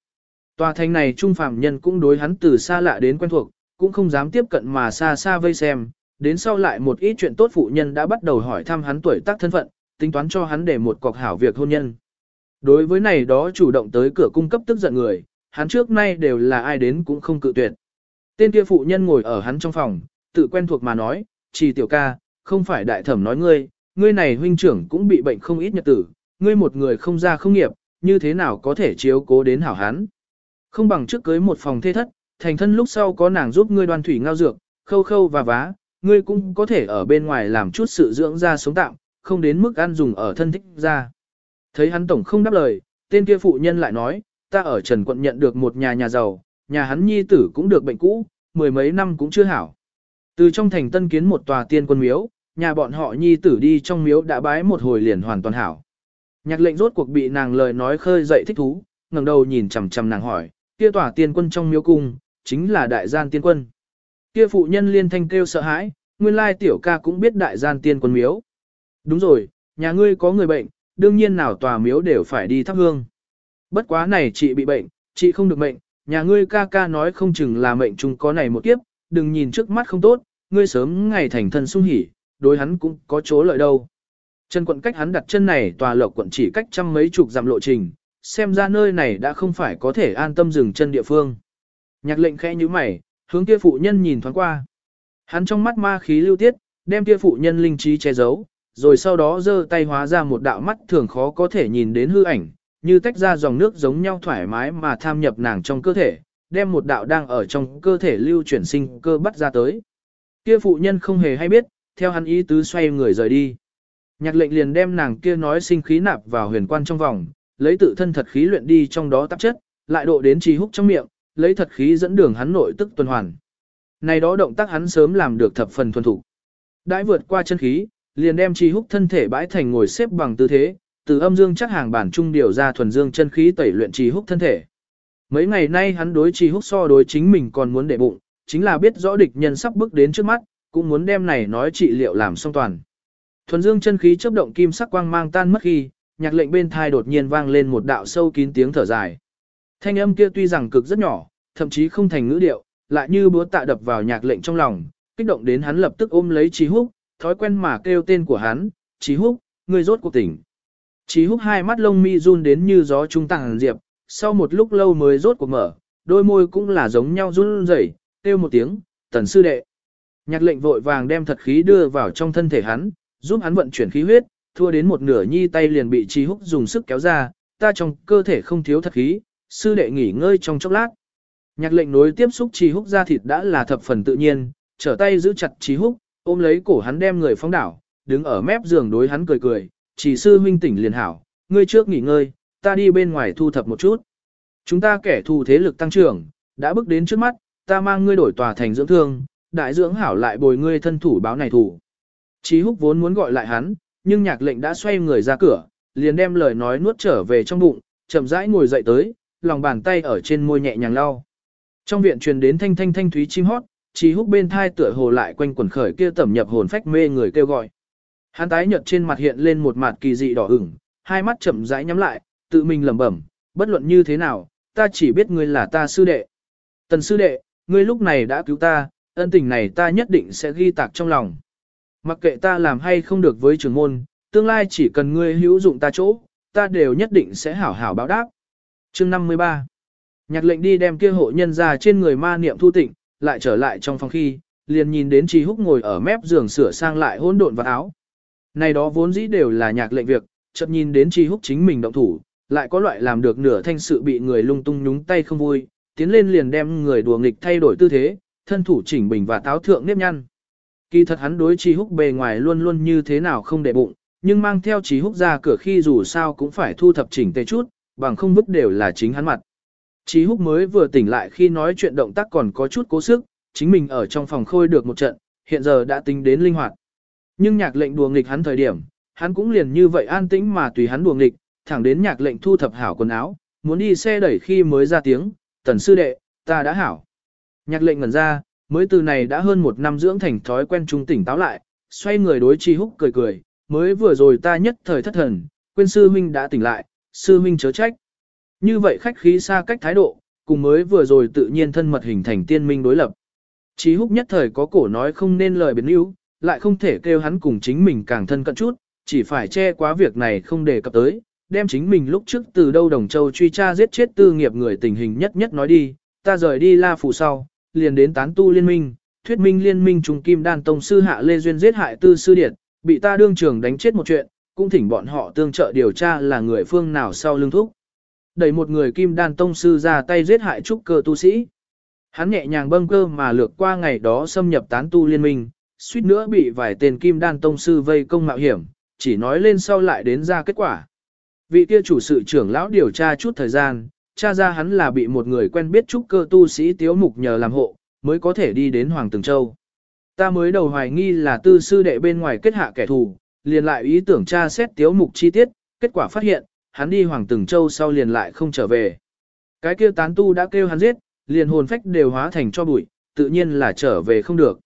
Tòa thành này trung phàm nhân cũng đối hắn từ xa lạ đến quen thuộc, cũng không dám tiếp cận mà xa xa vây xem, đến sau lại một ít chuyện tốt phụ nhân đã bắt đầu hỏi thăm hắn tuổi tác thân phận, tính toán cho hắn để một cọc hảo việc hôn nhân. Đối với này đó chủ động tới cửa cung cấp tức giận người, hắn trước nay đều là ai đến cũng không cự tuyệt. Tên kia phụ nhân ngồi ở hắn trong phòng, tự quen thuộc mà nói, chỉ tiểu ca, không phải đại thẩm nói ngươi, ngươi này huynh trưởng cũng bị bệnh không ít nhật tử, ngươi một người không ra không nghiệp, như thế nào có thể chiếu cố đến hảo hán. Không bằng trước cưới một phòng thê thất, thành thân lúc sau có nàng giúp ngươi đoan thủy ngao dược, khâu khâu và vá, ngươi cũng có thể ở bên ngoài làm chút sự dưỡng ra sống tạm, không đến mức ăn dùng ở thân thích ra. Thấy hắn tổng không đáp lời, tên kia phụ nhân lại nói, ta ở Trần quận nhận được một nhà nhà giàu, nhà hắn nhi tử cũng được bệnh cũ, mười mấy năm cũng chưa hảo. Từ trong thành tân kiến một tòa tiên quân miếu, nhà bọn họ nhi tử đi trong miếu đã bái một hồi liền hoàn toàn hảo. Nhạc lệnh rốt cuộc bị nàng lời nói khơi dậy thích thú, ngẩng đầu nhìn chằm chằm nàng hỏi, kia tòa tiên quân trong miếu cung, chính là đại gian tiên quân. Kia phụ nhân liên thanh kêu sợ hãi, nguyên lai tiểu ca cũng biết đại gian tiên quân miếu. Đúng rồi, nhà ngươi có người bệnh, đương nhiên nào tòa miếu đều phải đi thắp hương. Bất quá này chị bị bệnh, chị không được mệnh, nhà ngươi ca ca nói không chừng là mệnh chung có này một kiếp, đừng nhìn trước mắt không tốt, ngươi sớm ngày thành thân sung hỉ, đối hắn cũng có chỗ lợi đâu. chân quận cách hắn đặt chân này tòa lộc quận chỉ cách trăm mấy chục dặm lộ trình, xem ra nơi này đã không phải có thể an tâm dừng chân địa phương. Nhạc lệnh khẽ như mày, hướng kia phụ nhân nhìn thoáng qua. Hắn trong mắt ma khí lưu tiết, đem kia phụ nhân linh trí che giấu, rồi sau đó giơ tay hóa ra một đạo mắt thường khó có thể nhìn đến hư ảnh, như tách ra dòng nước giống nhau thoải mái mà tham nhập nàng trong cơ thể, đem một đạo đang ở trong cơ thể lưu chuyển sinh cơ bắt ra tới. Kia phụ nhân không hề hay biết, theo hắn ý tứ xoay người rời đi. Nhạc lệnh liền đem nàng kia nói sinh khí nạp vào huyền quan trong vòng, lấy tự thân thật khí luyện đi trong đó tạp chất, lại độ đến trì húc trong miệng, lấy thật khí dẫn đường hắn nội tức tuần hoàn. Này đó động tác hắn sớm làm được thập phần thuần thủ. Đãi vượt qua chân khí, liền đem trì húc thân thể bãi thành ngồi xếp bằng tư thế, từ âm dương chắc hàng bản trung điều ra thuần dương chân khí tẩy luyện trì húc thân thể. Mấy ngày nay hắn đối trì húc so đối chính mình còn muốn để bụng, chính là biết rõ địch nhân sắp bước đến trước mắt, cũng muốn đem này nói trị liệu làm xong toàn. Thuần dương chân khí chớp động kim sắc quang mang tan mất khi, nhạc lệnh bên thai đột nhiên vang lên một đạo sâu kín tiếng thở dài. Thanh âm kia tuy rằng cực rất nhỏ, thậm chí không thành ngữ điệu, lại như búa tạ đập vào nhạc lệnh trong lòng, kích động đến hắn lập tức ôm lấy Trí Húc, thói quen mà kêu tên của hắn, Chí Húc, ngươi rốt cuộc tỉnh. Chí Húc hai mắt lông mi run đến như gió trung tàng diệp, sau một lúc lâu mới rốt cuộc mở, đôi môi cũng là giống nhau run rẩy, kêu một tiếng, tần sư đệ. Nhạc lệnh vội vàng đem thật khí đưa vào trong thân thể hắn, giúp hắn vận chuyển khí huyết, thua đến một nửa nhi tay liền bị Chí Húc dùng sức kéo ra, ta trong cơ thể không thiếu thật khí, sư đệ nghỉ ngơi trong chốc lát. Nhạc lệnh nối tiếp xúc Chí Húc ra thịt đã là thập phần tự nhiên, trở tay giữ chặt Chí Húc, ôm lấy cổ hắn đem người phóng đảo, đứng ở mép giường đối hắn cười cười, chỉ sư huynh tỉnh liền hảo, ngươi trước nghỉ ngơi, ta đi bên ngoài thu thập một chút. Chúng ta kẻ thù thế lực tăng trưởng, đã bước đến trước mắt, ta mang ngươi đổi tòa thành dưỡng thương, đại dưỡng hảo lại bồi ngươi thân thủ báo này thủ. Chí húc vốn muốn gọi lại hắn, nhưng nhạc lệnh đã xoay người ra cửa, liền đem lời nói nuốt trở về trong bụng, chậm rãi ngồi dậy tới, lòng bàn tay ở trên môi nhẹ nhàng lau. Trong viện truyền đến thanh thanh thanh thúy chim hót, chỉ húc bên thai tựa hồ lại quanh quẩn khởi kia tẩm nhập hồn phách mê người kêu gọi. Hắn tái nhợt trên mặt hiện lên một mặt kỳ dị đỏ ửng, hai mắt chậm rãi nhắm lại, tự mình lẩm bẩm, bất luận như thế nào, ta chỉ biết ngươi là ta sư đệ. Tần sư đệ, ngươi lúc này đã cứu ta, ân tình này ta nhất định sẽ ghi tạc trong lòng. Mặc kệ ta làm hay không được với trưởng môn, tương lai chỉ cần ngươi hữu dụng ta chỗ, ta đều nhất định sẽ hảo hảo báo đáp. Chương 53 Nhạc lệnh đi đem kia hộ nhân ra trên người ma niệm thu tịnh, lại trở lại trong phòng khi, liền nhìn đến Trì Húc ngồi ở mép giường sửa sang lại hỗn độn và áo. Này đó vốn dĩ đều là nhạc lệnh việc, chợt nhìn đến Trì Húc chính mình động thủ, lại có loại làm được nửa thanh sự bị người lung tung nhúng tay không vui, tiến lên liền đem người đùa nghịch thay đổi tư thế, thân thủ chỉnh bình và táo thượng nếp nhăn. Kỳ thật hắn đối Trì Húc bề ngoài luôn luôn như thế nào không để bụng, nhưng mang theo Trì Húc ra cửa khi dù sao cũng phải thu thập chỉnh tề chút, bằng không vứt đều là chính hắn mặt. Chí Húc mới vừa tỉnh lại khi nói chuyện động tác còn có chút cố sức, chính mình ở trong phòng khôi được một trận, hiện giờ đã tính đến linh hoạt. Nhưng nhạc lệnh đùa nghịch hắn thời điểm, hắn cũng liền như vậy an tĩnh mà tùy hắn đùa nghịch, thẳng đến nhạc lệnh thu thập hảo quần áo, muốn đi xe đẩy khi mới ra tiếng, tần sư đệ, ta đã hảo. Nhạc lệnh ngẩn ra, mới từ này đã hơn một năm dưỡng thành thói quen trung tỉnh táo lại, xoay người đối chi húc cười cười, mới vừa rồi ta nhất thời thất thần, quên sư huynh đã tỉnh lại, sư huynh chớ trách. Như vậy khách khí xa cách thái độ, cùng mới vừa rồi tự nhiên thân mật hình thành tiên minh đối lập. Chí húc nhất thời có cổ nói không nên lời biến yếu, lại không thể kêu hắn cùng chính mình càng thân cận chút, chỉ phải che quá việc này không đề cập tới, đem chính mình lúc trước từ đâu Đồng Châu truy tra giết chết tư nghiệp người tình hình nhất nhất nói đi, ta rời đi La Phủ sau, liền đến tán tu liên minh, thuyết minh liên minh trùng kim đan tông sư hạ Lê Duyên giết hại tư sư điệt, bị ta đương trường đánh chết một chuyện, cũng thỉnh bọn họ tương trợ điều tra là người phương nào sau lưng thúc. Đẩy một người kim đan tông sư ra tay giết hại trúc cơ tu sĩ. Hắn nhẹ nhàng bâng cơ mà lược qua ngày đó xâm nhập tán tu liên minh, suýt nữa bị vài tên kim đan tông sư vây công mạo hiểm, chỉ nói lên sau lại đến ra kết quả. Vị kia chủ sự trưởng lão điều tra chút thời gian, tra ra hắn là bị một người quen biết trúc cơ tu sĩ tiếu mục nhờ làm hộ, mới có thể đi đến Hoàng Tường Châu. Ta mới đầu hoài nghi là tư sư đệ bên ngoài kết hạ kẻ thù, liền lại ý tưởng tra xét tiếu mục chi tiết, kết quả phát hiện, hắn đi Hoàng Từng Châu sau liền lại không trở về. Cái kia tán tu đã kêu hắn giết, liền hồn phách đều hóa thành cho bụi, tự nhiên là trở về không được.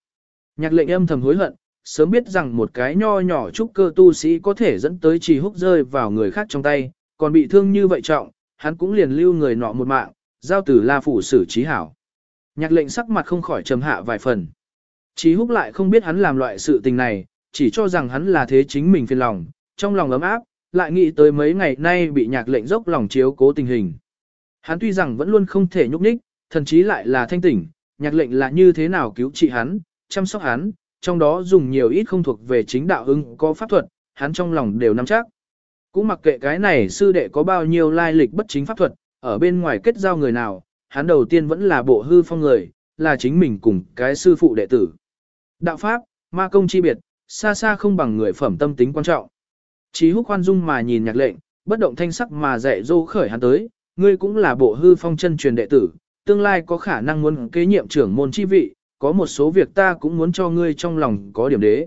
Nhạc lệnh âm thầm hối hận, sớm biết rằng một cái nho nhỏ trúc cơ tu sĩ có thể dẫn tới trì húc rơi vào người khác trong tay, còn bị thương như vậy trọng, hắn cũng liền lưu người nọ một mạng, giao tử la phủ xử trí hảo. Nhạc lệnh sắc mặt không khỏi trầm hạ vài phần. Trí húc lại không biết hắn làm loại sự tình này, chỉ cho rằng hắn là thế chính mình phiền lòng, trong lòng ấm áp, lại nghĩ tới mấy ngày nay bị nhạc lệnh dốc lòng chiếu cố tình hình. Hắn tuy rằng vẫn luôn không thể nhúc nhích, thậm chí lại là thanh tỉnh, nhạc lệnh là như thế nào cứu trị hắn, chăm sóc hắn, trong đó dùng nhiều ít không thuộc về chính đạo ưng có pháp thuật, hắn trong lòng đều nắm chắc. Cũng mặc kệ cái này sư đệ có bao nhiêu lai lịch bất chính pháp thuật, ở bên ngoài kết giao người nào, hắn đầu tiên vẫn là bộ hư phong người, là chính mình cùng cái sư phụ đệ tử. Đạo pháp, ma công chi biệt, xa xa không bằng người phẩm tâm tính quan trọng. Chí húc khoan dung mà nhìn nhạc lệnh, bất động thanh sắc mà dạy dỗ khởi hắn tới, ngươi cũng là bộ hư phong chân truyền đệ tử, tương lai có khả năng muốn kế nhiệm trưởng môn chi vị, có một số việc ta cũng muốn cho ngươi trong lòng có điểm đế.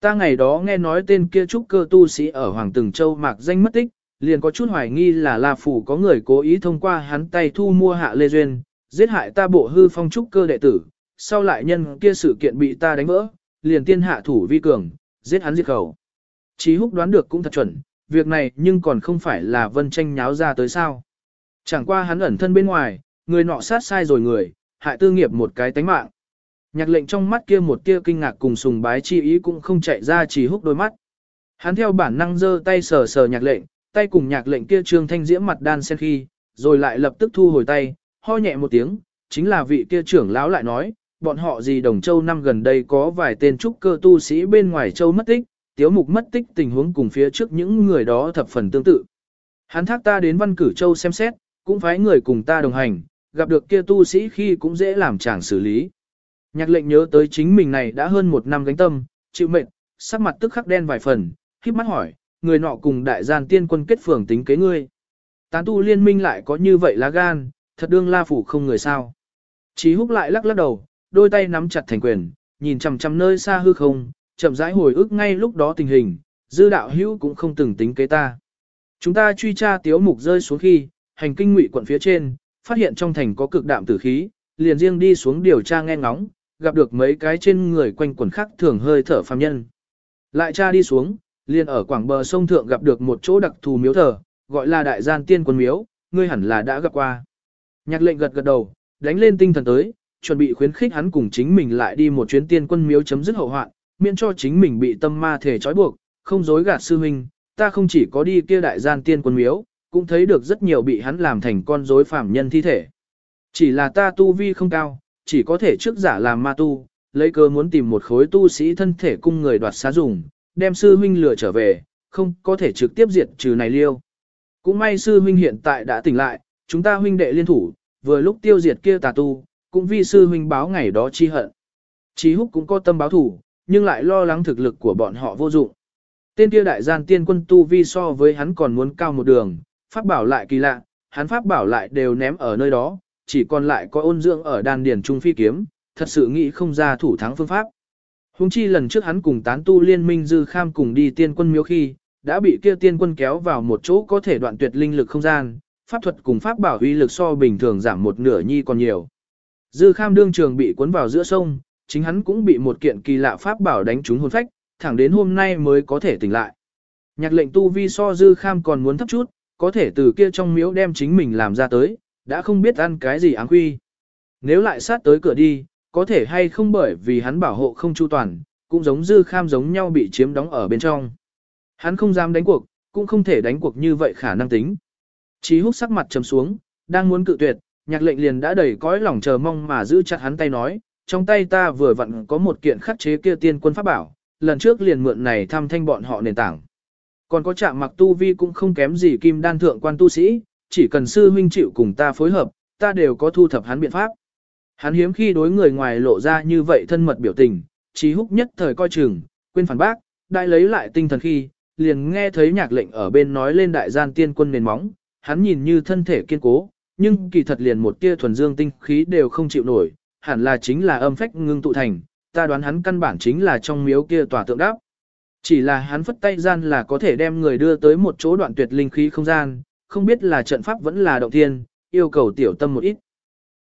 Ta ngày đó nghe nói tên kia trúc cơ tu sĩ ở Hoàng Từng Châu mạc danh mất tích, liền có chút hoài nghi là La Phủ có người cố ý thông qua hắn tay thu mua hạ Lê Duyên, giết hại ta bộ hư phong trúc cơ đệ tử, sau lại nhân kia sự kiện bị ta đánh vỡ, liền tiên hạ thủ vi cường, giết hắn diệt khẩu. Chí húc đoán được cũng thật chuẩn, việc này nhưng còn không phải là vân tranh nháo ra tới sao. Chẳng qua hắn ẩn thân bên ngoài, người nọ sát sai rồi người, hại tư nghiệp một cái tánh mạng. Nhạc lệnh trong mắt kia một tia kinh ngạc cùng sùng bái chi ý cũng không chạy ra chỉ húc đôi mắt. Hắn theo bản năng giơ tay sờ sờ nhạc lệnh, tay cùng nhạc lệnh kia trương thanh diễm mặt đan sen khi, rồi lại lập tức thu hồi tay, ho nhẹ một tiếng, chính là vị kia trưởng lão lại nói, bọn họ gì đồng châu năm gần đây có vài tên trúc cơ tu sĩ bên ngoài châu mất tích, tiếu mục mất tích tình huống cùng phía trước những người đó thập phần tương tự. Hắn thác ta đến văn cử châu xem xét, cũng phái người cùng ta đồng hành, gặp được kia tu sĩ khi cũng dễ làm chàng xử lý. Nhạc lệnh nhớ tới chính mình này đã hơn một năm gánh tâm, chịu mệnh, sắc mặt tức khắc đen vài phần, khiếp mắt hỏi, người nọ cùng đại gian tiên quân kết phường tính kế ngươi. Tán tu liên minh lại có như vậy lá gan, thật đương la phủ không người sao. Chí húc lại lắc lắc đầu, đôi tay nắm chặt thành quyền, nhìn chằm chằm nơi xa hư không, chậm rãi hồi ức ngay lúc đó tình hình, dư đạo hữu cũng không từng tính kế ta. Chúng ta truy tra tiếu mục rơi xuống khi, hành kinh ngụy quận phía trên, phát hiện trong thành có cực đạm tử khí, liền riêng đi xuống điều tra nghe ngóng, gặp được mấy cái trên người quanh quần khác thường hơi thở phàm nhân. Lại tra đi xuống, liền ở quảng bờ sông thượng gặp được một chỗ đặc thù miếu thờ, gọi là đại gian tiên quân miếu, ngươi hẳn là đã gặp qua. Nhạc lệnh gật gật đầu, đánh lên tinh thần tới, chuẩn bị khuyến khích hắn cùng chính mình lại đi một chuyến tiên quân miếu chấm dứt hậu hoạn, miễn cho chính mình bị tâm ma thể trói buộc, không dối gạt sư huynh, ta không chỉ có đi kia đại gian tiên quân miếu, cũng thấy được rất nhiều bị hắn làm thành con rối phạm nhân thi thể. Chỉ là ta tu vi không cao, chỉ có thể trước giả làm ma tu, lấy cơ muốn tìm một khối tu sĩ thân thể cung người đoạt xá dùng, đem sư huynh lừa trở về, không có thể trực tiếp diệt trừ này liêu. Cũng may sư huynh hiện tại đã tỉnh lại, chúng ta huynh đệ liên thủ, vừa lúc tiêu diệt kia tà tu, cũng vì sư huynh báo ngày đó chi hận. Chí húc cũng có tâm báo thủ, nhưng lại lo lắng thực lực của bọn họ vô dụng. Tên kia đại gian tiên quân tu vi so với hắn còn muốn cao một đường, pháp bảo lại kỳ lạ, hắn pháp bảo lại đều ném ở nơi đó, chỉ còn lại có ôn dưỡng ở đan điển trung phi kiếm, thật sự nghĩ không ra thủ thắng phương pháp. Hùng chi lần trước hắn cùng tán tu liên minh dư kham cùng đi tiên quân miếu khi, đã bị kia tiên quân kéo vào một chỗ có thể đoạn tuyệt linh lực không gian, pháp thuật cùng pháp bảo uy lực so bình thường giảm một nửa nhi còn nhiều. Dư kham đương trường bị cuốn vào giữa sông, chính hắn cũng bị một kiện kỳ lạ pháp bảo đánh trúng hồn phách, thẳng đến hôm nay mới có thể tỉnh lại. Nhạc lệnh tu vi so dư kham còn muốn thấp chút, có thể từ kia trong miếu đem chính mình làm ra tới, đã không biết ăn cái gì áng quy. Nếu lại sát tới cửa đi, có thể hay không bởi vì hắn bảo hộ không chu toàn, cũng giống dư kham giống nhau bị chiếm đóng ở bên trong. Hắn không dám đánh cuộc, cũng không thể đánh cuộc như vậy khả năng tính. Chí hút sắc mặt trầm xuống, đang muốn cự tuyệt, nhạc lệnh liền đã đầy cõi lòng chờ mong mà giữ chặt hắn tay nói, trong tay ta vừa vặn có một kiện khắc chế kia tiên quân pháp bảo, lần trước liền mượn này thăm thanh bọn họ nền tảng. Còn có chạm mặc tu vi cũng không kém gì kim đan thượng quan tu sĩ, chỉ cần sư huynh chịu cùng ta phối hợp, ta đều có thu thập hắn biện pháp. Hắn hiếm khi đối người ngoài lộ ra như vậy thân mật biểu tình, trí húc nhất thời coi chừng, quên phản bác, đại lấy lại tinh thần khi, liền nghe thấy nhạc lệnh ở bên nói lên đại gian tiên quân nền móng, hắn nhìn như thân thể kiên cố, nhưng kỳ thật liền một tia thuần dương tinh khí đều không chịu nổi, hẳn là chính là âm phách ngưng tụ thành, ta đoán hắn căn bản chính là trong miếu kia tòa tượng đáp. Chỉ là hắn phất tay gian là có thể đem người đưa tới một chỗ đoạn tuyệt linh khí không gian, không biết là trận pháp vẫn là động thiên, yêu cầu tiểu tâm một ít.